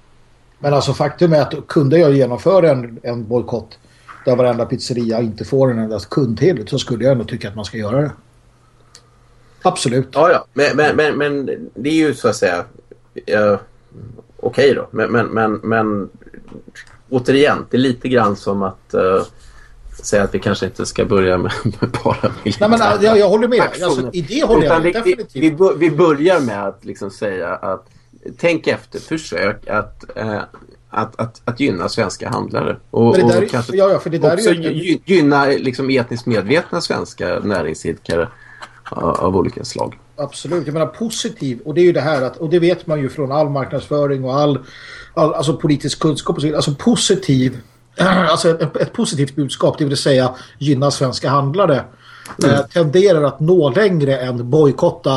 Men alltså faktum är att kunde jag genomföra en, en bojkott där varenda pizzeria inte får en enda kund till så skulle jag ändå tycka att man ska göra det. Absolut. Ja, ja. Men, men, men, men det är ju så att säga... Jag okej okay då. Men, men, men, men återigen, det är lite grann som att uh, säga att vi kanske inte ska börja med, med bara Nej, men, jag, jag håller med. Alltså, I det håller jag definitivt. Vi, vi, vi börjar med att liksom säga att tänk efter, försök att, uh, att, att, att gynna svenska handlare. Och, där, och kanske ja, ja, för det där också är gynna liksom, etniskt medvetna svenska näringsidkare av olika slag. Absolut, jag menar positiv och det är ju det här att, och det vet man ju från all marknadsföring och all, all alltså politisk kunskap och så vidare, alltså positiv alltså ett, ett, positivt budskap, det vill säga gynna svenska handlare mm. eh, tenderar att nå längre än bojkotta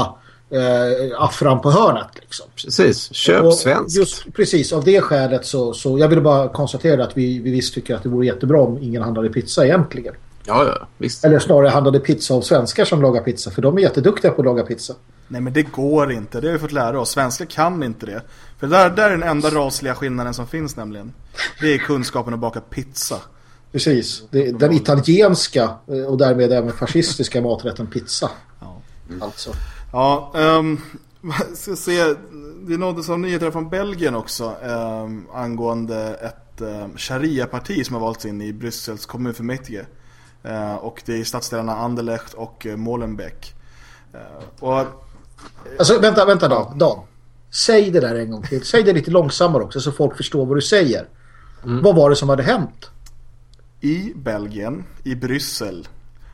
eh, affran på hörnet. Liksom. Precis, köp och svenskt. Just, precis, av det skälet så, så jag vill bara konstatera att vi, vi visst tycker att det vore jättebra om ingen handlade pizza egentligen. Ja, ja, visst. Eller snarare handlade pizza av svenskar som lagar pizza. För de är jätteduktiga på att laga pizza. Nej, men det går inte. Det har vi fått lära oss. Svenskar kan inte det. För där, där är den enda rasliga skillnaden som finns nämligen. Det är kunskapen att baka pizza. Precis. Det, den italienska eh, och därmed även fascistiska maträtten pizza. Ja. Alltså. Ja, um, ska se. Det nåddes av nyheter från Belgien också um, angående ett eh, sharia-parti som har valts in i Bryssels kommunfullmäktige. Eh, och det är stadsdelarna Anderlecht och eh, Molenbeek. Eh, och, alltså vänta, vänta Dan. Dan. Säg det där en gång till. Säg det lite långsammare också så folk förstår vad du säger. Mm. Vad var det som hade hänt? I Belgien, i Bryssel,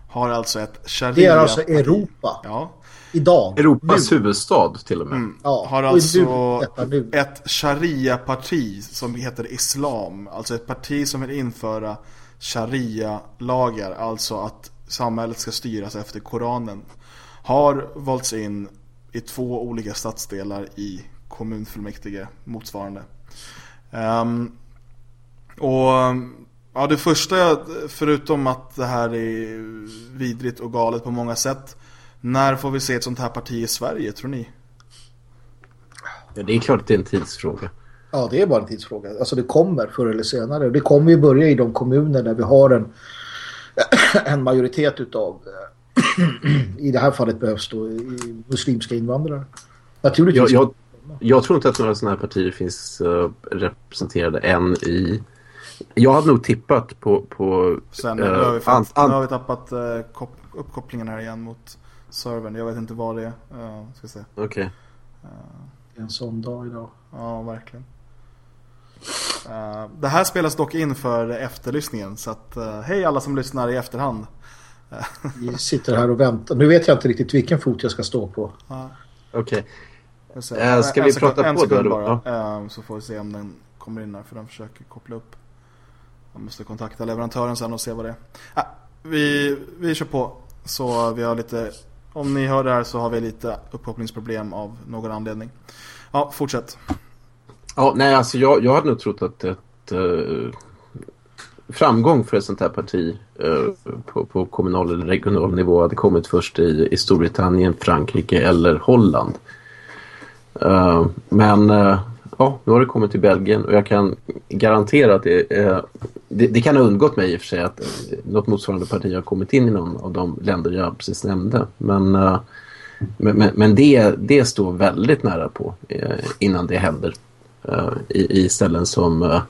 har alltså ett sharia Det är alltså Europa. Ja. Idag. Europas nu. huvudstad till och med. Mm. Ja, har alltså nu, nu. ett sharia-parti som heter Islam. Alltså ett parti som vill införa sharia-lagar. Alltså att samhället ska styras efter Koranen. Har valts in i två olika stadsdelar i kommunfullmäktige motsvarande. Um, och ja, det första, förutom att det här är vidrigt och galet på många sätt. När får vi se ett sånt här parti i Sverige, tror ni? Ja, det är klart att det är en tidsfråga. Ja, det är bara en tidsfråga. Alltså det kommer förr eller senare. Det kommer ju börja i de kommuner där vi har en, en majoritet utav i det här fallet behövs då muslimska invandrare. Naturligtvis. Jag, jag, jag tror inte att några sådana här partier finns uh, representerade än i... Jag hade nog tippat på... på Sen, uh, nu, har vi fast, an, an... nu har vi tappat uh, uppkopplingen här igen mot servern. Jag vet inte vad det är. Uh, ska se. Okej. Okay. Uh, en sån dag idag. Ja, verkligen. Uh, det här spelas dock in för efterlyssningen. Så att, uh, hej alla som lyssnar i efterhand. Vi sitter här och väntar. Nu vet jag inte riktigt vilken fot jag ska stå på. Okej. Okay. Uh, ska vi prata på då? Bara, ja. Så får vi se om den kommer in här. För den försöker koppla upp. Jag måste kontakta leverantören sen och se vad det är. vi, vi kör på. Så vi har lite om ni hör det här så har vi lite uppkopplingsproblem av någon anledning. Ja, fortsätt. Ja, nej, alltså jag, jag hade nog trott att ett eh, framgång för ett sånt här parti eh, på, på kommunal eller regional nivå hade kommit först i, i Storbritannien, Frankrike eller Holland. Eh, men eh, ja, nu har det kommit till Belgien och jag kan garantera att det, eh, det, det, kan ha undgått mig i och för sig att något motsvarande parti har kommit in i någon av de länder jag precis nämnde. Men, eh, men, men det, det står väldigt nära på eh, innan det händer i, i ställen som eh,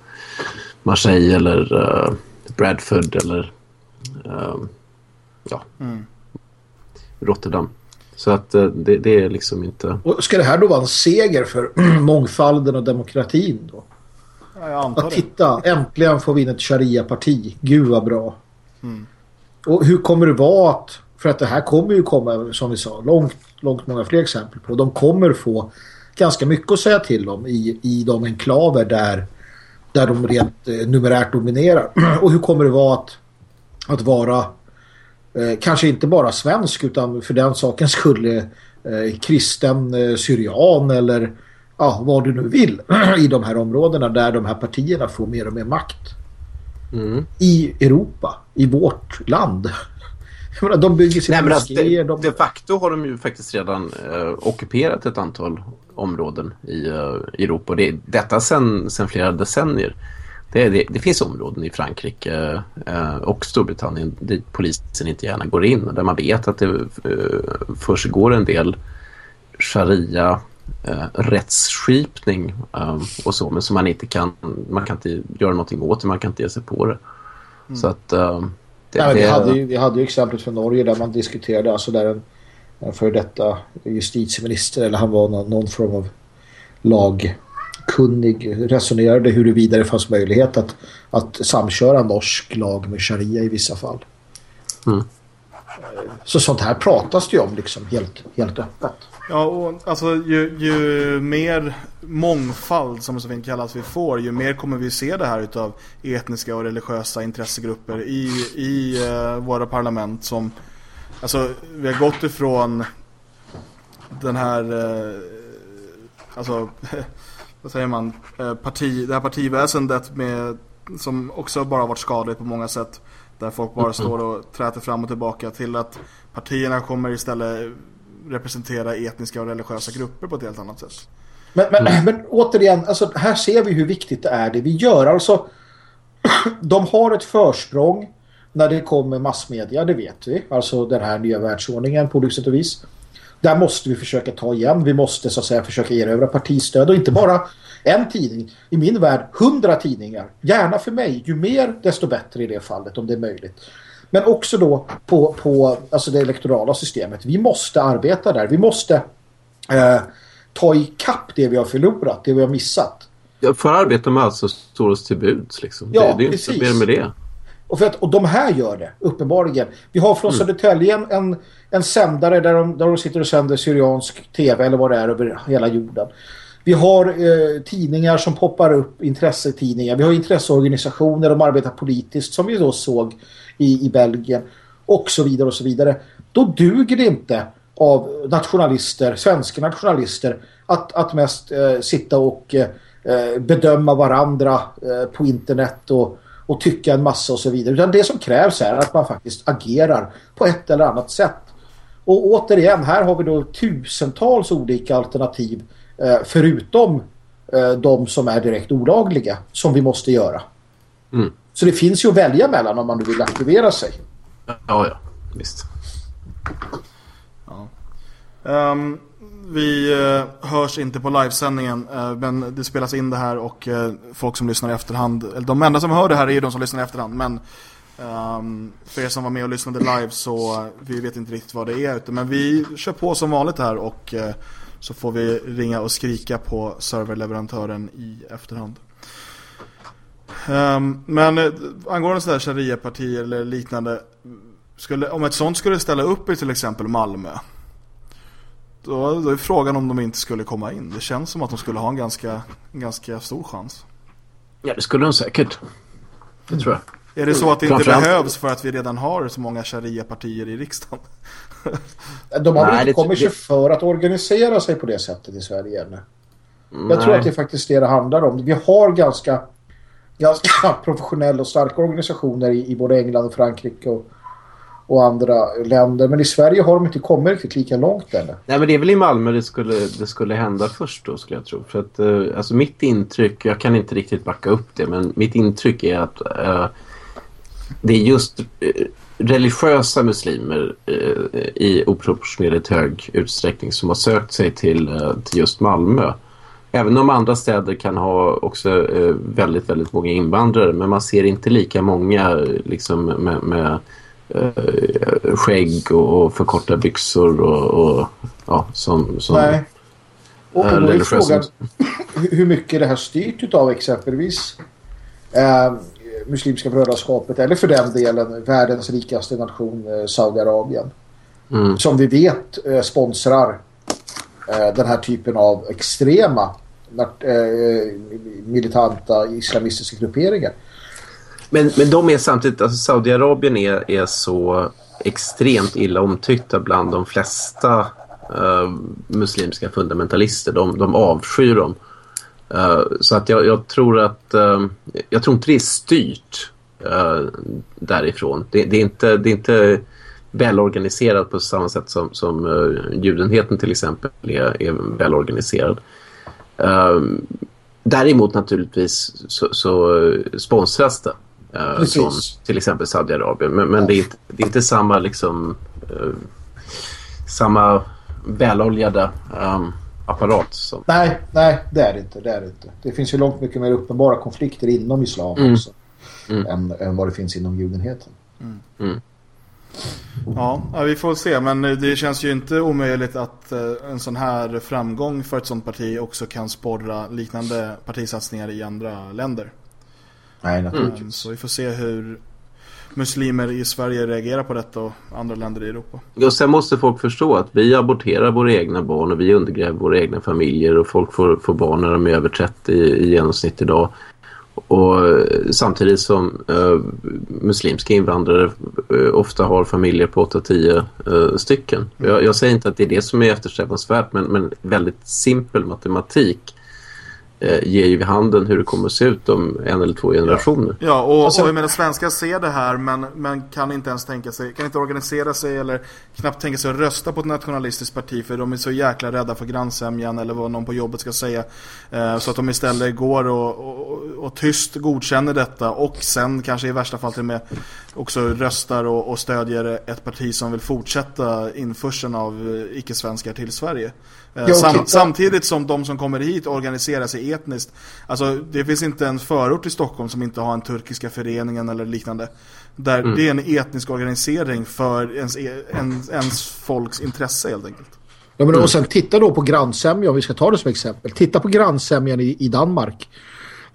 Marseille eller eh, Bradford eller ja, mm. Rotterdam. Så att eh, det, det, är liksom inte... Och ska det här då vara en seger för mångfalden och demokratin då? Ja, jag antar att titta, äntligen får vi in ett sharia-parti. Gud vad bra. Mm. Och hur kommer det vara att, för att det här kommer ju komma, som vi sa, långt, långt många fler exempel på. De kommer få ganska mycket att säga till om i, i de enklaver där, där de rent eh, numerärt dominerar. Och hur kommer det vara att, att vara Eh, kanske inte bara svensk utan för den saken skulle eh, kristen, eh, syrian eller ja, vad du nu vill i de här områdena där de här partierna får mer och mer makt. Mm. I Europa, i vårt land. Menar, de bygger sina Nej, alltså, de... de facto har de ju faktiskt redan eh, ockuperat ett antal områden i eh, Europa. Det, detta sedan flera decennier. Det, det, det, finns områden i Frankrike eh, och Storbritannien dit polisen inte gärna går in. Där man vet att det eh, försiggår en del sharia eh, rättsskipning eh, och så. Men som man inte kan, man kan inte göra någonting åt det, man kan inte ge sig på det. Mm. Så att... Nej, vi, hade ju, vi hade ju exemplet från Norge där man diskuterade alltså där en, en för detta justitieminister eller han var någon, någon form av lag kunnig resonerade huruvida det fanns möjlighet att, att samköra norsk lag med sharia i vissa fall. Mm. Så sånt här pratas det ju om liksom helt, helt öppet. Ja, och alltså ju, ju mer mångfald som det så fint kallas vi får, ju mer kommer vi se det här utav etniska och religiösa intressegrupper i, i uh, våra parlament som alltså vi har gått ifrån den här uh, alltså vad säger man, eh, parti, det här partiväsendet med, som också bara varit skadligt på många sätt. Där folk bara mm. står och träter fram och tillbaka till att partierna kommer istället representera etniska och religiösa grupper på ett helt annat sätt. Men, men, mm. men återigen, alltså, här ser vi hur viktigt det är det vi gör. Alltså, de har ett försprång när det kommer massmedia, det vet vi. Alltså den här nya världsordningen på olika sätt och vis. Där måste vi försöka ta igen. Vi måste så att säga försöka erövra partistöd och inte bara en tidning. I min värld hundra tidningar. Gärna för mig. Ju mer desto bättre i det fallet om det är möjligt. Men också då på, på alltså det elektorala systemet. Vi måste arbeta där. Vi måste eh, ta i kapp det vi har förlorat, det vi har missat. Ja, för arbeta med allt som står oss till buds. Liksom. Ja, det, det är precis. inte mer med det. Och, för att, och de här gör det, uppenbarligen. Vi har från Södertälje en, en, en sändare där de, där de sitter och sänder syriansk tv eller vad det är över hela jorden. Vi har eh, tidningar som poppar upp, intressetidningar. Vi har intresseorganisationer, de arbetar politiskt som vi då såg i, i Belgien. Och så vidare och så vidare. Då duger det inte av nationalister, svenska nationalister att, att mest eh, sitta och eh, eh, bedöma varandra eh, på internet och, och tycka en massa och så vidare. Utan det som krävs är att man faktiskt agerar på ett eller annat sätt. Och återigen, här har vi då tusentals olika alternativ eh, förutom eh, de som är direkt olagliga som vi måste göra. Mm. Så det finns ju att välja mellan om man nu vill aktivera sig. Ja, ja. Visst. Ehm, vi uh, hörs inte på livesändningen uh, men det spelas in det här och uh, folk som lyssnar i efterhand, eller de enda som hör det här är ju de som lyssnar i efterhand men um, för er som var med och lyssnade live så vi vet inte riktigt vad det är utan, men vi kör på som vanligt här och så får vi ringa och skrika på serverleverantören i efterhand. Um, men uh, angående sådär sharia-partier eller liknande skulle, om ett sånt skulle ställa upp i till exempel Malmö då, då är frågan om de inte skulle komma in. Det känns som att de skulle ha en ganska, en ganska stor chans. Ja, det skulle de säkert. Det tror jag. Är det så att det inte behövs för att vi redan har så många sharia-partier i riksdagen? De har väl Nej, inte det- kommit sig för att organisera sig på det sättet i Sverige ännu. Jag tror att det är faktiskt det det handlar om. Vi har ganska, ganska professionella och starka organisationer i, i både England och Frankrike och, och andra länder. Men i Sverige har de inte kommit riktigt lika långt än. Nej, men det är väl i Malmö det skulle, det skulle hända först då skulle jag tro. För att eh, alltså mitt intryck, jag kan inte riktigt backa upp det, men mitt intryck är att eh, det är just eh, religiösa muslimer eh, i oproportionerligt hög utsträckning som har sökt sig till, eh, till just Malmö. Även om andra städer kan ha också eh, väldigt, väldigt många invandrare, men man ser inte lika många liksom med, med eh, skägg och, och förkorta byxor och, och ja, som, som Nej. Och, och då är frågan hur mycket det här styrt av exempelvis eh, Muslimska brödraskapet eller för den delen världens rikaste nation eh, Saudiarabien. Mm. Som vi vet eh, sponsrar eh, den här typen av extrema Eh, militanta islamistiska grupperingar. Men, men de är samtidigt, alltså Saudiarabien är, är så extremt illa omtyckta bland de flesta eh, muslimska fundamentalister. De, de avskyr dem. Eh, så att jag, jag tror att eh, jag tror inte det är styrt eh, därifrån. Det, det, är inte, det är inte välorganiserat på samma sätt som, som uh, judenheten till exempel är, är välorganiserad. Uh, däremot naturligtvis så, så eh, sponsras det eh, Precis. från till exempel Saudiarabien. Men, men det, är inte, det är inte samma liksom eh, samma väloljade um, apparat som Nej, nej, det är det inte. Det, är det, inte. det finns ju långt mycket mer uppenbara konflikter inom islam Mm. också. Mm. Än, än vad det finns inom judenheten. Ja, ja, vi får se. Men det känns ju inte omöjligt att eh, en sån här framgång för ett sånt parti också kan sporra liknande partisatsningar i andra länder. Nej, Mm. naturligtvis. Eh, Så vi får se hur muslimer i Sverige reagerar på detta och andra länder i Europa. Och sen måste folk förstå att vi aborterar våra egna barn och vi undergräver våra egna familjer och folk får, får barn när de är över 30 i, i genomsnitt idag. Och eh, samtidigt som eh, muslimska invandrare eh, ofta har familjer på 8-10 eh, stycken. Jag, jag säger inte att det är det som är eftersträvansvärt men, men väldigt simpel matematik ger ju vid handen hur det kommer att se ut om en eller två generationer. Ja, och, och jag menar svenskar ser det här men, men kan inte ens tänka sig, kan inte organisera sig eller knappt tänka sig att rösta på ett nationalistiskt parti för de är så jäkla rädda för grannsämjan eller vad någon på jobbet ska säga. Eh, så att de istället går och, och, och, tyst godkänner detta och sen kanske i värsta fall till och med också röstar och, och stödjer ett parti som vill fortsätta införseln av eh, icke-svenskar till Sverige. Eh, sam, samtidigt som de som kommer hit organiserar sig etniskt. Alltså det finns inte en förort i Stockholm som inte har en turkiska föreningen eller liknande. Där mm. det är en etnisk organisering för ens, e, ens, ens folks intresse helt enkelt. Ja, men och sen titta då på grannsämja om vi ska ta det som exempel. Titta på grannsämjan i, i Danmark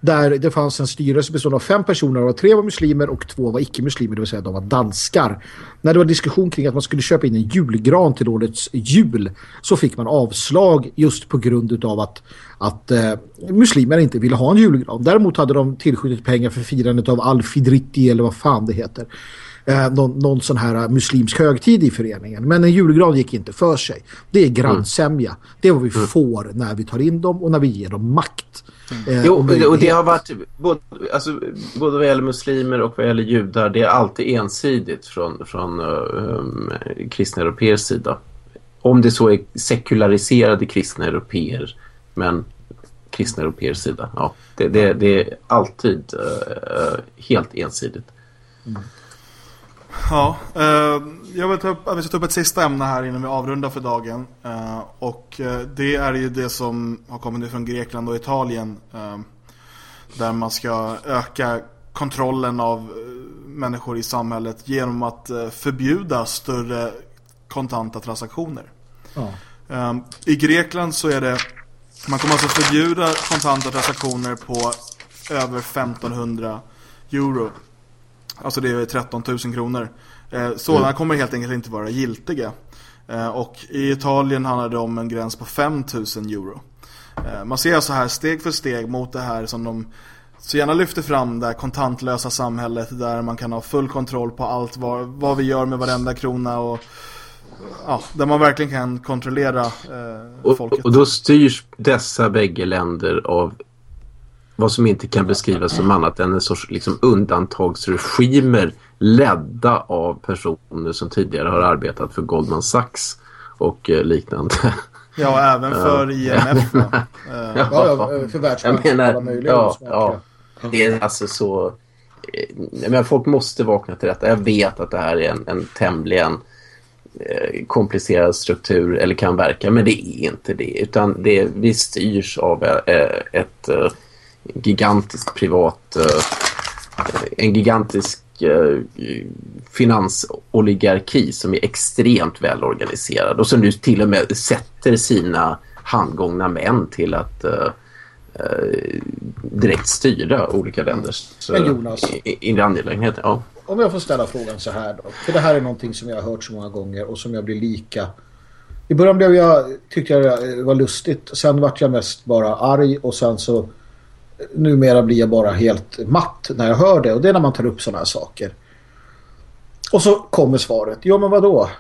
där det fanns en styrelse bestående av fem personer och tre var muslimer och två var icke-muslimer, det vill säga de var danskar. När det var diskussion kring att man skulle köpa in en julgran till årets jul så fick man avslag just på grund av att, att eh, muslimer inte ville ha en julgran. Däremot hade de tillskjutit pengar för firandet av Al-Fidriti eller vad fan det heter. Eh, någon, någon sån här muslimsk högtid i föreningen. Men en julgran gick inte för sig. Det är grannsämja. Det är vad vi mm. får när vi tar in dem och när vi ger dem makt. Mm. Jo, och det har varit både, alltså, både vad gäller muslimer och vad gäller judar, det är alltid ensidigt från, från um, kristna europeers sida. Om det så är sekulariserade kristna europeer, men kristna europeers sida. Ja, det, det, det är alltid uh, helt ensidigt. Mm. Ja, eh, jag vill ta upp, vi ska ta upp ett sista ämne här innan vi avrundar för dagen. Eh, och eh, det är ju det som har kommit från Grekland och Italien. Eh, där man ska öka kontrollen av människor i samhället genom att förbjuda större kontanta transaktioner. Ja. I Grekland så är det, man kommer alltså förbjuda kontanta transaktioner på över 1500 euro. Alltså det är 13 000 kronor. Eh, sådana mm. kommer helt enkelt inte vara giltiga. Eh, och i Italien handlar det om en gräns på 5 000 euro. Eh, man ser så här steg för steg mot det här som de så gärna lyfter fram det här kontantlösa samhället där man kan ha full kontroll på allt vad, vad vi gör med varenda krona och ja, där man verkligen kan kontrollera eh, folket. Och, och då styrs dessa bägge länder av vad som inte kan beskrivas som annat än en sorts liksom, undantagsregimer ledda av personer som tidigare har arbetat för Goldman Sachs och eh, liknande. Ja, även för IMF. ja, ja, för Världsbanken alla möjliga. Ja, ja, det är alltså så... Eh, men folk måste vakna till detta. Jag vet att det här är en, en tämligen eh, komplicerad struktur eller kan verka, men det är inte det. Utan det, vi styrs av ett, ett gigantisk privat eh, en gigantisk eh, finansoligarki som är extremt välorganiserad och som nu till och med sätter sina handgångna män till att uh, uh, direkt styra olika länders Men Jonas, inre angelägenheter. Ja. Om jag får ställa frågan så här då. För det här är någonting som jag har hört så många gånger och som jag blir lika... I början blev jag, tyckte jag det var lustigt. Sen vart jag mest bara arg och sen så numera blir jag bara helt matt när jag hör det. Och det är när man tar upp sådana här saker. Och så kommer svaret. Ja men vad då?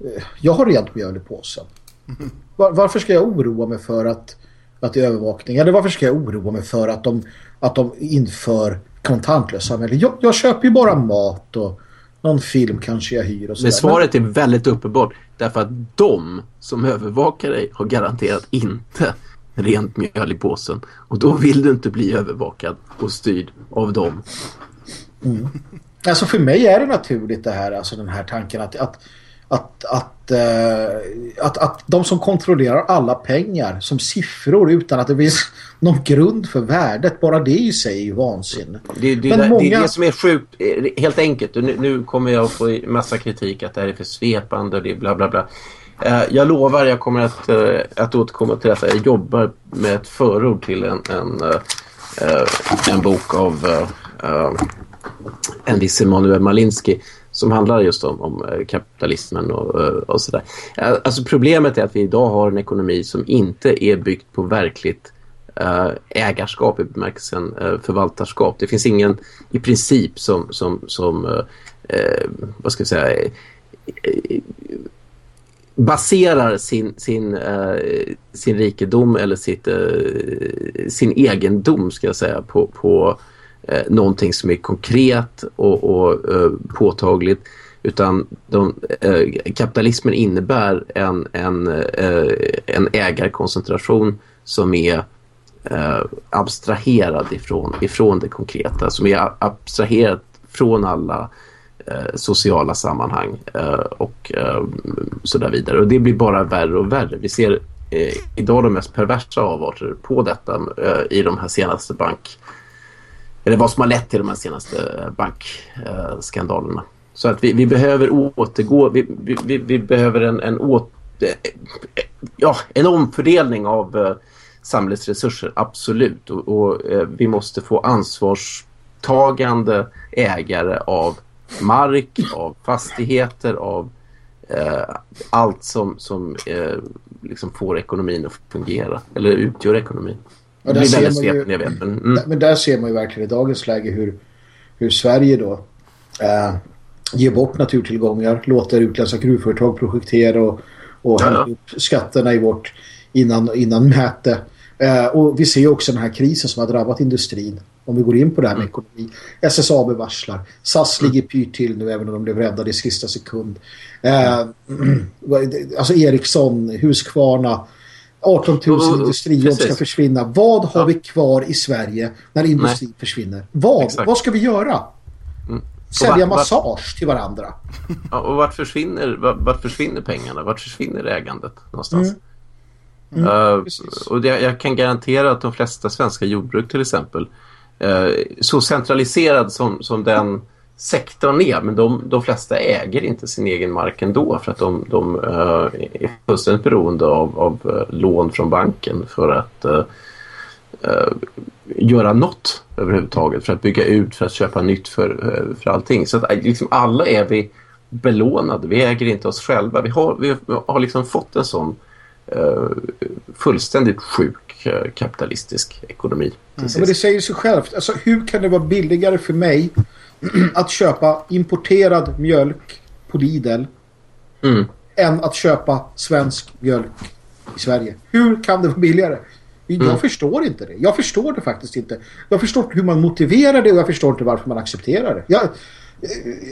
Eh, jag har rent mjöl i påsen. Var, varför ska jag oroa mig för att, att det är övervakning? Eller varför ska jag oroa mig för att de, att de inför kontantlösa samhälle? Jag, jag köper ju bara mat och någon film kanske jag hyr. Och Men svaret är väldigt uppenbart. Därför att de som övervakar dig har garanterat inte rent mjöl i påsen. Och då vill du inte bli övervakad och styrd av dem. Mm. Alltså för mig är det naturligt det här, alltså den här tanken att, att, att, att, uh, att, att de som kontrollerar alla pengar som siffror utan att det finns någon grund för värdet, bara det i sig är ju vansinne. Det, det, Men det, många... det är det som är sjukt, eh, helt enkelt. Nu, nu kommer jag att få massa kritik att det här är för svepande och det är bla bla bla. Eh, jag lovar, jag kommer att, eh, att återkomma till detta. Jag jobbar med ett förord till en, en, eh, eh en bok av eh, eh, en viss Emanuel Malinsky som handlar just om, om kapitalismen och, och sådär. Alltså problemet är att vi idag har en ekonomi som inte är byggt på verkligt ägarskap i bemärkelsen förvaltarskap. Det finns ingen i princip som, som, som vad ska jag säga baserar sin, sin, uh, sin rikedom eller sitt, uh, sin egendom ska jag säga på, på uh, någonting som är konkret och, och påtagligt. Utan de, kapitalismen innebär en, en, en ägarkoncentration som är abstraherad ifrån, ifrån det konkreta som är abstraherad från alla Eh, sociala sammanhang eh, och eh, så där vidare. Och det blir bara värre och värre. Vi ser eh, idag de mest perversa avarter på detta eh, i de här senaste bank... Eller vad som har lett till de här senaste bankskandalerna. Så att vi, vi behöver återgå, vi, vi, vi behöver en, en, åt, ja, en omfördelning av samhällets resurser, absolut. Och, och vi måste få ansvarstagande ägare av mark, av fastigheter, av eh, allt som, som eh, liksom får ekonomin att fungera. Eller utgör ekonomin. Ja, där ser man ju, jag vet, men, mm. men där ser man ju verkligen i dagens läge hur, hur Sverige då eh, ger bort naturtillgångar, låter utländska gruvföretag projektera och, och ja. hämta upp skatterna i vårt innan, innan mäte. Eh, och vi ser också den här krisen som har drabbat industrin om vi går in på det här med mm. ekonomi. SSAB varslar. SAS mm. ligger pyrt till nu även om de blev räddade i sista sekund. Eh, alltså Ericsson, Husqvarna, 18 000 industrijobb ska försvinna. Vad har ja. vi kvar i Sverige när industrin försvinner? Vad? Vad ska vi göra? Mm. Sälja var, massage var, till varandra. Ja, och vart försvinner, vart, vart försvinner pengarna? Vart försvinner ägandet någonstans? Mm. Uh, och det, jag kan garantera att de flesta svenska jordbruk till exempel Eh, så centraliserad som, som den sektorn är. Men de, de flesta äger inte sin egen mark ändå för att de, de uh, är fullständigt beroende av, av uh, lån från banken för att uh, göra något överhuvudtaget. För att bygga ut, för att köpa nytt för, för allting. Så att liksom alla är vi belånade. Vi äger inte oss själva. Vi har, vi har liksom fått en sån fullständigt sjuk Eh, kapitalistisk ekonomi. Mm. Men det säger sig självt. Alltså, hur kan det vara billigare för mig att köpa importerad mjölk på Lidl mm. än att köpa svensk mjölk i Sverige? Hur kan det vara billigare? Jag mm. förstår inte det. Jag förstår det faktiskt inte. Jag förstår inte hur man motiverar det och jag förstår inte varför man accepterar det. Jag,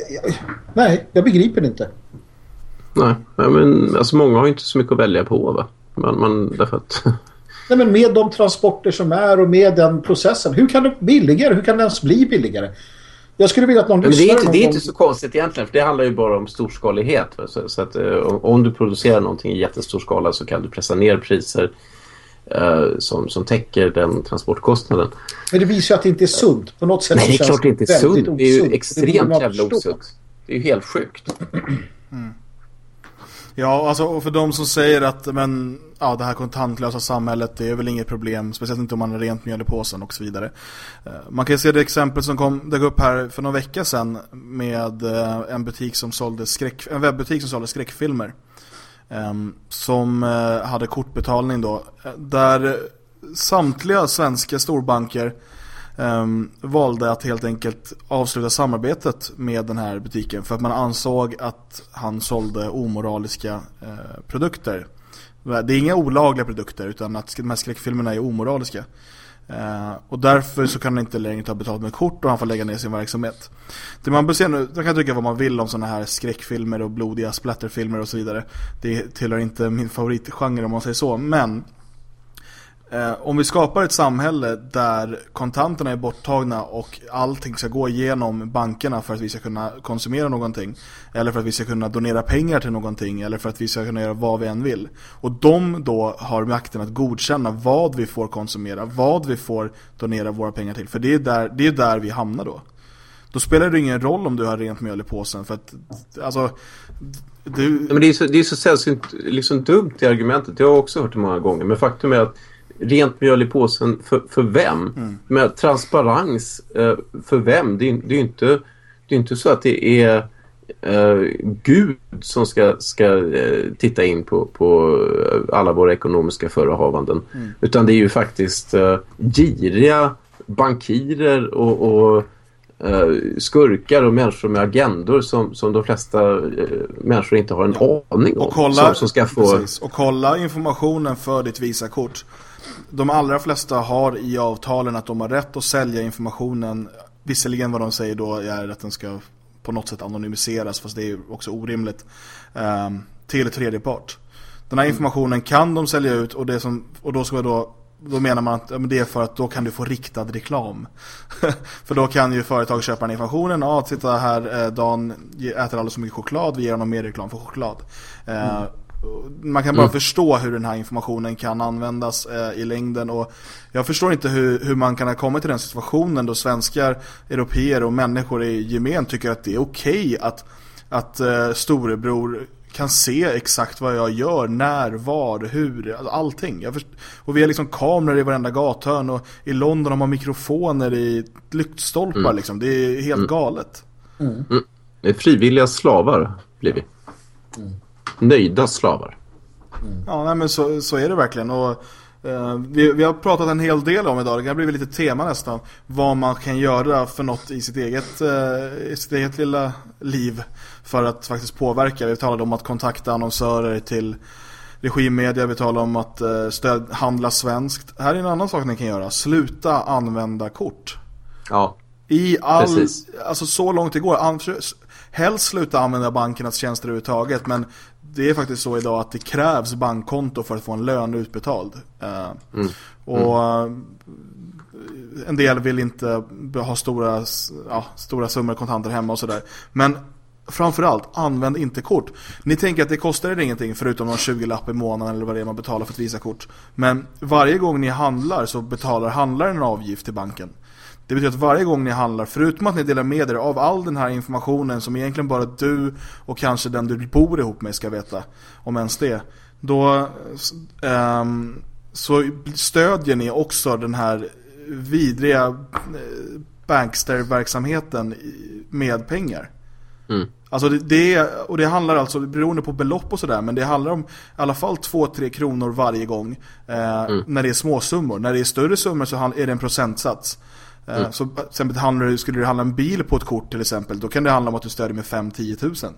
jag, nej, jag begriper det inte. Nej, men alltså många har inte så mycket att välja på va? Man, man, därför att Nej, men med de transporter som är och med den processen. Hur kan det bli billigare? Hur kan det ens bli billigare? Jag skulle vilja att någon men det är, inte, det är inte så konstigt egentligen för det handlar ju bara om storskalighet. Så, så att, uh, om du producerar någonting i jättestor skala så kan du pressa ner priser uh, som, som täcker den transportkostnaden. Men det visar ju att det inte är sunt. På något sätt Nej, det är klart det inte är sunt. Det är ju extremt jävla osunt. Det är ju helt sjukt. Mm. Ja, alltså för de som säger att men, ja, det här kontantlösa samhället det är väl inget problem, speciellt inte om man har rent mjöl i påsen och så vidare. Eh, man kan se det exempel som kom dök upp här för några vecka sedan med eh, en butik som sålde skräck, en webbutik som sålde skräckfilmer. Ehm, som eh, hade kortbetalning då, där samtliga svenska storbanker um, valde att helt enkelt avsluta samarbetet med den här butiken för att man ansåg att han sålde omoraliska uh, produkter. Det är inga olagliga produkter utan att de här skräckfilmerna är omoraliska. Uh, och därför så kan han inte längre ta betalt med kort och han får lägga ner sin verksamhet. Det man bör se nu, man kan tycka vad man vill om sådana här skräckfilmer och blodiga splatterfilmer och så vidare. Det tillhör inte min favoritgenre om man säger så, men Eh, om vi skapar ett samhälle där kontanterna är borttagna och allting ska gå igenom bankerna för att vi ska kunna konsumera någonting eller för att vi ska kunna donera pengar till någonting eller för att vi ska kunna göra vad vi än vill och de då har makten att godkänna vad vi får konsumera, vad vi får donera våra pengar till för det är där, det är där vi hamnar då. Då spelar det ingen roll om du har rent mjöl i påsen för att alltså du... Men det är så, det är så sällsynt liksom dumt i argumentet. Jag har också hört det många gånger men faktum är att rent mjöl i påsen för, för vem? Mm. Med transparens eh, för vem? Det är, det är inte det är inte så att det är eh, Gud som ska, ska eh, titta in på, på alla våra ekonomiska förehavanden. Mm. Utan det är ju faktiskt eh, giriga bankirer och, och eh, skurkar och människor med agendor som, som de flesta eh, människor inte har en ja. aning om. Och kolla, som, som ska få... Precis, och kolla informationen för ditt Visakort. De allra flesta har i avtalen att de har rätt att sälja informationen. Visserligen vad de säger då är att den ska på något sätt anonymiseras fast det är också orimligt eh, till tredje part. Den här informationen kan de sälja ut och, det som, och då ska då då menar man att det är för att då kan du få riktad reklam. för då kan ju företag köpa den informationen. Ja, titta här, eh, Dan äter alldeles så mycket choklad. Vi ger honom mer reklam för choklad. Eh, mm. Man kan bara mm. förstå hur den här informationen kan användas eh, i längden. Och jag förstår inte hur, hur man kan ha kommit till den situationen då svenskar, europeer och människor i gemen tycker att det är okej okay att, att eh, storebror kan se exakt vad jag gör, när, var, hur, alltså allting. och vi har liksom kameror i varenda gathörn och i London har man mikrofoner i lyktstolpar mm. liksom. Det är helt mm. galet. Mm. mm. Det är frivilliga slavar blir vi. Mm. Nöjda slavar. Mm. Ja, nej, men så, så är det verkligen. Och Uh, vi, vi, har pratat en hel del om idag, det kan bli lite tema nästan, vad man kan göra för något i sitt eget, uh, i sitt eget lilla liv för att faktiskt påverka. Vi talade om att kontakta annonsörer till regimmedia, vi talade om att uh, stöd, handla svenskt. Här är en annan sak ni kan göra, sluta använda kort. Ja, I all, precis. alltså så långt det går, helst sluta använda bankernas tjänster överhuvudtaget men det är faktiskt så idag att det krävs bankkonto för att få en lön utbetald. Eh, mm. Och mm. en del vill inte ha stora, ja, stora summor kontanter hemma och sådär. Men framförallt, använd inte kort. Ni tänker att det kostar er ingenting förutom någon 20 lapp i månaden eller vad det är man betalar för ett Visa-kort. Men varje gång ni handlar så betalar handlaren en avgift till banken. Det betyder att varje gång ni handlar, förutom att ni delar med er av all den här informationen som egentligen bara du och kanske den du bor ihop med ska veta, om ens det, då um, så stödjer ni också den här vidriga eh, bankster-verksamheten med pengar. Mm. Alltså det, det, och det handlar alltså, beroende på belopp och sådär, men det handlar om i alla fall 2-3 kronor varje gång eh, mm. när det är småsummor. När det är större summor så är det en procentsats. Eh, mm. Så exempel handlar, skulle det handla en bil på ett kort till exempel, då kan det handla om att du stödjer med 5-10 tusen.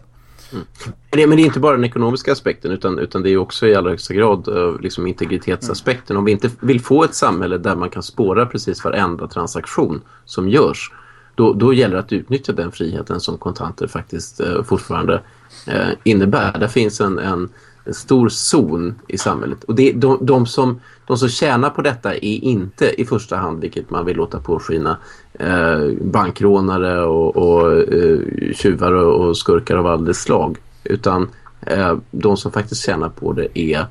Mm. Men, det, är inte bara den ekonomiska aspekten utan, utan det är också i allra högsta grad uh, liksom integritetsaspekten. Mm. Om vi inte vill få ett samhälle där man kan spåra precis varenda transaktion som görs då, då gäller det att utnyttja den friheten som kontanter faktiskt uh, fortfarande uh, innebär. Där finns en, en, en, stor zon i samhället. Och det, de, de som de som tjänar på detta är inte i första hand, vilket man vill låta påskina, eh, bankrånare och, och eh, tjuvar och skurkar av all slag. Utan eh, de som faktiskt tjänar på det är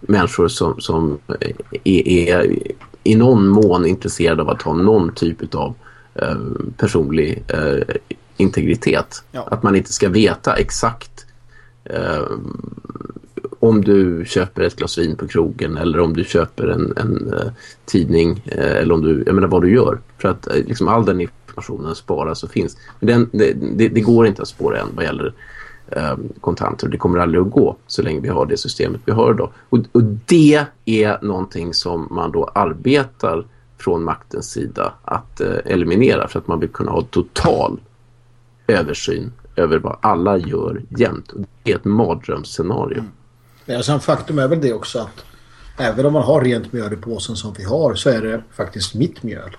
människor som, som är, är i någon mån intresserade av att ha någon typ av eh, personlig eh, integritet. Ja. Att man inte ska veta exakt eh, om du köper ett glas vin på krogen eller om du köper en, en uh, tidning uh, eller om du, jag menar vad du gör. För att uh, liksom all den informationen sparas och finns. Men den, det, det, det, går inte att spåra än vad gäller ehm, kontanter. Det kommer aldrig att gå så länge vi har det systemet vi har idag. Och, och det är någonting som man då arbetar från maktens sida att eliminera för att man vill kunna ha total översyn över vad alla gör jämt. Och det är ett mardrömsscenario. Mm. Men sen faktum är väl det också att även om man har rent mjöl i påsen som vi har så är det faktiskt mitt mjöl.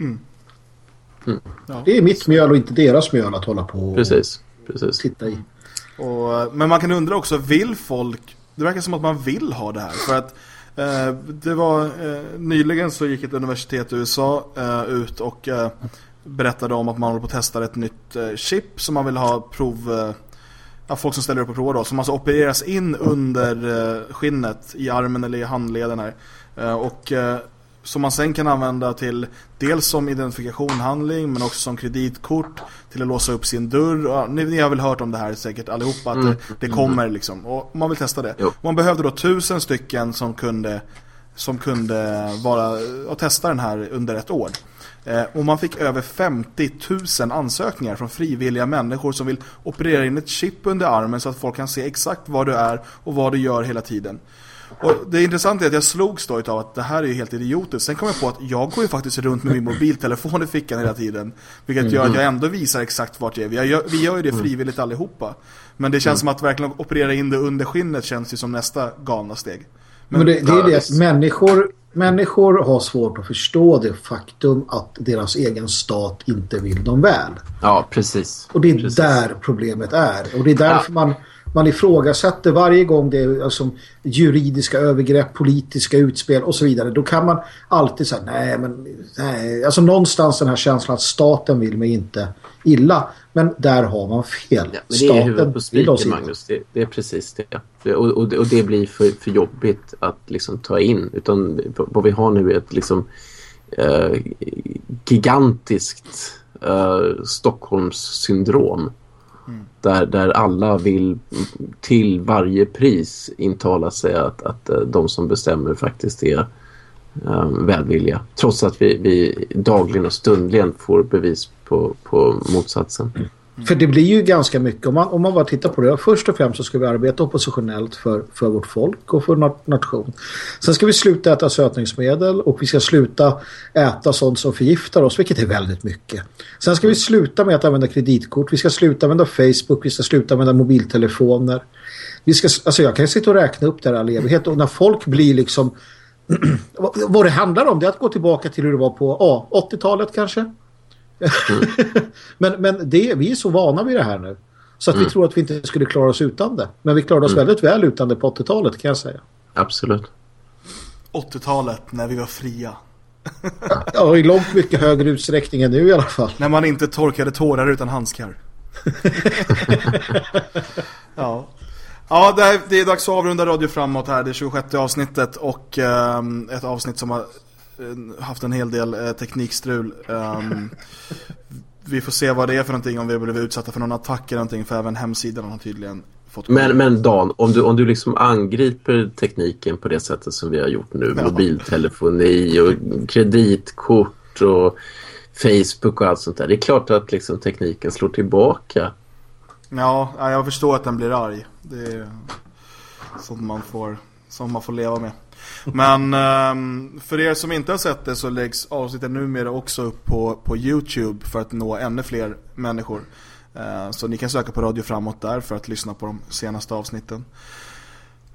Mm. Mm. Ja. Det är mitt mjöl och inte deras mjöl att hålla på och precis, precis. titta i. Och, men man kan undra också, vill folk... Det verkar som att man vill ha det här. För att eh, det var... Eh, nyligen så gick ett universitet i USA eh, ut och eh, berättade om att man håller på att testa ett nytt eh, chip som man vill ha prov eh, ja, folk som ställer upp på prov då, som alltså opereras in under eh, skinnet i armen eller i handleden här. Eh, och eh, som man sen kan använda till dels som identifikationhandling men också som kreditkort till att låsa upp sin dörr. Ni, ni, har väl hört om det här säkert allihopa att mm. det, det, kommer liksom. Och man vill testa det. Jo. Man behövde då tusen stycken som kunde som kunde vara och testa den här under ett år. Eh, och man fick över 50 000 ansökningar från frivilliga människor som vill operera in ett chip under armen så att folk kan se exakt vad du är och vad du gör hela tiden. Och det intressanta är att jag slogs då av att det här är ju helt idiotiskt. Sen kom jag på att jag går ju faktiskt runt med min mobiltelefon i fickan hela tiden. Vilket gör att jag ändå visar exakt vart jag är. Vi gör, vi gör ju det frivilligt allihopa. Men det känns som att verkligen operera in det under skinnet känns ju som nästa galna steg. Men, Men det, det är det att människor, människor har svårt att förstå det faktum att deras egen stat inte vill dem väl. Ja, precis. Och det är precis. där problemet är. Och det är därför ja. man man ifrågasätter varje gång det är alltså, juridiska övergrepp, politiska utspel och så vidare. Då kan man alltid säga nej men nej. Alltså någonstans den här känslan att staten vill mig inte illa. Men där har man fel. Ja, men det är huvudet på spiken Magnus. Det, det, är precis det. Och, och, och det blir för, för jobbigt att liksom ta in. Utan vad vi har nu är ett liksom eh, gigantiskt eh, Stockholmssyndrom där, där alla vill till varje pris intala sig att, att eh, de som bestämmer faktiskt är Eh, um, välvilja. Trots att vi, vi dagligen och stundligen får bevis på, på motsatsen. Mm. För det blir ju ganska mycket, om man, om man bara tittar på det. Först och främst så ska vi arbeta oppositionellt för, för vårt folk och för nation. Sen ska vi sluta äta sötningsmedel och vi ska sluta äta sånt som förgiftar oss, vilket är väldigt mycket. Sen ska vi sluta med att använda kreditkort, vi ska sluta använda Facebook, vi ska sluta använda mobiltelefoner. Vi ska, alltså jag kan sitta och räkna upp det här all evighet och när folk blir liksom vad det handlar om det är att gå tillbaka till hur det var på ja, 80-talet kanske. Mm. men men det, vi är så vana vid det här nu. Så att mm. vi tror att vi inte skulle klara oss utan det. Men vi klarade oss mm. väldigt väl utan det på 80-talet kan jag säga. Absolut. 80-talet när vi var fria. ja, i långt mycket högre utsträckning än nu i alla fall. När man inte torkade tårar utan handskar. ja. Ja, det är, det är dags att avrunda Radio Framåt här. Det är 26 avsnittet och um, ett avsnitt som har Eh, haft en hel del eh, teknikstrul. Um, vi får se vad det är för någonting om vi blivit utsatta för någon attack eller någonting för även hemsidan har tydligen fått men, men Dan, om du, om du liksom angriper tekniken på det sättet som vi har gjort nu, ja. mobiltelefoni och kreditkort och Facebook och allt sånt där. Det är klart att liksom tekniken slår tillbaka. Ja, jag förstår att den blir arg. Det är sånt man får, som man får leva med. Men ehm, för er som inte har sett det så läggs avsnittet numera också upp på, på Youtube för att nå ännu fler människor. Eh, så ni kan söka på Radio Framåt där för att lyssna på de senaste avsnitten.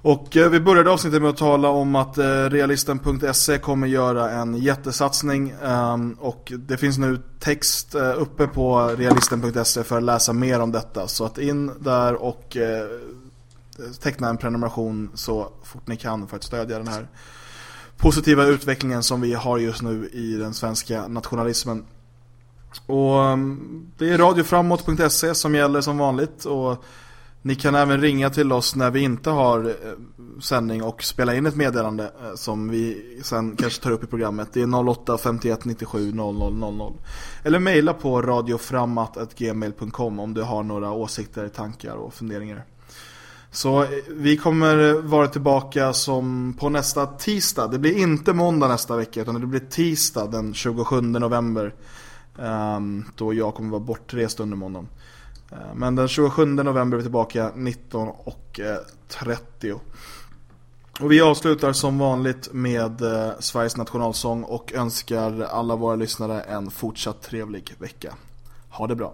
Och eh, vi började avsnittet med att tala om att eh, realisten.se kommer göra en jättesatsning ehm, och det finns nu text eh, uppe på realisten.se för att läsa mer om detta. Så att in där och teckna en prenumeration så fort ni kan för att stödja den här positiva utvecklingen som vi har just nu i den svenska nationalismen. Och ehm, det är radioframåt.se som gäller som vanligt och ni kan även ringa till oss när vi inte har eh, sändning och spela in ett meddelande eh, som vi sen kanske tar upp i programmet. Det är 08 51 97 00 00. Eller mejla på radioframat.gmail.com om du har några åsikter, tankar och funderingar. Så eh, vi kommer vara tillbaka som på nästa tisdag. Det blir inte måndag nästa vecka utan det blir tisdag den 27 november. Ehm, då jag kommer vara bortrest under måndagen. Eh, men den 27 november är vi tillbaka 19.30. Eh, och vi avslutar som vanligt med eh, Sveriges nationalsång och önskar alla våra lyssnare en fortsatt trevlig vecka. Ha det bra.